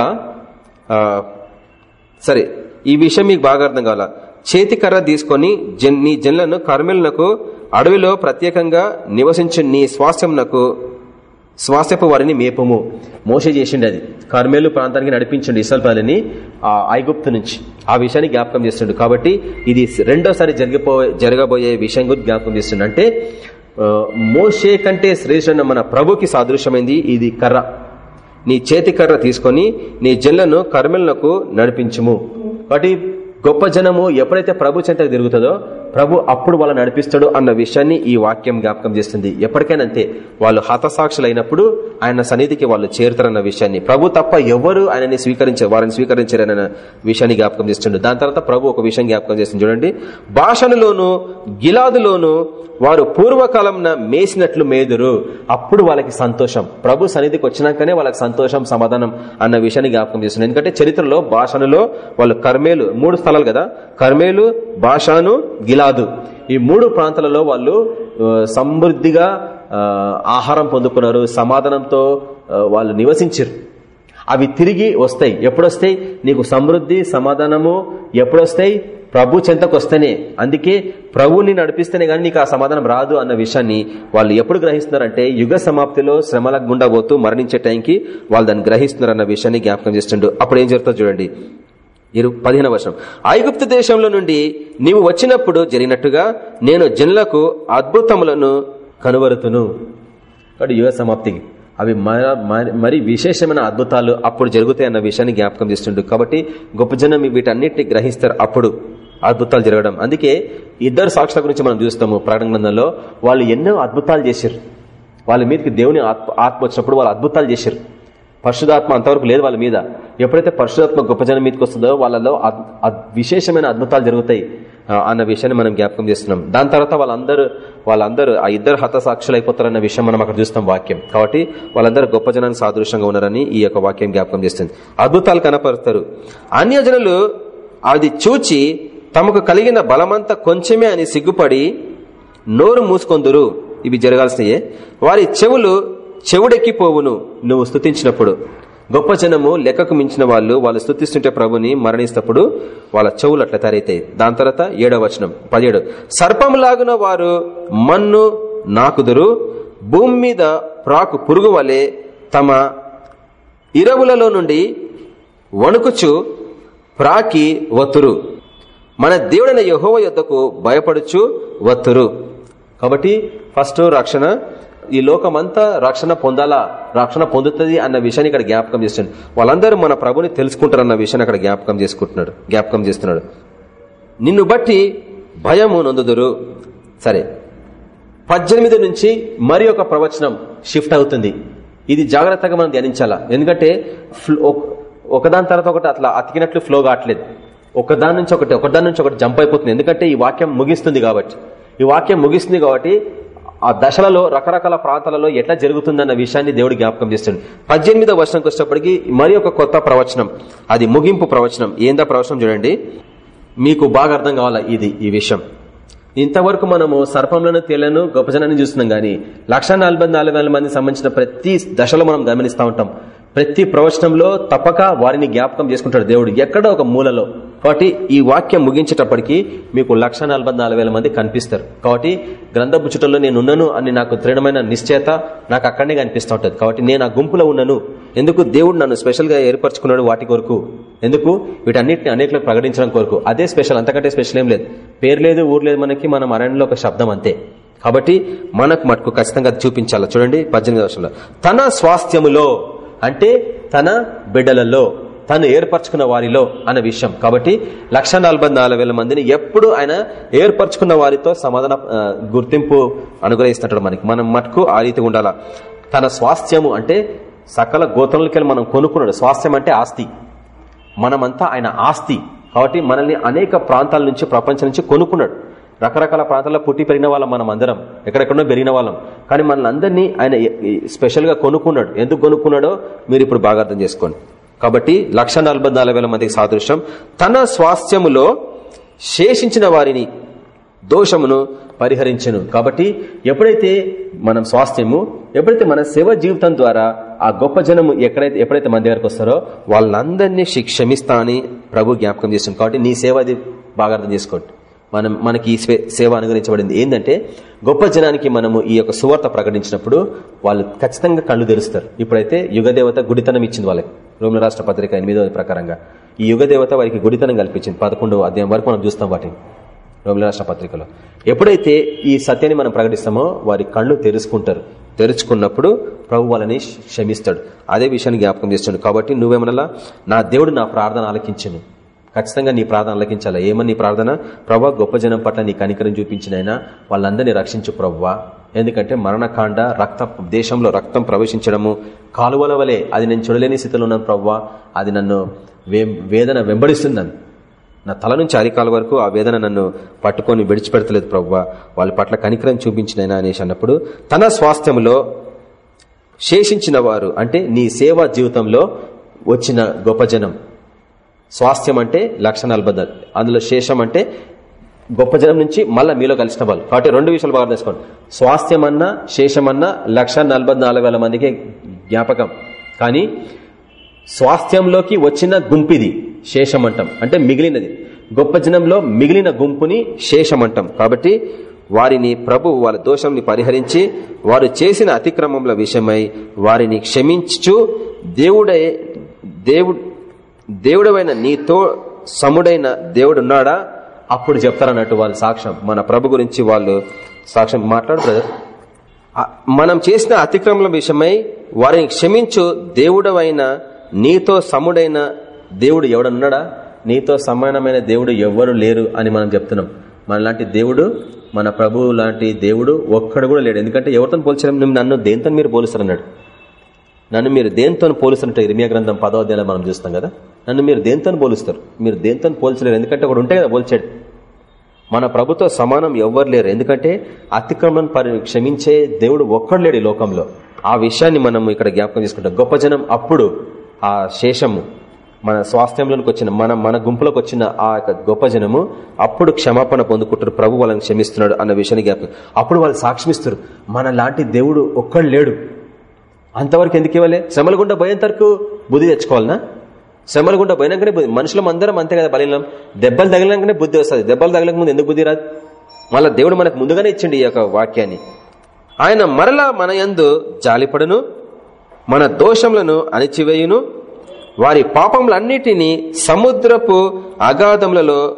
సరే ఈ విషయం మీకు బాగా అర్థం కావాల? చేతి కర్ర తీసుకొని జన్ నీ జన్లను కర్మెలకు అడవిలో ప్రత్యేకంగా నివసించు నీ స్వాస్థ్యంనకు శ్వాసపు వారిని మేపము. మోస చేసిండి అది. కర్మేలు ప్రాంతానికి నడిపించండి ఇసల్పాలని ఆ ఐగుప్తు నుంచి. ఆ విషయాన్ని జ్ఞాపకం చేస్తుండు. కాబట్టి ఇది రెండోసారి జరిగిపో జరగబోయే విషయం గురించి జ్ఞాపకం చేస్తుండు. అంటే మోసే మోషే కంటే శ్రేష్ఠ మన ప్రభుకి సాదృశ్యమైంది ఇది కర్ర. నీ చేతి కర్ర తీసుకొని నీ జన్లను కర్మలకు నడిపించుము. కాబట్టి గొప్ప జనము ఎప్పుడైతే ప్రభు చెంతకు తిరుగుతుందో ప్రభు అప్పుడు వాళ్ళని నడిపిస్తాడు అన్న విషయాన్ని ఈ వాక్యం జ్ఞాపకం చేస్తుంది. ఎప్పటికైనా అంతే వాళ్ళు హతసాక్షులైనప్పుడు ఆయన సన్నిధికి వాళ్ళు చేరుతారన్న విషయాన్ని. ప్రభు తప్ప ఎవరు ఆయనని స్వీకరించారు వారిని స్వీకరించారన్న విషయాన్ని జ్ఞాపకం చేస్తుండే. దాని తర్వాత ప్రభు ఒక విషయం జ్ఞాపకం చేస్తుంది. చూడండి. భాషనులోను గిలాదులోను వారు పూర్వకాలంన మేసినట్లు మేదురు. అప్పుడు వాళ్ళకి సంతోషం. ప్రభు సన్నిధికి వచ్చినాకనే వాళ్ళకి సంతోషం సమాధానం అన్న విషయాన్ని జ్ఞాపకం చేస్తుంది ఎందుకంటే చరిత్రలో భాషనులో వాళ్ళు కర్మేలు మూడు స్థలాలు కదా. కర్మేలు భాషను గిలా గిలాదు ఈ మూడు ప్రాంతాలలో వాళ్ళు సమృద్ధిగా ఆహారం పొందుకున్నారు సమాధానంతో వాళ్ళు నివసించారు అవి తిరిగి వస్తాయి. ఎప్పుడొస్తాయి? నీకు సమృద్ధి సమాధానము ఎప్పుడొస్తాయి? ప్రభు చెంతకు వస్తేనే అందుకే ప్రభుని నడిపిస్తేనే కానీ నీకు ఆ సమాధానం రాదు అన్న విషయాన్ని వాళ్ళు ఎప్పుడు గ్రహిస్తున్నారంటే యుగ సమాప్తిలో శ్రమల గుండా పోతూ మరణించే టైంకి వాళ్ళు దాన్ని గ్రహిస్తున్నారు అన్న విషయాన్ని జ్ఞాపకం చేస్తుండ్రు అప్పుడు ఏం జరుగుతుందో చూడండి. ఇరు పదిహేన వర్షం. ఐగుప్తు దేశంలో నుండి నీవు వచ్చినప్పుడు జరిగినట్టుగా నేను జనులకు అద్భుతములను కనువరుతును. కాబట్టి యువ సమాప్తికి అవి మరి- మరి విశేషమైన అద్భుతాలు అప్పుడు జరుగుతాయి అన్న విషయాన్ని జ్ఞాపకం చేస్తుండ్రు కాబట్టి గొప్ప జనం వీటన్నిటిని గ్రహిస్తారు అప్పుడు అద్భుతాలు జరగడం. అందుకే ఇద్దరు సాక్షుల గురించి మనం చూస్తాము ప్రకటన గ్రంథంలో. వాళ్ళు ఎన్నో అద్భుతాలు చేశారు. వాళ్ళ మీదకి దేవుని ఆత్మ వచ్చినప్పుడు వాళ్ళు అద్భుతాలు చేశారు. పరిశుధాత్మ అంతవరకు లేదు వాళ్ళ మీద. ఎప్పుడైతే పరిశుధాత్మ గొప్ప జనం మీదకి వస్తుందో వాళ్ళలో విశేషమైన అద్భుతాలు జరుగుతాయి. అన్న విషయాన్ని మనం జ్ఞాపకం చేస్తున్నాం. దాని తర్వాత వాళ్ళందరూ వాళ్ళందరూ ఆ ఇద్దరు హతసాక్షులు అయిపోతారన్న విషయం మనం అక్కడ చూస్తాం వాక్యం. కాబట్టి వాళ్ళందరూ గొప్ప జనానికి సాదృశ్యంగా ఉన్నారని ఈ యొక్క వాక్యం జ్ఞాపకం చేస్తుంది. అద్భుతాలు కనపరుస్తారు. అన్యజనులు అది చూచి తమకు కలిగిన బలమంతా కొంచెమే అని సిగ్గుపడి నోరు మూసుకొందురు. ఇవి జరగాల్సినయే. వారి చెవులు చెవుడెక్కిపోవును నువ్వు స్థుతించినప్పుడు గొప్ప జనము లెక్కకు మించిన వాళ్ళు వాళ్ళు స్థుతిస్తుంటే ప్రభుని మరణిస్తప్పుడు వాళ్ళ చెవులు అట్లా తయారైతాయి దాని తర్వాత ఏడవ వచనం పదిహేడు. సర్పంలాగున వారు మన్ను నాకుదురు భూమి మీద ప్రాకు పురుగు వలె తమ ఇరవులలో నుండి వణుకుచు ప్రాకి వత్తురు. మన దేవుడైన యహోవ యొద్దకు భయపడుచు వత్తురు. కాబట్టి ఫస్ట్ రక్షణ ఈ లోకమంతా రక్షణ పొందాలా? రక్షణ పొందుతుంది అన్న విషయాన్ని ఇక్కడ జ్ఞాపకం చేస్తున్నాడు. వాళ్ళందరూ మన ప్రభుని తెలుసుకుంటారు అన్న విషయాన్ని అక్కడ జ్ఞాపకం చేసుకుంటున్నాడు. జ్ఞాపకం చేస్తున్నాడు. నిన్ను బట్టి భయము నొందుదురు. సరే. పద్దెనిమిది నుంచి మరి ఒక ప్రవచనం షిఫ్ట్ అవుతుంది. ఇది జాగ్రత్తగా మనం ధ్యానించాలా? ఎందుకంటే ఫ్లో- ఒకదాని తర్వాత ఒకటి అట్లా అతికినట్లు ఫ్లో కావట్లేదు. ఒకదాని నుంచి ఒకటి ఒకదాని నుంచి ఒకటి జంప్ అయిపోతుంది. ఎందుకంటే ఈ వాక్యం ముగిస్తుంది కాబట్టి. ఈ వాక్యం ముగిస్తుంది కాబట్టి ఆ దశలలో రకరకాల ప్రాంతాలలో ఎట్లా జరుగుతుందన్న విషయాన్ని దేవుడు జ్ఞాపకం చేస్తుంది పద్దెనిమిదో వర్షంకి వచ్చేటప్పటికి మరి ఒక కొత్త ప్రవచనం అది ముగింపు ప్రవచనం. ఏందా ప్రవచనం చూడండి. మీకు బాగా అర్థం కావాలా ఇది ఈ విషయం? ఇంతవరకు మనము సర్పంలోనూ తేలను గొప్ప జనాన్ని చూస్తున్నాం గానీ లక్ష మంది సంబంధించిన ప్రతి దశలో మనం గమనిస్తూ ఉంటాం. ప్రతి ప్రవచనంలో తప్పక వారిని జ్ఞాపకం చేసుకుంటాడు దేవుడు. ఎక్కడో ఒక మూలలో. కాబట్టి ఈ వాక్యం ముగించేటప్పటికి మీకు లక్ష మంది కనిపిస్తారు. కాబట్టి గ్రంథపు చుట్టలో నేను అని నాకు దృఢమైన నిశ్చయత నాకు అక్కడనే కనిపిస్తూ ఉంటుంది. కాబట్టి నేను ఆ గుంపులో ఉన్నాను. ఎందుకు? దేవుడు నన్ను స్పెషల్గా ఏర్పరచుకున్నాడు వాటి కొరకు. ఎందుకు? వీటన్నిటిని అనేకలకు ప్రకటించడం కొరకు. అదే స్పెషల్ అంతకంటే స్పెషల్ ఏం లేదు. పేరు లేదు ఊరు లేదు మనకి మనం అరణ్యంలో ఒక శబ్దం అంతే. కాబట్టి మనకు మటుకు ఖచ్చితంగా చూపించాలి? చూడండి పద్దెనిమిది వర్షంలో తన స్వాస్థ్యములో అంటే తన బిడ్డలలో తను ఏర్పరచుకున్న వారిలో అన్న విషయం. కాబట్టి లక్ష మందిని ఎప్పుడు ఆయన ఏర్పరచుకున్న వారితో సమాధాన గుర్తింపు అనుగ్రహిస్తుంటాడు మనకి. మనం మటుకు ఆ రీతి ఉండాలా. తన స్వాస్థ్యము అంటే సకల గోత్రలకి మనం కొనుక్కున్నాడు. స్వాస్థ్యం అంటే ఆస్తి. మనమంతా ఆయన ఆస్తి. కాబట్టి మనల్ని అనేక ప్రాంతాల నుంచి ప్రపంచం నుంచి కొనుక్కున్నాడు. రకరకాల ప్రాంతాల్లో పుట్టి పెరిగిన వాళ్ళం మనం అందరం ఎక్కడెక్కడో పెరిగిన వాళ్ళం. కానీ మనల్ని అందరినీ ఆయన స్పెషల్గా కొనుక్కున్నాడు. ఎందుకు కొనుక్కున్నాడో మీరు ఇప్పుడు బాగా అర్థం చేసుకోండి. కాబట్టి లక్ష మందికి సాదృశ్యం. తన స్వాస్థ్యములో శేషించిన వారిని దోషమును పరిహరించను. కాబట్టి ఎప్పుడైతే మనం స్వాస్థ్యము ఎప్పుడైతే మన సేవ జీవితం ద్వారా ఆ గొప్ప జనము ఎక్కడైతే ఎప్పుడైతే మన దగ్గరకు వస్తారో వాళ్ళందరినీ క్షమిస్తా అని ప్రభు జ్ఞాపకం చేస్తుంది. కాబట్టి నీ సేవ అది బాగా అర్థం చేసుకోండి. మనం మనకి ఈ సేవ అనుగ్రహించబడింది. ఏంటంటే గొప్ప జనానికి మనము ఈ యొక్క సువార్త ప్రకటించినప్పుడు వాళ్ళు ఖచ్చితంగా కళ్ళు తెరుస్తారు. ఇప్పుడైతే యుగదేవత గుడితనం ఇచ్చింది వాళ్ళకి. రోమిల రాష్ట్ర పత్రిక ఎనిమిదో ప్రకారంగా. ఈ యుగదేవత వారికి గుడితనం కల్పించింది. పదకొండవ అధ్యాయం వరకు మనం చూస్తాం వాటిని. రోమిల రాష్ట్ర పత్రికలో. ఎప్పుడైతే ఈ సత్యాన్ని మనం ప్రకటిస్తామో వారి కళ్ళు తెరుచుకుంటారు. తెరుచుకున్నప్పుడు ప్రభు వాళ్ళని క్షమిస్తాడు అదే విషయాన్ని జ్ఞాపకం చేస్తాడు. కాబట్టి నువ్వేమనలా? నా దేవుడు నా ప్రార్థన ఆలకించను. ఖచ్చితంగా నీ ప్రార్థన ఆలకించాలా? ఏమని నీ ప్రార్థన? ప్రభా గొప్ప జనం పట్ల నీ కనికరం చూపించినైనా వాళ్ళందరినీ రక్షించు ప్రవ్వా. ఎందుకంటే మరణకాండ రక్త దేశంలో రక్తం ప్రవేశించడము కాలువల వలె అది నేను చూడలేని స్థితిలో ఉన్నాను ప్రవ్వా. అది నన్ను వేదన వెంబడిస్తుంది నా తల నుంచి అరికాల వరకు ఆ వేదన నన్ను పట్టుకొని విడిచిపెడతలేదు ప్రవ్వా. వాళ్ళ పట్ల కనికరం చూపించినైనా అనేసి అన్నప్పుడు తన స్వాస్థ్యంలో శేషించిన వారు అంటే నీ సేవా జీవితంలో వచ్చిన గొప్ప జనం. స్వాస్థ్యం అంటే లక్ష అందులో శేషం అంటే గొప్ప జనం నుంచి మళ్ళీ మీలో కలిసిన వాళ్ళు. కాబట్టి రెండు విషయాలు బాగా తెలుసుకోండి స్వాస్థ్యం అన్నా శేషమన్నా లక్ష మందికి జ్ఞాపకం. కానీ స్వాస్థ్యంలోకి వచ్చిన గుంపిది శేషమంటం అంటే. మిగిలినది. గొప్ప జనంలో మిగిలిన గుంపుని శేషమంటం కాబట్టి వారిని ప్రభు వాళ్ళ దోషంని పరిహరించి వారు చేసిన అతిక్రమముల విషయమై వారిని క్షమించు దేవుడే దేవుడు దేవుడవైన నీతో సముడైన దేవుడున్నాడా? అప్పుడు చెప్తారన్నట్టు వాళ్ళు సాక్ష్యం. మన ప్రభు గురించి వాళ్ళు సాక్ష్యం మాట్లాడు బ్రదర్ మనం చేసిన అతిక్రమల విషయమై వారిని క్షమించు దేవుడవైన నీతో సముడైన దేవుడు ఎవడన్నాడా నీతో సమానమైన దేవుడు ఎవ్వరు లేరు అని మనం చెప్తున్నాం. మనలాంటి దేవుడు మన ప్రభు లాంటి దేవుడు ఒక్కడు కూడా లేడు. ఎందుకంటే ఎవరితో పోల్చడం నన్ను దేంతో మీరు పోలుస్తారన్నాడు. నన్ను మీరు దేంతో పోలుస్తున్నట్టు ఇర్మియా గ్రంథం పదోధ్యాయంలో మనం చూస్తాం కదా. నన్ను మీరు దేంతో పోలుస్తారు? మీరు దేంతో పోల్చలేరు. ఎందుకంటే ఒకడు ఉంటే కదా పోల్చాడు. మన ప్రభుత్వ సమానం ఎవ్వరు లేరు. ఎందుకంటే అతిక్రమం క్షమించే దేవుడు ఒక్కడు లేడు ఈ లోకంలో. ఆ విషయాన్ని మనం ఇక్కడ జ్ఞాపకం చేసుకుంటాం. గొప్ప జనం అప్పుడు ఆ శేషము మన స్వాస్థ్యంలోకి వచ్చిన మన మన గుంపులోకి వచ్చిన ఆ గొప్ప జనము అప్పుడు క్షమాపణ పొందుకుంటారు. ప్రభు వాళ్ళని క్షమిస్తున్నాడు అన్న విషయాన్ని జ్ఞాపకం అప్పుడు వాళ్ళు సాక్షిస్తారు మన లాంటి దేవుడు ఒక్కడు లేడు. అంతవరకు ఎందుకు ఇవ్వలే? శ్రమల గుండా భయంతరకు బుద్ధి తెచ్చుకోవాలనా? శ్రమల గుండా పోయినాకనే బుద్ధి మనుషులం అందరం అంతే కదా బలీనం దెబ్బలు తగిలినాకనే బుద్ధి వస్తుంది. దెబ్బలు తగిలక ముందు ఎందుకు బుద్ధి రాదు? మళ్ళా దేవుడు మనకు ముందుగానే ఇచ్చిండి ఈ యొక్క వాక్యాన్ని. ఆయన మరలా మన యందు జాలిపడును మన దోషములను అణిచివేయును వారి పాపములన్నిటినీ సముద్రపు అగాధములలో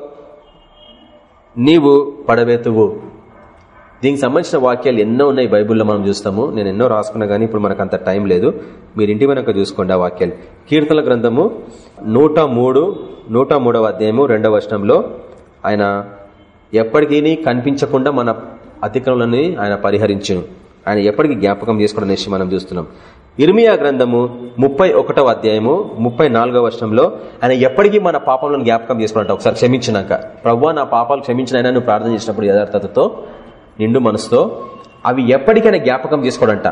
నీవు పడవేతువు. దీనికి సంబంధించిన వాక్యాలు ఎన్నో ఉన్నాయి బైబుల్లో మనం చూస్తాము. నేను ఎన్నో రాసుకున్నా కానీ ఇప్పుడు మనకు అంత టైం లేదు. మీరు ఇంటి వెనక చూసుకోండి ఆ వాక్యాలు. కీర్తన గ్రంథము నూట మూడు నూట మూడవ అధ్యాయము రెండవ వర్షంలో ఆయన ఎప్పటికీ కనిపించకుండా మన అతిక్రమలని ఆయన పరిహరించును. ఆయన ఎప్పటికీ జ్ఞాపకం చేసుకోవడం అనేసి మనం చూస్తున్నాం. ఇర్మియా గ్రంథము ముప్పై ఒకటవ అధ్యాయము ముప్పై నాలుగవ వర్షంలో ఆయన ఎప్పటికీ మన పాపంలో జ్ఞాపకం చేసుకున్నట్టు ఒకసారి క్షమించినాక. ప్రవ్వా నా పాపాలు క్షమించిన ఆయన నువ్వు ప్రార్థన చేసినప్పుడు యథార్థతతో నిండు మనసుతో అవి ఎప్పటికైనా జ్ఞాపకం చేసుకోడంట.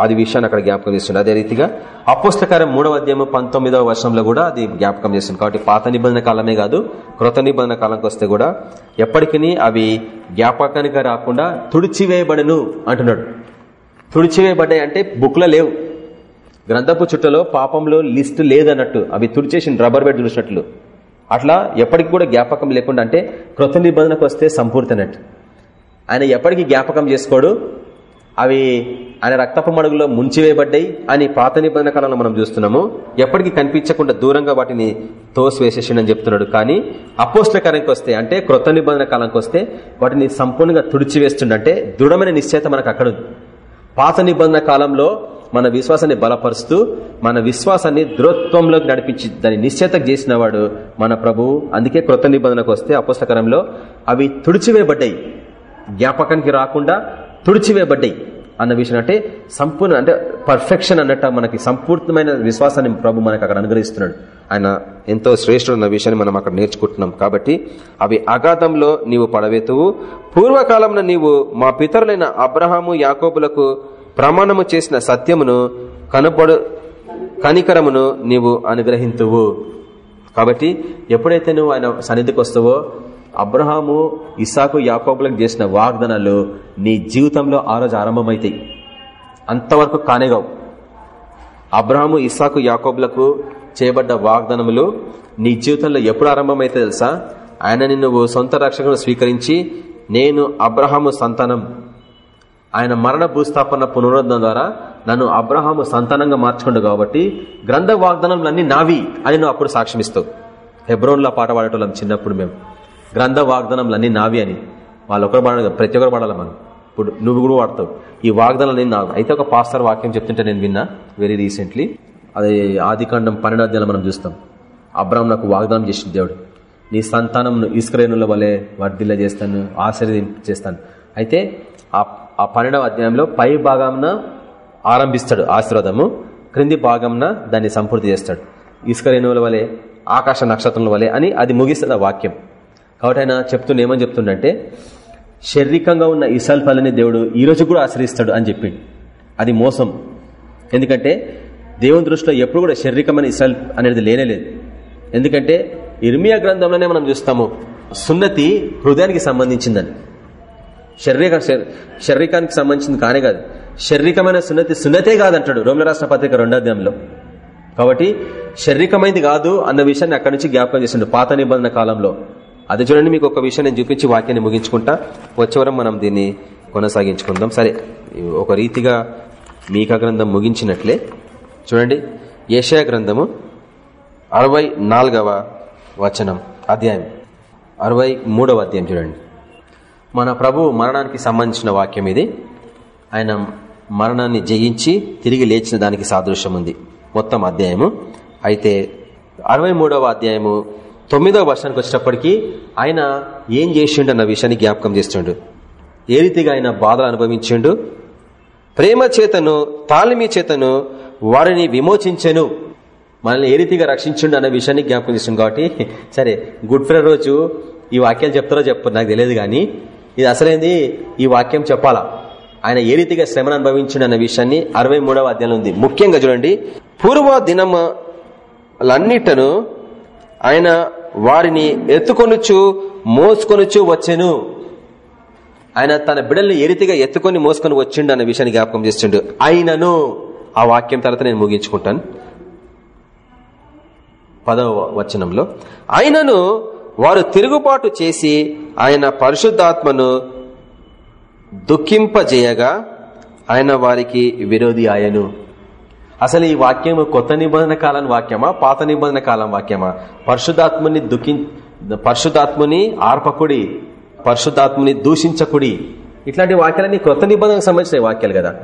అది విషయాన్ని అక్కడ జ్ఞాపకం చేస్తుంది అదే రీతిగా అపుస్తకారం మూడవ అధ్యాయం పంతొమ్మిదవ వర్షంలో కూడా అది జ్ఞాపకం చేస్తుంది. కాబట్టి పాత నిబంధన కాలమే కాదు కృత నిబంధన కాలంకి వస్తే కూడా ఎప్పటికీ అవి జ్ఞాపకానికి రాకుండా తుడిచివేయబడను అంటున్నాడు. తుడిచివేయబడ్డాయి అంటే బుక్లో లేవు. గ్రంథపు చుట్టలో పాపంలో లిస్టు లేదన్నట్టు. అవి తుడిచేసిన రబ్బర్ బెడ్ చూసినట్లు అట్లా ఎప్పటికి కూడా జ్ఞాపకం లేకుండా అంటే కృత నిబంధనకు వస్తే సంపూర్తనట్టు. ఆయన ఎప్పటికీ జ్ఞాపకం చేసుకోడు. అవి ఆయన రక్తపు మడుగులో ముంచివేయబడ్డాయి అని పాత నిబంధన కాలంలో మనం చూస్తున్నాము. ఎప్పటికీ కనిపించకుండా దూరంగా వాటిని తోసివేసేసిండని చెప్తున్నాడు. కానీ అపోస్లకరంకి వస్తే అంటే క్రొత్త నిబంధన కాలంకి వస్తే వాటిని సంపూర్ణంగా తుడిచివేస్తుండంటే దృఢమైన నిశ్చయత మనకు అక్కడ పాత నిబంధన కాలంలో మన విశ్వాసాన్ని బలపరుస్తూ మన విశ్వాసాన్ని దృత్వంలోకి నడిపించి దాన్ని నిశ్చేత చేసిన వాడు మన ప్రభు అందుకే క్రొత్త నిబంధనకు వస్తే అపుస్తకరంలో అవి తుడిచివేయబడ్డాయి. జ్ఞాపకానికి రాకుండా తుడిచివేయబడ్డాయి అన్న విషయం అంటే సంపూర్ణ అంటే పర్ఫెక్షన్ అన్నట్టు మనకి సంపూర్ణమైన విశ్వాసాన్ని ప్రభు మనకు అక్కడ అనుగ్రహిస్తున్నాడు. ఆయన ఎంతో శ్రేష్ఠుడు అన్న విషయాన్ని మనం అక్కడ నేర్చుకుంటున్నాం కాబట్టి అవి అగాధంలో నీవు పడవేతువు. పూర్వకాలంలో నీవు మా పితరులైన అబ్రహాము యాకోబులకు ప్రమాణము చేసిన సత్యమును కనపడు కనికరమును నీవు అనుగ్రహింతువు. కాబట్టి ఎప్పుడైతే నువ్వు ఆయన సన్నిధికి వస్తావో అబ్రహాము ఇసాకు యాకోబులకు చేసిన వాగ్దానాలు నీ జీవితంలో ఆ రోజు ఆరంభమైతాయి. అంతవరకు కానేగావు అబ్రహాము ఇసాకు యాకోబులకు చేయబడ్డ వాగ్దానములు నీ జీవితంలో ఎప్పుడు ఆరంభమైతే తెలుసా? ఆయనని నువ్వు సొంత రక్షకుడు స్వీకరించి నేను అబ్రహాము సంతానం. ఆయన మరణ భూస్థాపన పునరుద్ధం ద్వారా నన్ను అబ్రహాము సంతానంగా మార్చుకుండు కాబట్టి గ్రంథ వాగ్దానములన్నీ నావి అని నువ్వు అప్పుడు సాక్ష్యమిస్తావు. హెబ్రోన్లో పాట పాడేటోళ్ళం చిన్నప్పుడు మేము. గ్రంథ వాగ్దానంలన్నీ నావి అని. వాళ్ళు ఒకరు పడాలి ప్రతి ఒక్కరు పడాలి మనం. ఇప్పుడు నువ్వు కూడా వాడతావు ఈ వాగ్దానాలు నావి. అయితే ఒక పాస్టర్ వాక్యం చెప్తుంటే నేను విన్నా వెరీ రీసెంట్లీ. అది ఆదికాండం పన్నెండాధ్యాయులు మనం చూస్తాం. అబ్రామ్ నాకు వాగ్దానం చేసిన దేవుడు. నీ సంతానంను ఇస్క్రేణుల వలె వర్ధిల్ల చేస్తాను ఆశీర్వదించేస్తాను అయితే ఆ పన్నెండవ అధ్యాయంలో పై భాగంన ఆరంభిస్తాడు ఆశీర్వాదము క్రింది భాగంన దాన్ని సంపూర్తి చేస్తాడు. ఇసుక రేణువుల వలె ఆకాశ నక్షత్రముల వలె అని అది ముగిస్తుంది వాక్యం. కాబట్టి ఆయన చెప్తుండే ఏమని చెప్తుండంటే శారీరకంగా ఉన్న ఇసాల్ పల్లని దేవుడు ఈ రోజు కూడా ఆశ్రయిస్తాడు అని చెప్పిండు. అది మోసం. ఎందుకంటే దేవుని దృష్టిలో ఎప్పుడు కూడా శారీరకమైన ఇసాల్ అనేది లేనేలేదు ఎందుకంటే ఇర్మియా గ్రంథంలోనే మనం చూస్తాము సున్నతి హృదయానికి సంబంధించిందని. శారీరక శారీరకానికి సంబంధించింది కానే కాదు. శారీరకమైన సున్నతి సున్నతే కాదంటాడు రోమిల రాష్ట్ర పత్రిక రెండాధ్యాయంలో కాబట్టి శారీరకమైంది కాదు అన్న విషయాన్ని అక్కడి నుంచి జ్ఞాపకం చేసిండు పాత నిబంధన కాలంలో. అది చూడండి మీకు ఒక విషయం నేను చూపించి వాక్యాన్ని ముగించుకుంటా. వచ్చేవరం మనం దీన్ని కొనసాగించుకుందాం. సరే ఒక రీతిగా మీకా గ్రంథం ముగించినట్లే. చూడండి ఏషయా గ్రంథము అరవై వచనం అధ్యాయం. అరవై అధ్యాయం చూడండి. మన ప్రభు మరణానికి సంబంధించిన వాక్యం ఇది. ఆయన మరణాన్ని జయించి తిరిగి లేచిన దానికి సాదృశ్యం ఉంది మొత్తం అధ్యాయము. అయితే అరవై అధ్యాయము తొమ్మిదవ వర్షానికి వచ్చేటప్పటికి ఆయన ఏం చేసిండు అన్న విషయాన్ని జ్ఞాపకం చేస్తుండు. ఏ రీతిగా ఆయన బాధలు అనుభవించిండు? ప్రేమ చేతను తాళిమి చేతను వారిని విమోచించెను. మనల్ని ఏ రీతిగా రక్షించండు అన్న విషయాన్ని జ్ఞాపకం చేస్తుంది కాబట్టి సరే గుడ్ ఫ్రైడే రోజు ఈ వాక్యాలు చెప్తారో చెప్పు నాకు తెలియదు కానీ ఇది అసలేంది? ఈ వాక్యం చెప్పాలా? ఆయన ఏ రీతిగా శ్రమను అనుభవించిండు అన్న విషయాన్ని అరవై మూడవ అధ్యాయంలో ఉంది. ముఖ్యంగా చూడండి పూర్వ దినములన్నిటను ఆయన వారిని ఎత్తుకొనుచు మోసుకొనుచు వచ్చెను. ఆయన తన బిడల్ని ఎరితిగా ఎత్తుకొని మోసుకొని వచ్చిండు అన్న విషయాన్ని జ్ఞాపకం చేస్తుండు. ఆయనను ఆ వాక్యం తర్వాత నేను ముగించుకుంటాను. పదవ వచనంలో ఆయనను వారు తిరుగుబాటు చేసి ఆయన పరిశుద్ధాత్మను దుఃఖింపజేయగా ఆయన వారికి విరోధి ఆయను. అసలు ఈ వాక్యం కొత్త నిబంధన కాలం వాక్యమా పాత నిబంధన కాలం వాక్యమా? పరిశుధాత్ముని దుఃఖి పరిశుధాత్ముని ఆర్పకుడి పరిశుద్ధాత్ముని దూషించకుడి. ఇట్లాంటి వాక్యాలన్నీ కొత్త నిబంధనకు సంబంధించిన వాక్యాలు కదా.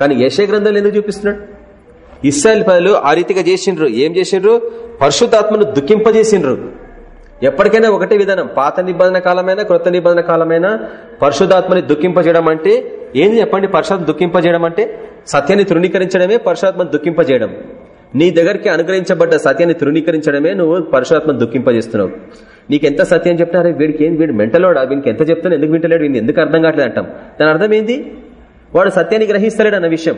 కానీ యశే గ్రంథాలు ఎందుకు చూపిస్తున్నాడు? ఇస్రాయల్ పదలు ఆ రీతిగా చేసిండ్రు. ఏం చేసిండ్రు? పరిశుద్ధాత్మను దుఃఖింపజేసిండ్రు. ఎప్పటికైనా ఒకటే విధానం. పాత నిబంధన కాలమైనా క్రొత్త నిబంధన కాలమైనా పరిశుధాత్మని దుఃఖింపజేయడం అంటే ఏంది చెప్పండి? పరిశుధాత్మ దుఃఖింపజేయడం అంటే సత్యాన్ని తృణీకరించడమే పరిశుధాత్మను దుఃఖింపజేయడం. నీ దగ్గరికి అనుగ్రహించబడ్డ సత్యాన్ని తృణీకరించడమే నువ్వు పరిశుధాత్మను దుఃఖింపజేస్తున్నావు. నీకెంత సత్యం చెప్తారే వీడికి ఏంది? వీడు మెంటలోడా వీనికి ఎంత చెప్తాను ఎందుకు వింటలేడు? వీడిని ఎందుకు అర్థం కావట్లేదు? అంటాం. దాని అర్థం ఏంది? వాడు సత్యాన్ని గ్రహిస్తలేడు అన్న విషయం.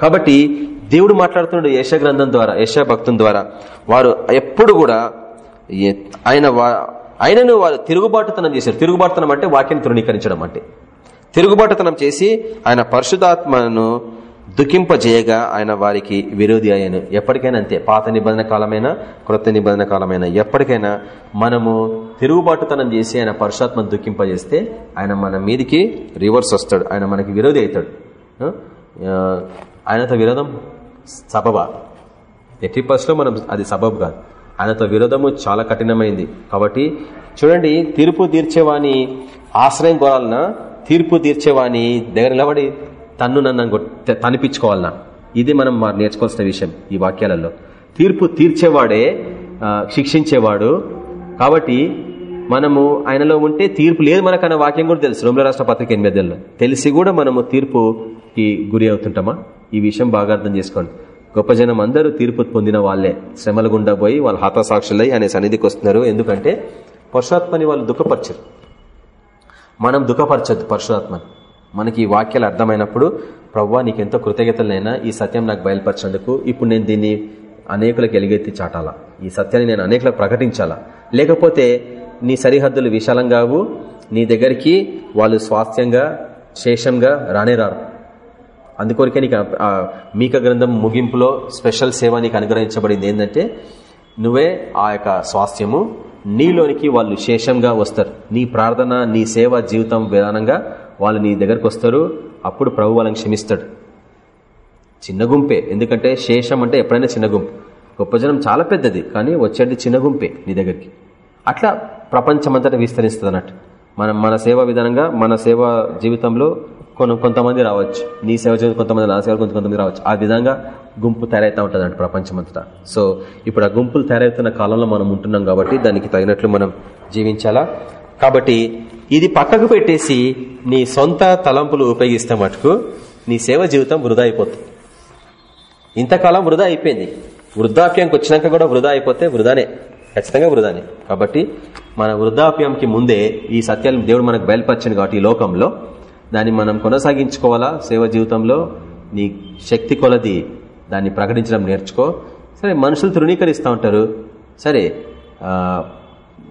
కాబట్టి దేవుడు మాట్లాడుతున్నాడు యశ గ్రంథం ద్వారా యశ భక్తుని ద్వారా. వారు ఎప్పుడు కూడా ఆయన ఆయనను వారు తిరుగుబాటుతనం చేశారు. తిరుగుబాటుతనం అంటే వాక్యం తృణీకరించడం అంటే. తిరుగుబాటుతనం చేసి ఆయన పరిశుధాత్మను దుఃఖింపజేయగా ఆయన వారికి విరోధి అయ్యాను. ఎప్పటికైనా అంతే. పాత నిబంధన కాలమైనా క్రొత్త నిబంధన కాలమైనా ఎప్పటికైనా మనము తిరుగుబాటుతనం చేసి ఆయన పరుషాత్మను దుఃఖింపజేస్తే ఆయన మన మీదికి రివర్స్ వస్తాడు. ఆయన మనకి విరోధి అవుతాడు. ఆయనతో విరోధం సబబా. ఎట్టి పర్స్లో మనం అది సబబ్ కాదు. ఆయనతో విరోధము చాలా కఠినమైంది. కాబట్టి చూడండి తీర్పు తీర్చేవాని ఆశ్రయం కోరాలన్నా తీర్పు తీర్చేవాని దగ్గర నిలబడి తన్ను నన్ను తనిపించుకోవాలన్నా ఇది మనం నేర్చుకోవాల్సిన విషయం ఈ వాక్యాలలో. తీర్పు తీర్చేవాడే శిక్షించేవాడు. కాబట్టి మనము ఆయనలో ఉంటే తీర్పు లేదు మనకన్న వాక్యం కూడా తెలుసు. రోమిల రాష్ట్ర పత్రిక ఎనిమిదిలో తెలిసి కూడా మనము తీర్పుకి గురి అవుతుంటామా? ఈ విషయం బాగా అర్థం చేసుకోండి. గొప్ప జనం అందరూ తీర్పు పొందిన వాళ్ళే శ్రమల గుండా పోయి వాళ్ళు హతసాక్షులై అనే సన్నిధికి వస్తున్నారు. ఎందుకంటే పరశురాత్మని వాళ్ళు దుఃఖపరచరు. మనం దుఃఖపరచద్దు పరశురాత్మని మనకి ఈ వాక్యాలు అర్థమైనప్పుడు ప్రవ్వా నీకెంతో కృతజ్ఞతలైనా ఈ సత్యం నాకు బయలుపరచేందుకు. ఇప్పుడు నేను దీన్ని అనేకులకు ఎలుగెత్తి చాటాలా? ఈ సత్యాన్ని నేను అనేకులకు ప్రకటించాలా? లేకపోతే నీ సరిహద్దులు విశాలంగావు నీ దగ్గరికి వాళ్ళు స్వాస్థ్యంగా శేషంగా రానేరారు. అందుకొరకే నీకు మీక గ్రంథం ముగింపులో స్పెషల్ సేవ నీకు అనుగ్రహించబడింది. ఏంటంటే నువ్వే ఆ యొక్క స్వాస్థ్యము నీలోనికి వాళ్ళు శేషంగా వస్తారు. నీ ప్రార్థన నీ సేవా జీవితం విధానంగా వాళ్ళు నీ దగ్గరకు వస్తారు. అప్పుడు ప్రభు వాళ్ళని క్షమిస్తాడు. చిన్న గుంపే. ఎందుకంటే శేషం అంటే ఎప్పుడైనా చిన్న గుంపు. గొప్ప జనం చాలా పెద్దది కానీ వచ్చేది చిన్న గుంపే నీ దగ్గరికి. అట్లా ప్రపంచమంతటా విస్తరిస్తుంది అన్నట్టు మనం మన సేవా విధానంగా మన సేవా జీవితంలో కొన్ని కొంతమంది రావచ్చు. నీ సేవ చేసి కొంతమంది నా సేవ కొంతమంది రావచ్చు. ఆ విధంగా గుంపు తయారైతా ఉంటుంది అంటే ప్రపంచమంతటా. సో ఇప్పుడు ఆ గుంపులు తయారవుతున్న కాలంలో మనం ఉంటున్నాం కాబట్టి దానికి తగినట్లు మనం జీవించాలా? కాబట్టి ఇది పక్కకు పెట్టేసి నీ సొంత తలంపులు ఉపయోగిస్తే మటుకు నీ సేవ జీవితం వృధా అయిపోతుంది. ఇంతకాలం వృధా అయిపోయింది. వృద్ధాప్యంకి వచ్చినాక కూడా వృధా అయిపోతే వృధానే. ఖచ్చితంగా వృధానే. కాబట్టి మన వృద్ధాప్యంకి ముందే ఈ సత్యాలను దేవుడు మనకు బయలుపరిచింది కాబట్టి ఈ లోకంలో దాన్ని మనం కొనసాగించుకోవాలా? సేవ జీవితంలో నీ శక్తి కొలది దాన్ని ప్రకటించడం నేర్చుకో. సరే మనుషులు తృణీకరిస్తూ ఉంటారు. సరే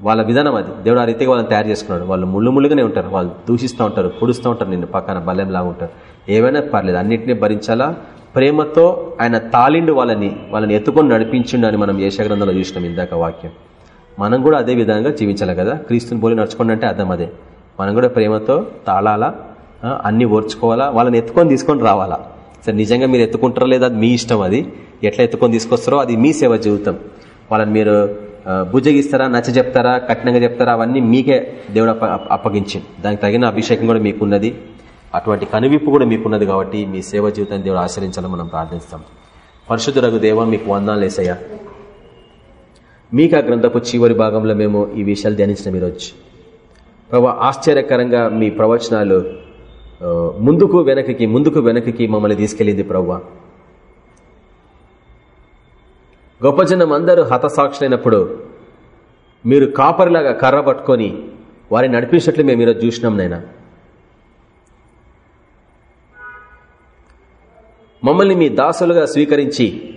వాళ్ళ విధానం అది. దేవుడు ఆ రీతిగా వాళ్ళని తయారు చేసుకున్నాడు. వాళ్ళు ముళ్ళు ముళ్ళుగానే ఉంటారు. వాళ్ళు దూషిస్తూ ఉంటారు పొడుస్తూ ఉంటారు నిన్ను పక్కన బల్లెంలాగా ఉంటారు. ఏమైనా పర్లేదు అన్నింటినీ భరించాలా? ప్రేమతో ఆయన తాలిండు వాళ్ళని వాళ్ళని ఎత్తుకొని నడిపించిండు అని మనం గ్రంథంలో చూసినాం ఇందాక వాక్యం. మనం కూడా అదే విధంగా జీవించాలి కదా? క్రీస్తుని పోలి నడుచుకోండి అంటే అర్థం అదే. మనం కూడా ప్రేమతో తాళాలా? అన్ని ఓర్చుకోవాలా? వాళ్ళని ఎత్తుకొని తీసుకొని రావాలా? సరే నిజంగా మీరు ఎత్తుకుంటారో లేదా మీ ఇష్టం అది. ఎట్లా ఎత్తుకొని తీసుకొస్తారో అది మీ సేవ జీవితం. వాళ్ళని మీరు భుజగిస్తారా నచ్చ చెప్తారా కఠినంగా చెప్తారా అవన్నీ మీకే దేవుడు అప్పగించింది దానికి తగిన అభిషేకం కూడా మీకున్నది. అటువంటి కనువిప్పు కూడా మీకున్నది కాబట్టి మీ సేవ జీవితాన్ని దేవుడు ఆశ్రయించాలని మనం ప్రార్థిస్తాం. పరిశుద్ధురగు దేవ మీకు వందాలు వేసయ్యా మీకు ఆ గ్రంథపు చివరి భాగంలో మేము ఈ విషయాలు ధ్యానించిన మీరు వచ్చి ప్రభా ఆశ్చర్యకరంగా మీ ప్రవచనాలు ముందుకు వెనక్కి ముందుకు వెనక్కి మమ్మల్ని తీసుకెళ్ళింది ప్రవ్వ. గొప్ప జనం అందరూ హతసాక్షులైనప్పుడు మీరు కాపరిలాగా కర్ర పట్టుకొని వారిని నడిపించినట్లు మేము ఈరోజు చూసినాం నైనా మమ్మల్ని మీ దాసులుగా స్వీకరించి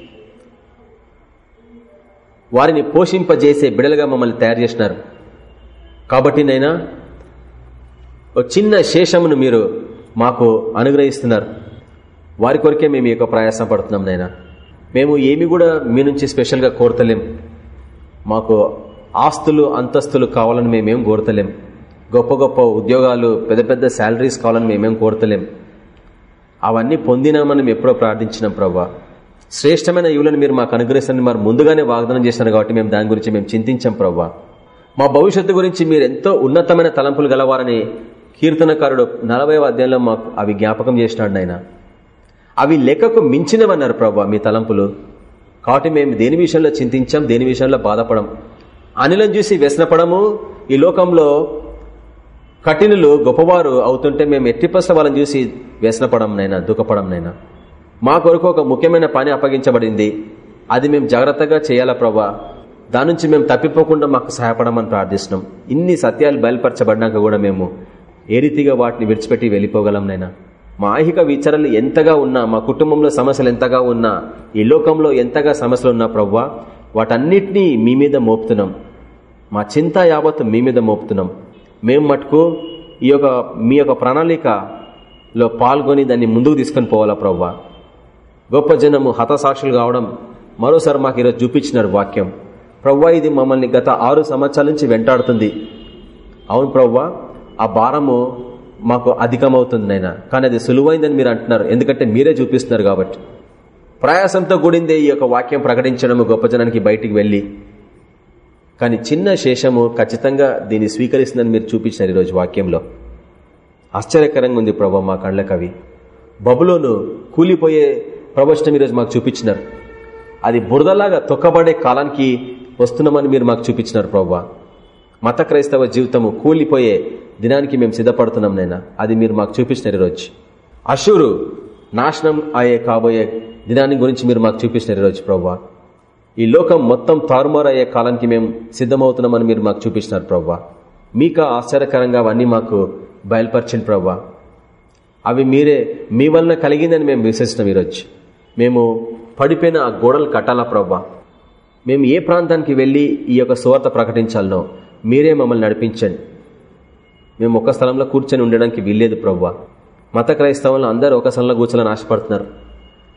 వారిని పోషింపజేసే బిడలుగా మమ్మల్ని తయారు చేసినారు. కాబట్టి నైనా ఒక చిన్న శేషమును మీరు మాకు అనుగ్రహిస్తున్నారు. వారి కొరికే మేము యొక్క ప్రయాసం పడుతున్నాం నైనా మేము ఏమి కూడా మీ నుంచి స్పెషల్గా కోరతలేం. మాకు ఆస్తులు అంతస్తులు కావాలని మేమేం కోరతలేం. గొప్ప గొప్ప ఉద్యోగాలు పెద్ద పెద్ద శాలరీస్ కావాలని మేమేం కోరతలేం. అవన్నీ పొందినామని మేము ఎప్పుడో ప్రార్థించినాం ప్రవ్వా. శ్రేష్టమైన యువులను మీరు మాకు అనుగ్రహిస్తారని మరి ముందుగానే వాగ్దానం చేశారు కాబట్టి మేము దాని గురించి మేము చింతించాం ప్రవ్వా. మా భవిష్యత్తు గురించి మీరు ఎంతో ఉన్నతమైన తలంపులు గలవారని కీర్తనకారుడు నలభై అధ్యాయంలో మాకు అవి జ్ఞాపకం చేసినాడు ఆయన అవి లెక్కకు మించినవన్నారు ప్రభా మీ తలంపులు. కాబట్టి మేము దేని విషయంలో చింతించాం దేని విషయంలో బాధపడం? అనిలం చూసి వ్యసనపడము? ఈ లోకంలో కఠినులు గొప్పవారు అవుతుంటే మేము ఎట్టి వాళ్ళని చూసి వ్యసనపడం నైనా దుఃఖపడం నైనా మా కొరకు ఒక ముఖ్యమైన పని అప్పగించబడింది. అది మేము జాగ్రత్తగా చేయాలా ప్రభా? దాని నుంచి మేము తప్పిపోకుండా మాకు సహాయపడమని ప్రార్థిస్తున్నాం. ఇన్ని సత్యాలు బయలుపరచబడినాక కూడా మేము ఏ రీతిగా వాటిని విడిచిపెట్టి వెళ్ళిపోగలం నైనా? మా విచారాలు ఎంతగా ఉన్నా మా కుటుంబంలో సమస్యలు ఎంతగా ఉన్నా ఈ లోకంలో ఎంతగా సమస్యలు ఉన్నా ప్రవ్వా వాటన్నిటినీ మీ మీద మోపుతున్నాం. మా చింత యావత్ మీ మీద మోపుతున్నాం. మేము మటుకు ఈ యొక్క మీ యొక్క ప్రణాళికలో పాల్గొని దాన్ని ముందుకు తీసుకొని పోవాలా ప్రవ్వా? గొప్ప జనము హతసాక్షులు కావడం మరోసారి మాకు ఈరోజు చూపించినారు వాక్యం. ప్రవ్వా ఇది మమ్మల్ని గత ఆరు సంవత్సరాల నుంచి వెంటాడుతుంది. అవును ప్రవ్వా? ఆ భారము మాకు అధికమవుతుంది నైనా కానీ అది సులువైందని మీరు అంటున్నారు. ఎందుకంటే మీరే చూపిస్తున్నారు కాబట్టి. ప్రయాసంతో కూడిందే ఈ యొక్క వాక్యం ప్రకటించడము గొప్ప జనానికి బయటికి వెళ్ళి. కానీ చిన్న శేషము ఖచ్చితంగా దీన్ని స్వీకరిస్తుందని మీరు చూపించినారు ఈరోజు వాక్యంలో. ఆశ్చర్యకరంగా ఉంది ప్రభా మా కళ్ళకవి బబులోను కూలిపోయే ప్రవచనం ఈరోజు మాకు చూపించినారు. అది బురదలాగా తొక్కబడే కాలానికి వస్తున్నామని మీరు మాకు చూపించినారు ప్రభా. మత క్రైస్తవ జీవితము కూలిపోయే దినానికి మేము సిద్ధపడుతున్నాం నైనా అది మీరు మాకు చూపించినారు ఈరోజు అశురు నాశనం అయ్యే కాబోయే దినాన్ని గురించి మీరు మాకు చూపించినారు ఈరోజు ప్రవ్వా. ఈ లోకం మొత్తం తారుమారు అయ్యే కాలానికి మేము సిద్ధమవుతున్నామని మీరు మాకు చూపించినారు ప్రవ్వా. మీక ఆశ్చర్యకరంగా అవన్నీ మాకు బయలుపరిచిన ప్రవ్వా. అవి మీరే మీ వలన కలిగిందని మేము విశ్వసిస్తున్నాం ఈరోజు. మేము పడిపోయిన ఆ గోడలు కట్టాలా ప్రవ్వా. మేము ఏ ప్రాంతానికి వెళ్ళి ఈ యొక్క సువార్త ప్రకటించాలనో మీరే మమ్మల్ని నడిపించండి. మేము ఒక స్థలంలో కూర్చొని ఉండడానికి వీల్లేదు ప్రవ్వా. మత క్రైస్తవంలో అందరూ ఒక స్థలంలో కూర్చోని ఆశపడుతున్నారు.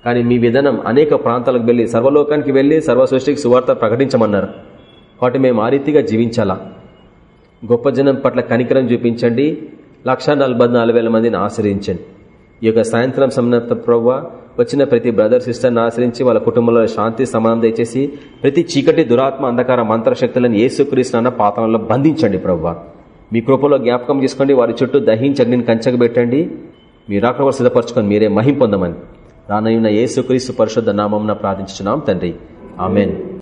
కానీ మీ విధానం అనేక ప్రాంతాలకు వెళ్ళి సర్వలోకానికి వెళ్ళి సర్వసృష్టికి సువార్త ప్రకటించమన్నారు. వాటి మేము ఆ రీతిగా జీవించాలా? గొప్ప జనం పట్ల కనికరం చూపించండి. లక్ష మందిని ఆశ్రయించండి. ఈ యొక్క సాయంత్రం సమయంలో ప్రవ్వ వచ్చిన ప్రతి బ్రదర్ సిస్టర్ని ఆశ్రయించి వాళ్ళ కుటుంబంలో శాంతి సమానం దయచేసి ప్రతి చీకటి దురాత్మ అంధకార మంత్రశక్తులను ఏసుక్రీస్తున్న పాత్రలో బంధించండి ప్రవ్వ. మీ కృపలో జ్ఞాపకం చేసుకోండి వారి చుట్టూ దహించి అగ్నిని కంచకు పెట్టండి. మీరు రాకపోతే సిద్ధపరచుకొని మీరే మహిం పొందమని. రానయ్యున్న ఏసుక్రీస్తు పరిశుద్ధ నామం ప్రార్థించున్నాం తండ్రి. ఆమెన్.